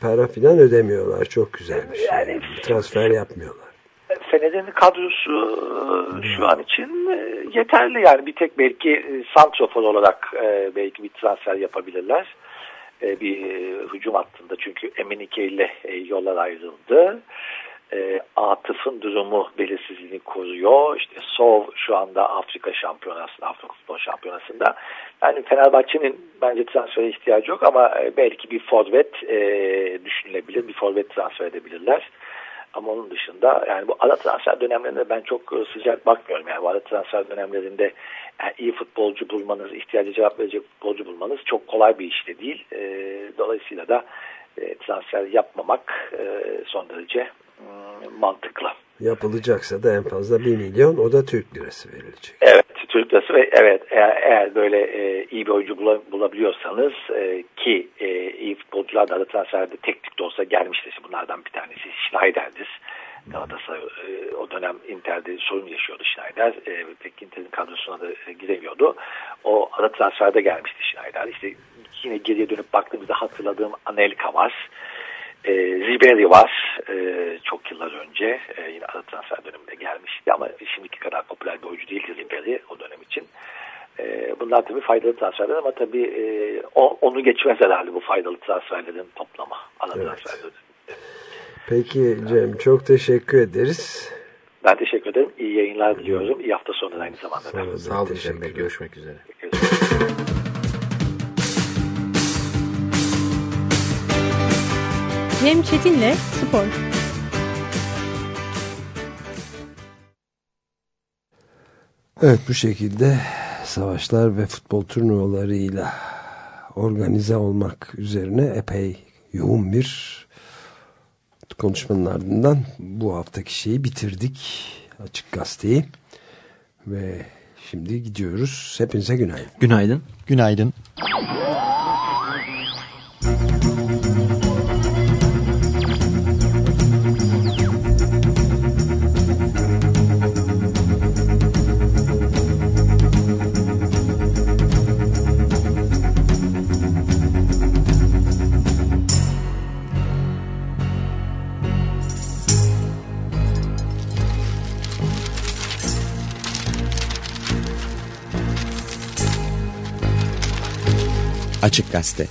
para filan ödemiyorlar. Çok güzel bir şey. Yani- Transfer yapmıyorlar. Fener'in kadrosu e, şu an için e, yeterli yani bir tek belki e, santrofor olarak belki bir transfer yapabilirler. Bir hücum hattında çünkü Emenike ile yollar ayrıldı. E, Atıf'ın durumu belirsizliğini koruyor. İşte Sov şu anda Afrika şampiyonasında, Afrika futbol şampiyonasında. Yani Fenerbahçe'nin bence transfere ihtiyacı yok ama e, belki bir forvet e, düşünülebilir. Bir forvet transfer edebilirler. Ama onun dışında yani bu ara transfer dönemlerinde ben çok sıcak bakmıyorum. Yani bu ara transfer dönemlerinde yani iyi futbolcu bulmanız, ihtiyacı cevap verecek futbolcu bulmanız çok kolay bir iş de değil. E, dolayısıyla da e, transfer yapmamak e, son derece e, mantıklı. Yapılacaksa da en fazla 1 milyon o da Türk lirası verilecek. Evet Türk lirası ve evet eğer, eğer böyle e, iyi bir oyuncu bulabiliyorsanız e, ki e, iyi futbolcular da transferde teknik de olsa gelmiştir. Bunlardan bir tanesi Schneider'dir. Galatasaray e, o dönem Inter'de sorun yaşıyordu Schneider. E, pek Inter'in kadrosuna da e, giremiyordu. O ara transferde gelmişti Schneider. İşte yine geriye dönüp baktığımızda hatırladığım Anelka var. E, Ribery var. E, çok yıllar önce e, yine ara transfer döneminde gelmişti ama şimdiki kadar popüler bir oyuncu değildi Ribery o dönem için. E, bunlar tabii faydalı transferler ama tabii e, o, onu geçmez herhalde bu faydalı transferlerin toplama. Ara evet. transferlerin. Peki Cem çok teşekkür ederiz. Ben teşekkür ederim. İyi yayınlar diliyorum. İyi hafta sonu aynı zamanda. Sağ, Sağ olun. Teşekkür Görüşmek üzere. Cem Çetin'le Spor. Evet bu şekilde savaşlar ve futbol turnuvalarıyla organize olmak üzerine epey yoğun bir konuşmanın ardından bu haftaki şeyi bitirdik. Açık Gazete'yi. Ve şimdi gidiyoruz. Hepinize günaydın. Günaydın. Günaydın. Açık Gazete